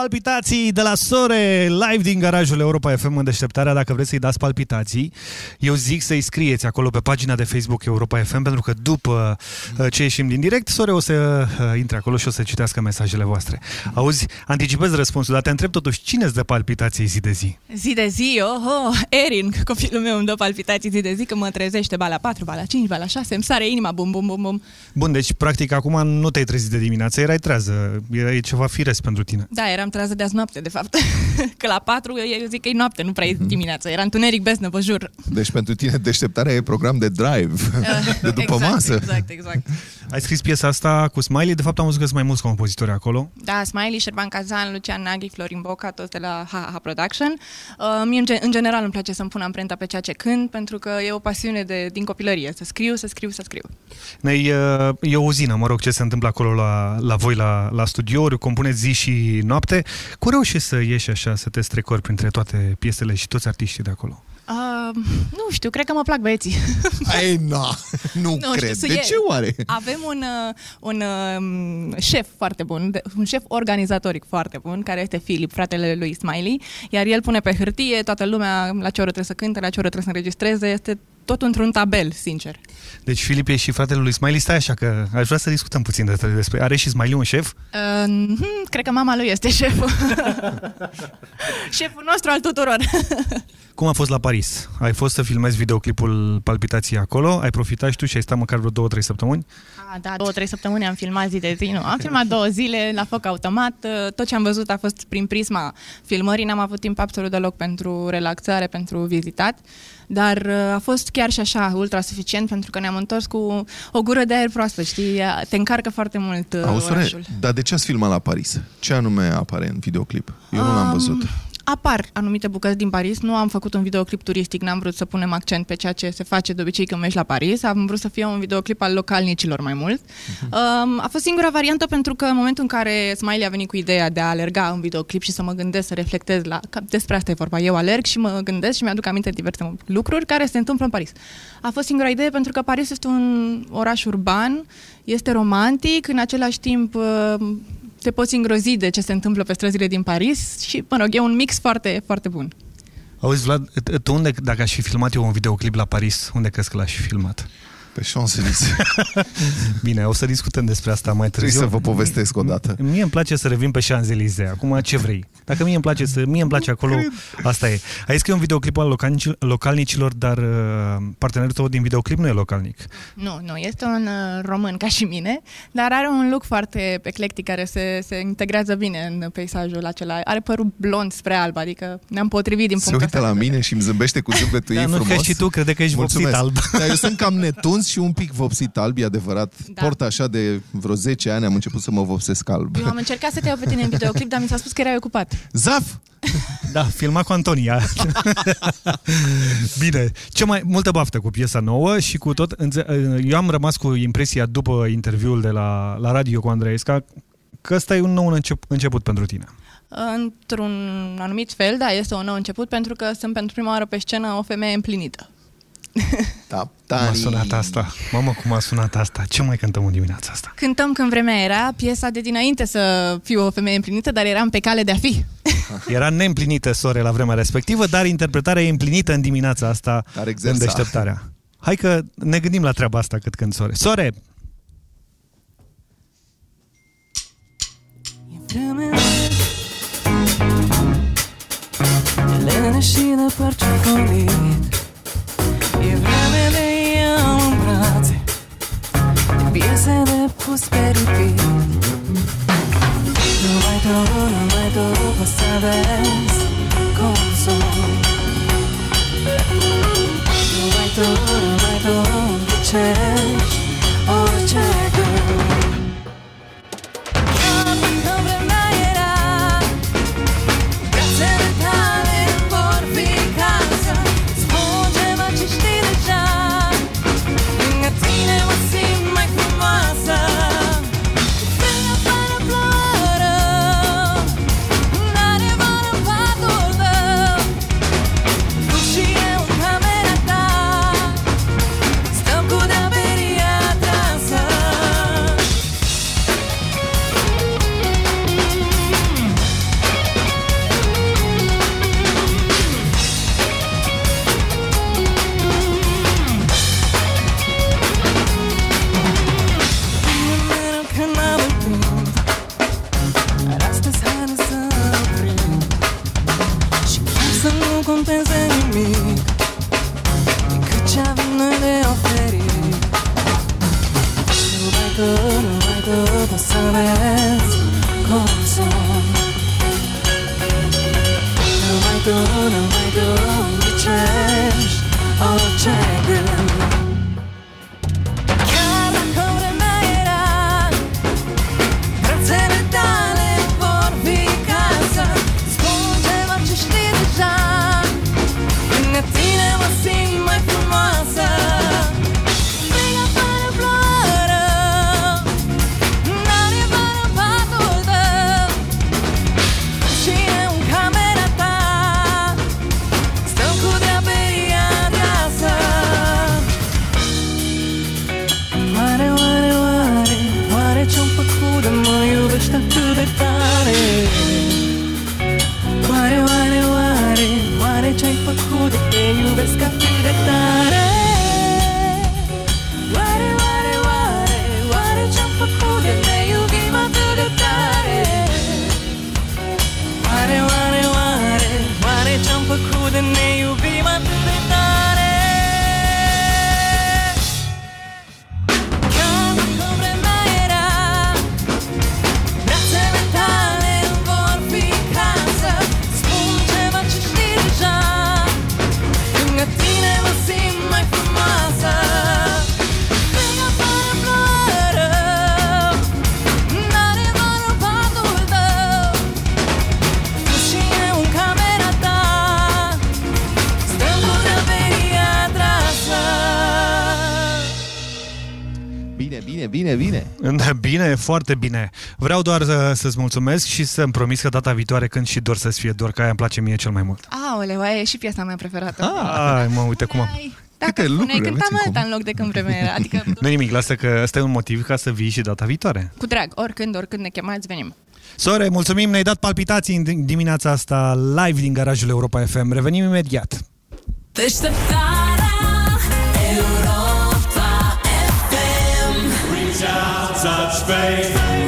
Palpitații de la Sore, live din garajul Europa FM în deșteptarea. Dacă vreți să-i dați palpitații, eu zic să-i scrieți acolo pe pagina de Facebook Europa FM, pentru că după uh, ce ieșim din direct, Sore o să uh, intre acolo și o să citească mesajele voastre. Auzi, anticipez răspunsul, dar te întreb totuși, cine îți dă palpitații zi de zi? Zi de zi, oh, Erin, copilul meu îmi dă palpitații zi de zi, că mă trezește ba la 4, ba la 5, ba la 6, îmi sare inima, bum, bum, bum, bum. Bun, deci practic acum nu te-ai trezit de dimineață, erai trează, e ceva firesc pentru tine. Da, eram trează de azi noapte, de fapt. că la 4 eu zic că e noapte, nu prea e dimineață. Era întuneric besnă, vă jur. Deci pentru tine deșteptarea e program de drive, de după exact, masă. Exact, exact. Ai scris piesa asta cu Smiley, de fapt am văzut că sunt mai mulți compozitori acolo. Da, Smiley, Șerban Kazan, Lucian Naghi, Florin Boca, toți de la HH Production. Uh, mie, în, gen- în general, îmi place să-mi pun amprenta pe ceea ce cânt, pentru că e o pasiune de, din copilărie, să scriu, să scriu, să scriu. Ne, e o uzină, mă rog, ce se întâmplă acolo la, la voi, la, la studiouri, compuneți zi și noapte. Cum reușești să ieși așa, să te strecori printre toate piesele și toți artiștii de acolo? Uh, nu știu, cred că mă plac băieții. Ai, na, nu, nu cred. știu, de e- ce oare? Avem un, uh, un uh, șef foarte bun, de- un șef organizatoric foarte bun, care este Filip, fratele lui Smiley, iar el pune pe hârtie toată lumea la ce oră trebuie să cânte, la ce oră trebuie să înregistreze, este tot într-un tabel, sincer. Deci Filip e și fratele lui Smiley, stai așa că aș vrea să discutăm puțin despre, despre are și Smiley un șef? Uh, hmm, cred că mama lui este șeful. Șeful nostru al tuturor. Cum a fost la Paris? Ai fost să filmezi videoclipul Palpitații acolo? Ai profitat și tu și ai stat măcar vreo două, trei săptămâni? Ah, da, două, trei săptămâni am filmat zi de zi, nu. Am filmat două zile la foc automat. Uh, Tot ce am văzut a fost prin prisma filmării. N-am avut timp absolut deloc pentru relaxare, pentru vizitat. Dar uh, a fost chiar și așa ultra suficient pentru că ne-am întors cu o gură de aer proaspăt, știi? Te încarcă foarte mult uh, Auzi, Sore, orașul. dar de ce ați filmat la Paris? Ce anume apare în videoclip? Eu nu l-am Um, văzut. Apar anumite bucăți din Paris. Nu am făcut un videoclip turistic, n-am vrut să punem accent pe ceea ce se face de obicei când mergi la Paris. Am vrut să fie un videoclip al localnicilor mai mult. Um, a fost singura variantă pentru că în momentul în care Smiley a venit cu ideea de a alerga în videoclip și să mă gândesc, să reflectez la... Că despre asta e vorba. Eu alerg și mă gândesc și mi-aduc aminte de diverse lucruri care se întâmplă în Paris. A fost singura idee pentru că Paris este un oraș urban, este romantic, în același timp uh, te poți îngrozi de ce se întâmplă pe străzile din Paris și, mă rog, e un mix foarte, foarte bun. Auzi, Vlad, tu unde, dacă aș fi filmat eu un videoclip la Paris, unde crezi că l-aș fi filmat? Pe Champs-Élysées. Bine, o să discutăm despre asta mai târziu. Trebuie să vă povestesc odată. Mie îmi place să revin pe Champs-Élysées. Acum ce vrei? Dacă mie îmi place, să, mie îmi place acolo, asta e. Ai zis că e un videoclip al localnici, localnicilor, dar uh, partenerul tău din videoclip nu e localnic. Nu, nu, este un uh, român ca și mine, dar are un look foarte eclectic care se, se integrează bine în peisajul acela. Are părul blond spre alb, adică ne-am potrivit din Se punctul uită la mine și îmi zâmbește cu zâmbetul Da, ei nu, că frumos. și tu crede că ești vopsit alb. Dar eu sunt cam netuns și un pic vopsit alb, e adevărat. Da. Port așa de vreo 10 ani, am început să mă vopsesc alb. Eu am încercat să te iau pe tine în videoclip, dar mi s-a spus că erai ocupat. Zaf! Da, filmat cu Antonia. Bine, ce mai multă baftă cu piesa nouă și cu tot. înțe- Eu am rămas cu impresia după interviul de la, la radio cu Andreesca că ăsta e un nou încep, început pentru tine. Într-un anumit fel, da, este un nou început pentru că sunt pentru prima oară pe scenă o femeie împlinită. Da, Cum a sunat asta? Mamă, cum a sunat asta? Ce mai cântăm în dimineața asta? Cântăm când vremea era, piesa de dinainte să fiu o femeie împlinită, dar eram pe cale de a fi. Era neîmplinită sore la vremea respectivă, dar interpretarea e împlinită în dimineața asta Dar în exersa. deșteptarea. Hai că ne gândim la treaba asta cât când sore. Sore, Lene și de păr ciufolit E vreme de iau în brațe. De piese de pus pe repeat Nu mai tu, nu mai tu Poți să vezi cum sunt. Nu mai tu, nu mai tu Împicești orice foarte bine. Vreau doar să, să-ți mulțumesc și să-mi promis că data viitoare când și dor să-ți fie dor, că aia îmi place mie cel mai mult. Aoleu, aia e și piesa mea preferată. Ai, mă, uite cum am... Dacă Câte spune, lucruri cântam aveți în alta în loc de când vreme era. Adică nu nimic, lasă că ăsta e un motiv ca să vii și data viitoare. cu drag, oricând, oricând ne chemați, venim. Sore, mulțumim, ne-ai dat palpitații în dimineața asta live din garajul Europa FM. Revenim imediat. Deșteptarea Europa Einsatz space.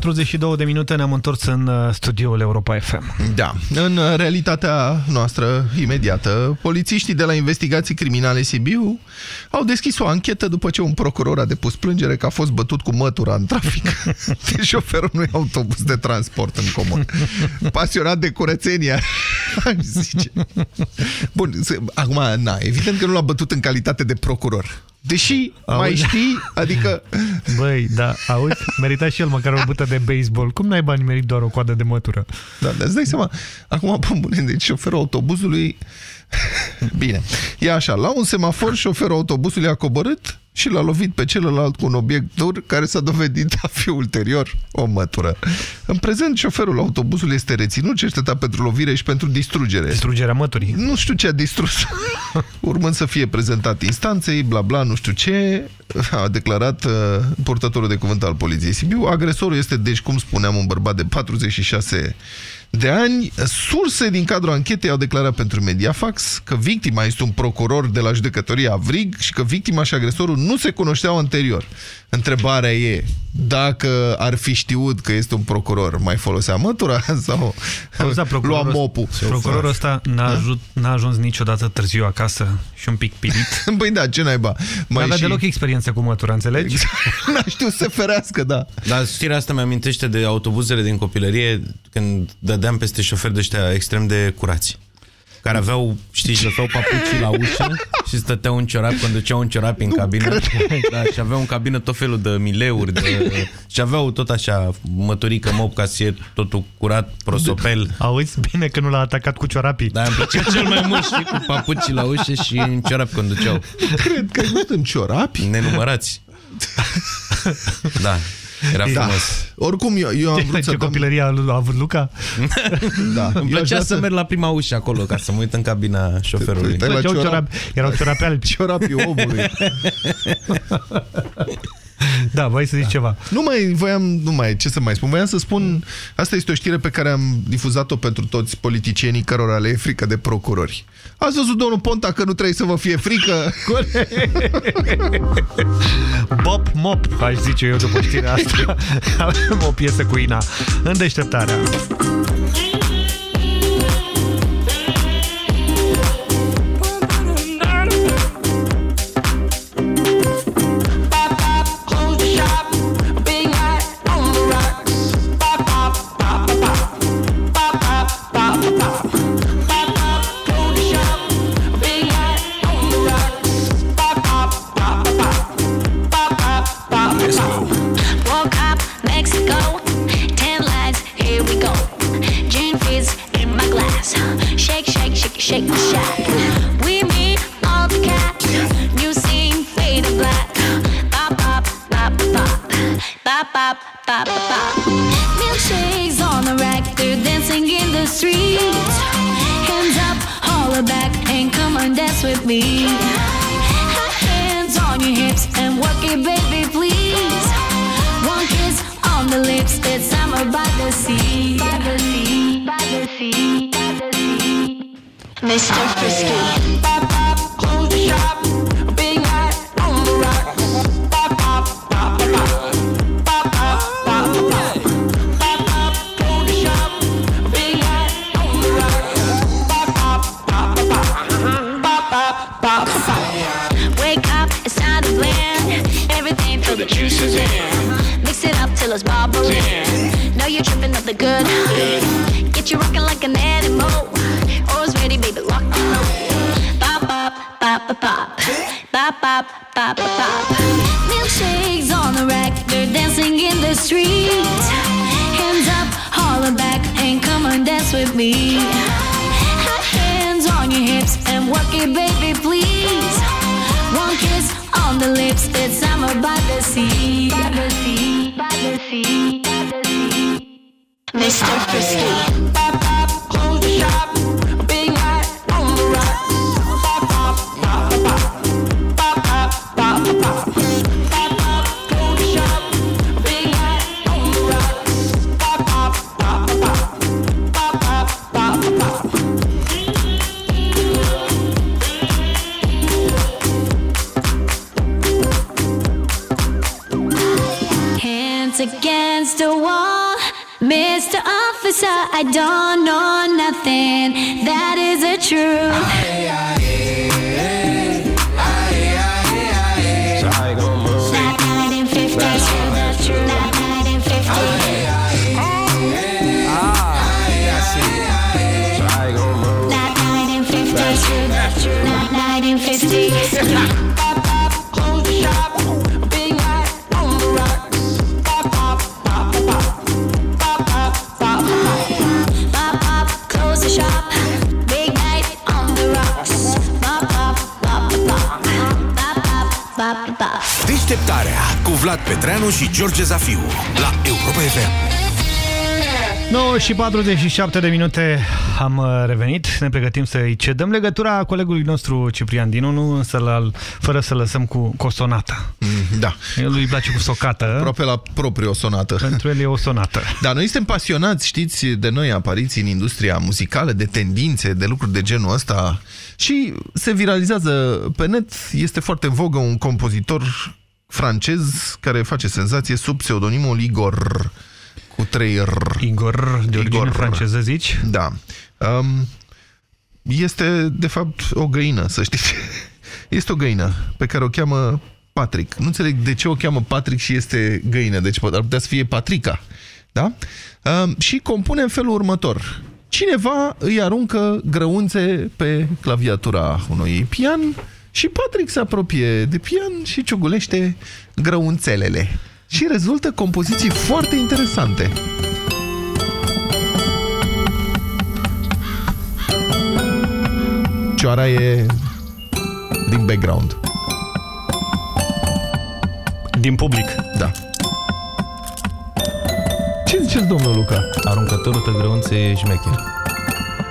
42 de minute ne-am întors în uh, studioul Europa FM. Da, în uh, realitatea noastră imediată, polițiștii de la investigații criminale Sibiu au deschis o anchetă după ce un procuror a depus plângere că a fost bătut cu mătura în trafic de șoferul unui autobuz de transport în comun. Pasionat de curățenia, zice. Bun, acum, na, evident că nu l-a bătut în calitate de procuror. Deși auzi? mai știi, adică... Băi, da, auzi, merita și el măcar o bută de baseball. Cum n-ai bani merit doar o coadă de mătură? Da, dar îți dai seama, acum, pe bune, deci șoferul autobuzului... Bine, e așa, la un semafor șoferul autobuzului a coborât și l-a lovit pe celălalt cu un obiect dur care s-a dovedit a fi ulterior o mătură. În prezent, șoferul autobuzului este reținut, cercetat pentru lovire și pentru distrugere. Distrugerea măturii. Nu știu ce a distrus. Urmând să fie prezentat instanței, bla bla, nu știu ce, a declarat uh, purtătorul de cuvânt al poliției Sibiu. Agresorul este, deci, cum spuneam, un bărbat de 46 de ani, surse din cadrul anchetei au declarat pentru Mediafax că victima este un procuror de la judecătoria Avrig și că victima și agresorul nu se cunoșteau anterior. Întrebarea e, dacă ar fi știut că este un procuror, mai folosea mătura sau lua mopul? Procurorul ăsta n-a da? ajuns niciodată târziu acasă și un pic pilit. Băi da, ce naiba? Mai N-avea și... deloc experiență cu mătura, înțelegi? N-a știut să ferească, da. Dar știrea asta mi-amintește de autobuzele din copilărie când dădeam peste șoferi de ăștia extrem de curați care aveau, știi, lăsau papucii la ușă și stăteau în ciorap, conduceau un ciorap în nu cabină. Da, și aveau în cabină tot felul de mileuri de, și aveau tot așa măturică mop ca să fie totul curat, prosopel. Auzi, bine că nu l-a atacat cu ciorapii. Da, îmi plăcea cel mai mult și cu papucii la ușă și în ciorap conduceau. Cred că ai în ciorapi? Nenumărați. Da. Era da. frumos. Oricum, eu, eu am vrut Ce să copilărie a avut Luca? da. Îmi plăcea să merg la prima ușă acolo, ca să mă uit în cabina șoferului. Te, te ciorap, erau ciorapi albi. Ciorapii omului. Da, voi să zici da. ceva. Nu mai voiam, nu mai, ce să mai spun, voiam să spun, asta este o știre pe care am difuzat-o pentru toți politicienii cărora le e frică de procurori. Ați văzut, domnul Ponta, că nu trebuie să vă fie frică? Bop mop, aș zice eu după știrea asta. Avem o piesă cu Ina în deșteptarea. Și 47 de minute am uh, revenit. Ne pregătim să-i cedăm legătura colegului nostru Ciprian Dinu, nu însă la, fără să lăsăm cu, cu o sonată. Da. El îi place cu socată. Aproape la proprie o sonată. Pentru el e o sonată. Da, noi suntem pasionați, știți, de noi apariții în industria muzicală, de tendințe, de lucruri de genul ăsta și se viralizează pe net. Este foarte în vogă un compozitor francez care face senzație sub pseudonimul Igor cu trei R. Igor, de origine Igor. franceză, zici? Da. Um, este, de fapt, o găină, să știți. Este o găină pe care o cheamă Patrick. Nu înțeleg de ce o cheamă Patrick și este găină. Deci ar putea să fie Patrica. Da? Um, și compune în felul următor. Cineva îi aruncă grăunțe pe claviatura unui pian și Patrick se apropie de pian și ciugulește grăunțelele. Și rezultă compoziții foarte interesante. Cioara e din background. Din public. Da. Ce ziceți, domnul Luca? Aruncătorul de grăunțe e șmecher.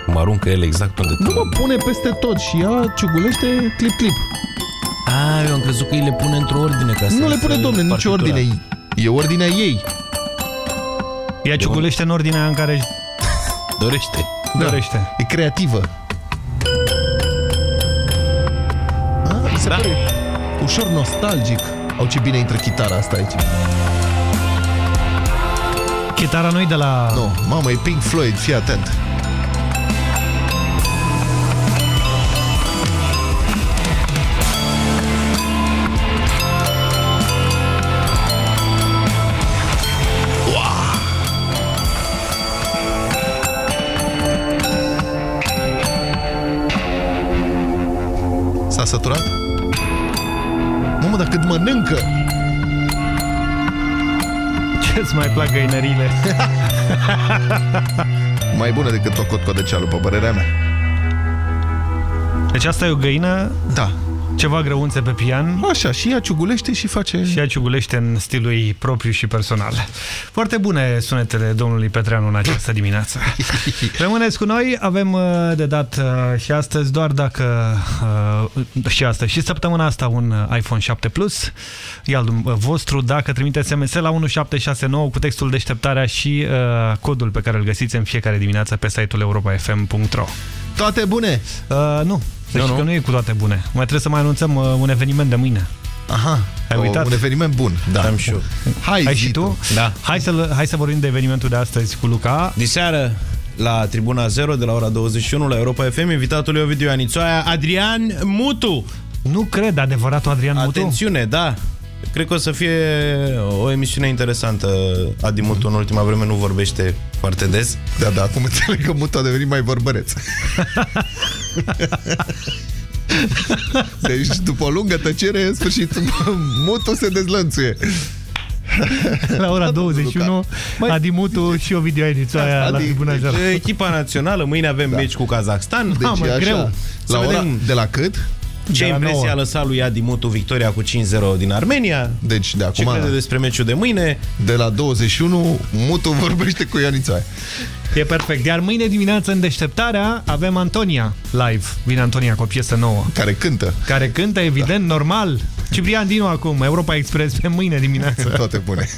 Mă aruncă el exact unde Nu mă pune peste tot și ea ciugulește clip-clip. A, eu am crezut că îi le pune într-o ordine ca să Nu le pune, domne, nici partitura. ordine. E ordinea ei. Ea ciugulește în ordinea în care Dorește. dorește. E creativă. A, mi se Da. pare ușor nostalgic. Au ce bine intră chitara asta aici. Chitara noi de la... Nu, mamă, e Pink Floyd, fii atent. Săturat? Mamă, dar cât mănâncă! Ce-ți mai plac găinările? Mai bună decât o cotcodeceală, pe părerea mea. Deci asta e o găină, Da. Ceva grăunțe pe pian. Așa, și ea ciugulește și face... Și ea ciugulește în stilul ei propriu și personal. Foarte bune sunetele domnului Petreanu în această dimineață. Rămâneți cu noi, avem uh, de dat uh, și astăzi, doar dacă uh, și astăzi și săptămâna asta un uh, iPhone 7 Plus, e al uh, vostru, dacă trimiteți SMS la 1769 cu textul deșteptarea și uh, codul pe care îl găsiți în fiecare dimineață pe site-ul europafm.ro Toate bune! Uh, nu, să Nu, știi nu. că nu e cu toate bune. Mai trebuie să mai anunțăm uh, un eveniment de mâine. Aha, Ai o- uitat? un eveniment bun. Da. Am și eu. Hai, Ai zi și tu? Da. Hai să, hai să vorbim de evenimentul de astăzi cu Luca. Diseară, la Tribuna 0, de la ora 21, la Europa FM, invitatul e Ovidiu Anițoaia, Adrian Mutu. Nu cred, adevăratul Adrian Mutu? Atențiune, da. Cred că o să fie o emisiune interesantă. Adi Mutu în ultima vreme nu vorbește foarte des. Da, da, acum înțeleg că mutul a devenit mai vorbăreț. Deci, după o lungă tăcere, în sfârșit, mutul se dezlănțuie. La ora 21, Adi Mutu și Ovidiu Ainițoaia la Adi, Tribuna Deci, 0. echipa națională, mâine avem da. meci cu Kazakhstan. Deci Mamă, e așa, greu. Să La ora, vedem. de la cât? Ce de la impresie nouă. a lăsat lui Adi Mutu victoria cu 5-0 din Armenia? Deci, de Ce acum, crede despre meciul de mâine? de la 21, mutul vorbește cu Ianițoaia. E perfect. Iar mâine dimineață în deșteptarea avem Antonia live. Vine Antonia cu o piesă nouă. Care cântă. Care cântă, evident, normal. Ciprian Dinu acum, Europa Express pe mâine dimineață. Toate bune.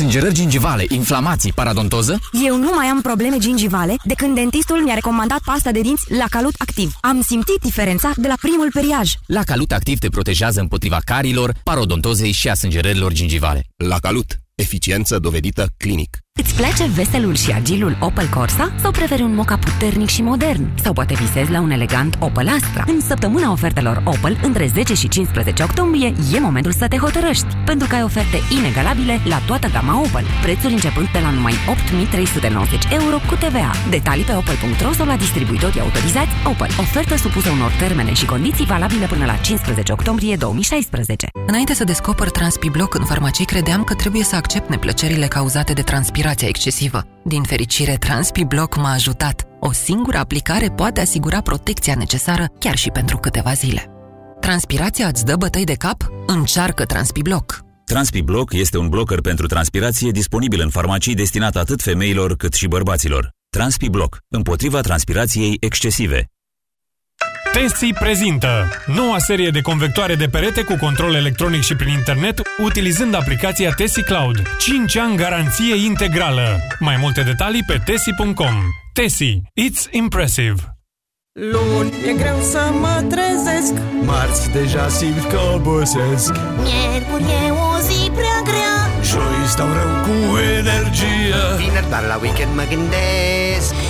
Sângerări gingivale, inflamații, paradontoză? Eu nu mai am probleme gingivale de când dentistul mi-a recomandat pasta de dinți la Calut Activ. Am simțit diferența de la primul periaj. La Calut Activ te protejează împotriva carilor, parodontozei și a sângerărilor gingivale. La Calut. Eficiență dovedită clinic. Îți place veselul și agilul Opel Corsa? Sau preferi un moca puternic și modern? Sau poate visezi la un elegant Opel Astra? În săptămâna ofertelor Opel, între 10 și 15 octombrie, e momentul să te hotărăști, pentru că ai oferte inegalabile la toată gama Opel. Prețuri începând de la numai 8.390 euro cu TVA. Detalii pe opel.ro sau la distribuitorii autorizați Opel. Ofertă supusă unor termene și condiții valabile până la 15 octombrie 2016. Înainte să descoper Transpibloc în farmacii, credeam că trebuie să accept neplăcerile cauzate de transpirația excesivă. Din fericire, TranspiBlock m-a ajutat. O singură aplicare poate asigura protecția necesară chiar și pentru câteva zile. Transpirația îți dă bătăi de cap? Încearcă TranspiBlock. TranspiBlock este un blocker pentru transpirație disponibil în farmacii destinat atât femeilor cât și bărbaților. TranspiBlock, împotriva transpirației excesive. Tesi prezintă noua serie de convectoare de perete cu control electronic și prin internet utilizând aplicația Tesi Cloud. 5 ani garanție integrală. Mai multe detalii pe tesi.com. Tesi. It's impressive. Luni e greu să mă trezesc Marți deja simt că obosesc Miercuri e o zi prea grea Joi stau rău cu energie Vineri doar la weekend mă gândesc Sâmbătă n-apuc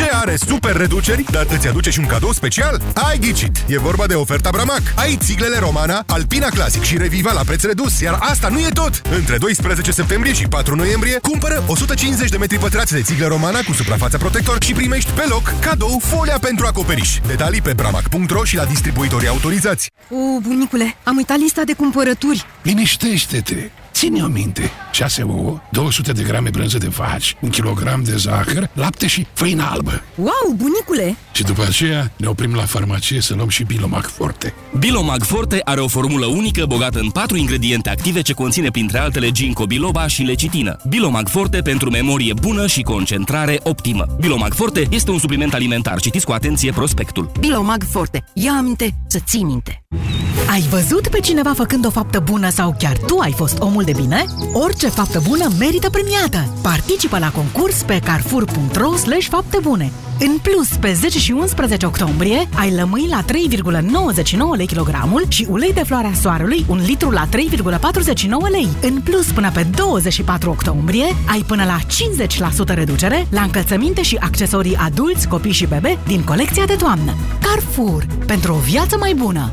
Ce are super reduceri, dar îți aduce și un cadou special? Ai ghicit! E vorba de oferta Bramac. Ai țiglele Romana, Alpina Classic și Reviva la preț redus, iar asta nu e tot! Între 12 septembrie și 4 noiembrie, cumpără 150 de metri pătrați de țiglă Romana cu suprafața protector și primești pe loc cadou folia pentru acoperiș. Detalii pe bramac.ro și la distribuitorii autorizați. U, bunicule, am uitat lista de cumpărături. Liniștește-te! Ține-o minte. 6 ouă, 200 de grame brânză de vaci, un kilogram de zahăr, lapte și făină albă. Wow, bunicule! Și după aceea ne oprim la farmacie să luăm și Bilomag Forte. Bilomag Forte are o formulă unică bogată în patru ingrediente active ce conține printre altele ginkgo biloba și lecitină. Bilomag Forte pentru memorie bună și concentrare optimă. Bilomag Forte este un supliment alimentar. Citiți cu atenție prospectul. Bilomag Forte. Ia aminte să ții minte. Ai văzut pe cineva făcând o faptă bună sau chiar tu ai fost omul de bine? Orice faptă bună merită premiată! Participă la concurs pe carrefour.ro slash fapte bune. În plus, pe 10 și 11 octombrie ai lămâi la 3,99 lei kilogramul și ulei de floarea soarelui, un litru la 3,49 lei. În plus, până pe 24 octombrie ai până la 50% reducere la încălțăminte și accesorii adulți, copii și bebe din colecția de toamnă. Carrefour. Pentru o viață mai bună!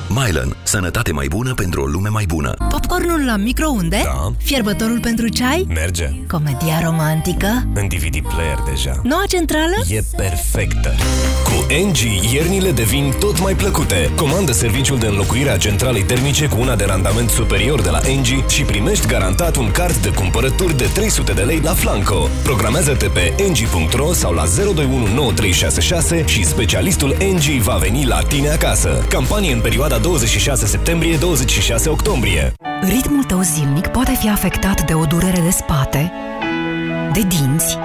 Mylan. Sănătate mai bună pentru o lume mai bună. Popcornul la microunde? Da. Fierbătorul pentru ceai? Merge. Comedia romantică? În DVD player deja. Noua centrală? E perfectă. Cu NG, iernile devin tot mai plăcute. Comandă serviciul de înlocuire a centralei termice cu una de randament superior de la NG și primești garantat un card de cumpărături de 300 de lei la Flanco. Programează-te pe ng.ro sau la 0219366 și specialistul NG va veni la tine acasă. Campanie în perioada 26 septembrie-26 octombrie. Ritmul tău zilnic poate fi afectat de o durere de spate, de dinți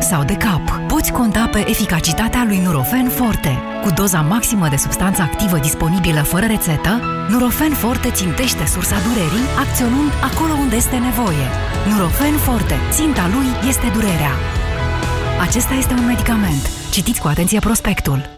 sau de cap. Poți conta pe eficacitatea lui Nurofen Forte. Cu doza maximă de substanță activă disponibilă fără rețetă, Nurofen Forte țintește sursa durerii, acționând acolo unde este nevoie. Nurofen Forte. Ținta lui este durerea. Acesta este un medicament. Citiți cu atenție prospectul.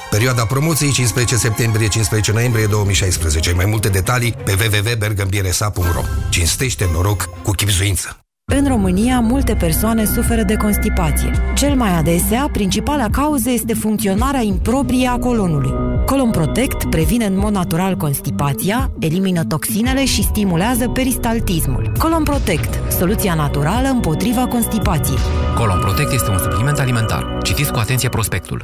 Perioada promoției 15 septembrie-15 noiembrie 2016. Mai multe detalii pe www.bergambiresa.ro Cinstește noroc cu chipzuință. În România, multe persoane suferă de constipație. Cel mai adesea, principala cauză este funcționarea improprie a colonului. Colon Protect previne în mod natural constipația, elimină toxinele și stimulează peristaltismul. Colon Protect, soluția naturală împotriva constipației. Colon Protect este un supliment alimentar. Citiți cu atenție prospectul.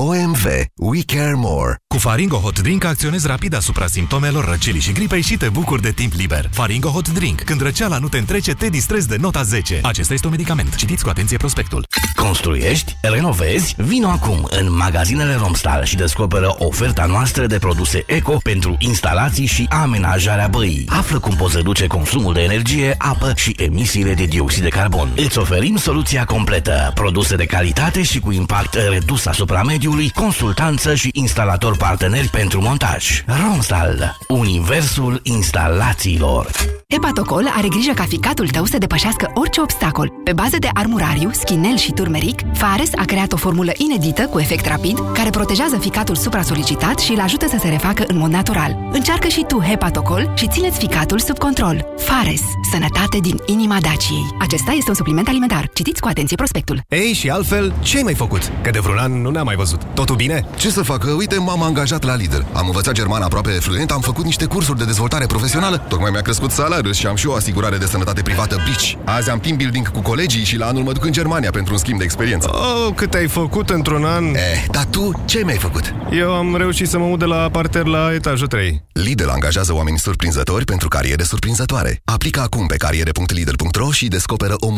OMV. We care more. Cu Faringo Hot Drink acționezi rapid asupra simptomelor răcelii și gripei și te bucuri de timp liber. Faringo Hot Drink. Când răceala nu te întrece, te distrezi de nota 10. Acesta este un medicament. Citiți cu atenție prospectul. Construiești? Renovezi? Vino acum în magazinele Romstal și descoperă oferta noastră de produse eco pentru instalații și amenajarea băii. Află cum poți reduce consumul de energie, apă și emisiile de dioxid de carbon. Îți oferim soluția completă. Produse de calitate și cu impact redus asupra mediului, consultanță și instalator parteneri pentru montaj. Romstal. Universul instalațiilor. Hepatocol are grijă ca ficatul tău să depășească orice obstacol. Pe bază de armurariu, schinel și turmeric, Fares a creat o formulă inedită cu efect rapid care protejează ficatul supra-solicitat și îl ajută să se refacă în mod natural. Încearcă și tu Hepatocol și țineți ficatul sub control. Fares. Sănătate din inima Daciei. Acesta este un supliment alimentar. Citiți cu atenție prospectul. Ei, și altfel, ce ai mai făcut? Că de vreun an nu ne-am mai văzut. Totul bine? Ce să facă? Uite, m-am angajat la Lidl. Am învățat german aproape fluent, am făcut niște cursuri de dezvoltare profesională, tocmai mi-a crescut salariul și am și o asigurare de sănătate privată Bici. Azi am team building cu colegii și la anul mă duc în Germania pentru un schimb de experiență. Oh, cât ai făcut într-un an? Eh, dar tu ce mi-ai făcut? Eu am reușit să mă mut de la parter la etajul 3. Lidl angajează oameni surprinzători pentru cariere surprinzătoare. Aplică acum pe cariere.lidl.ro și descoperă o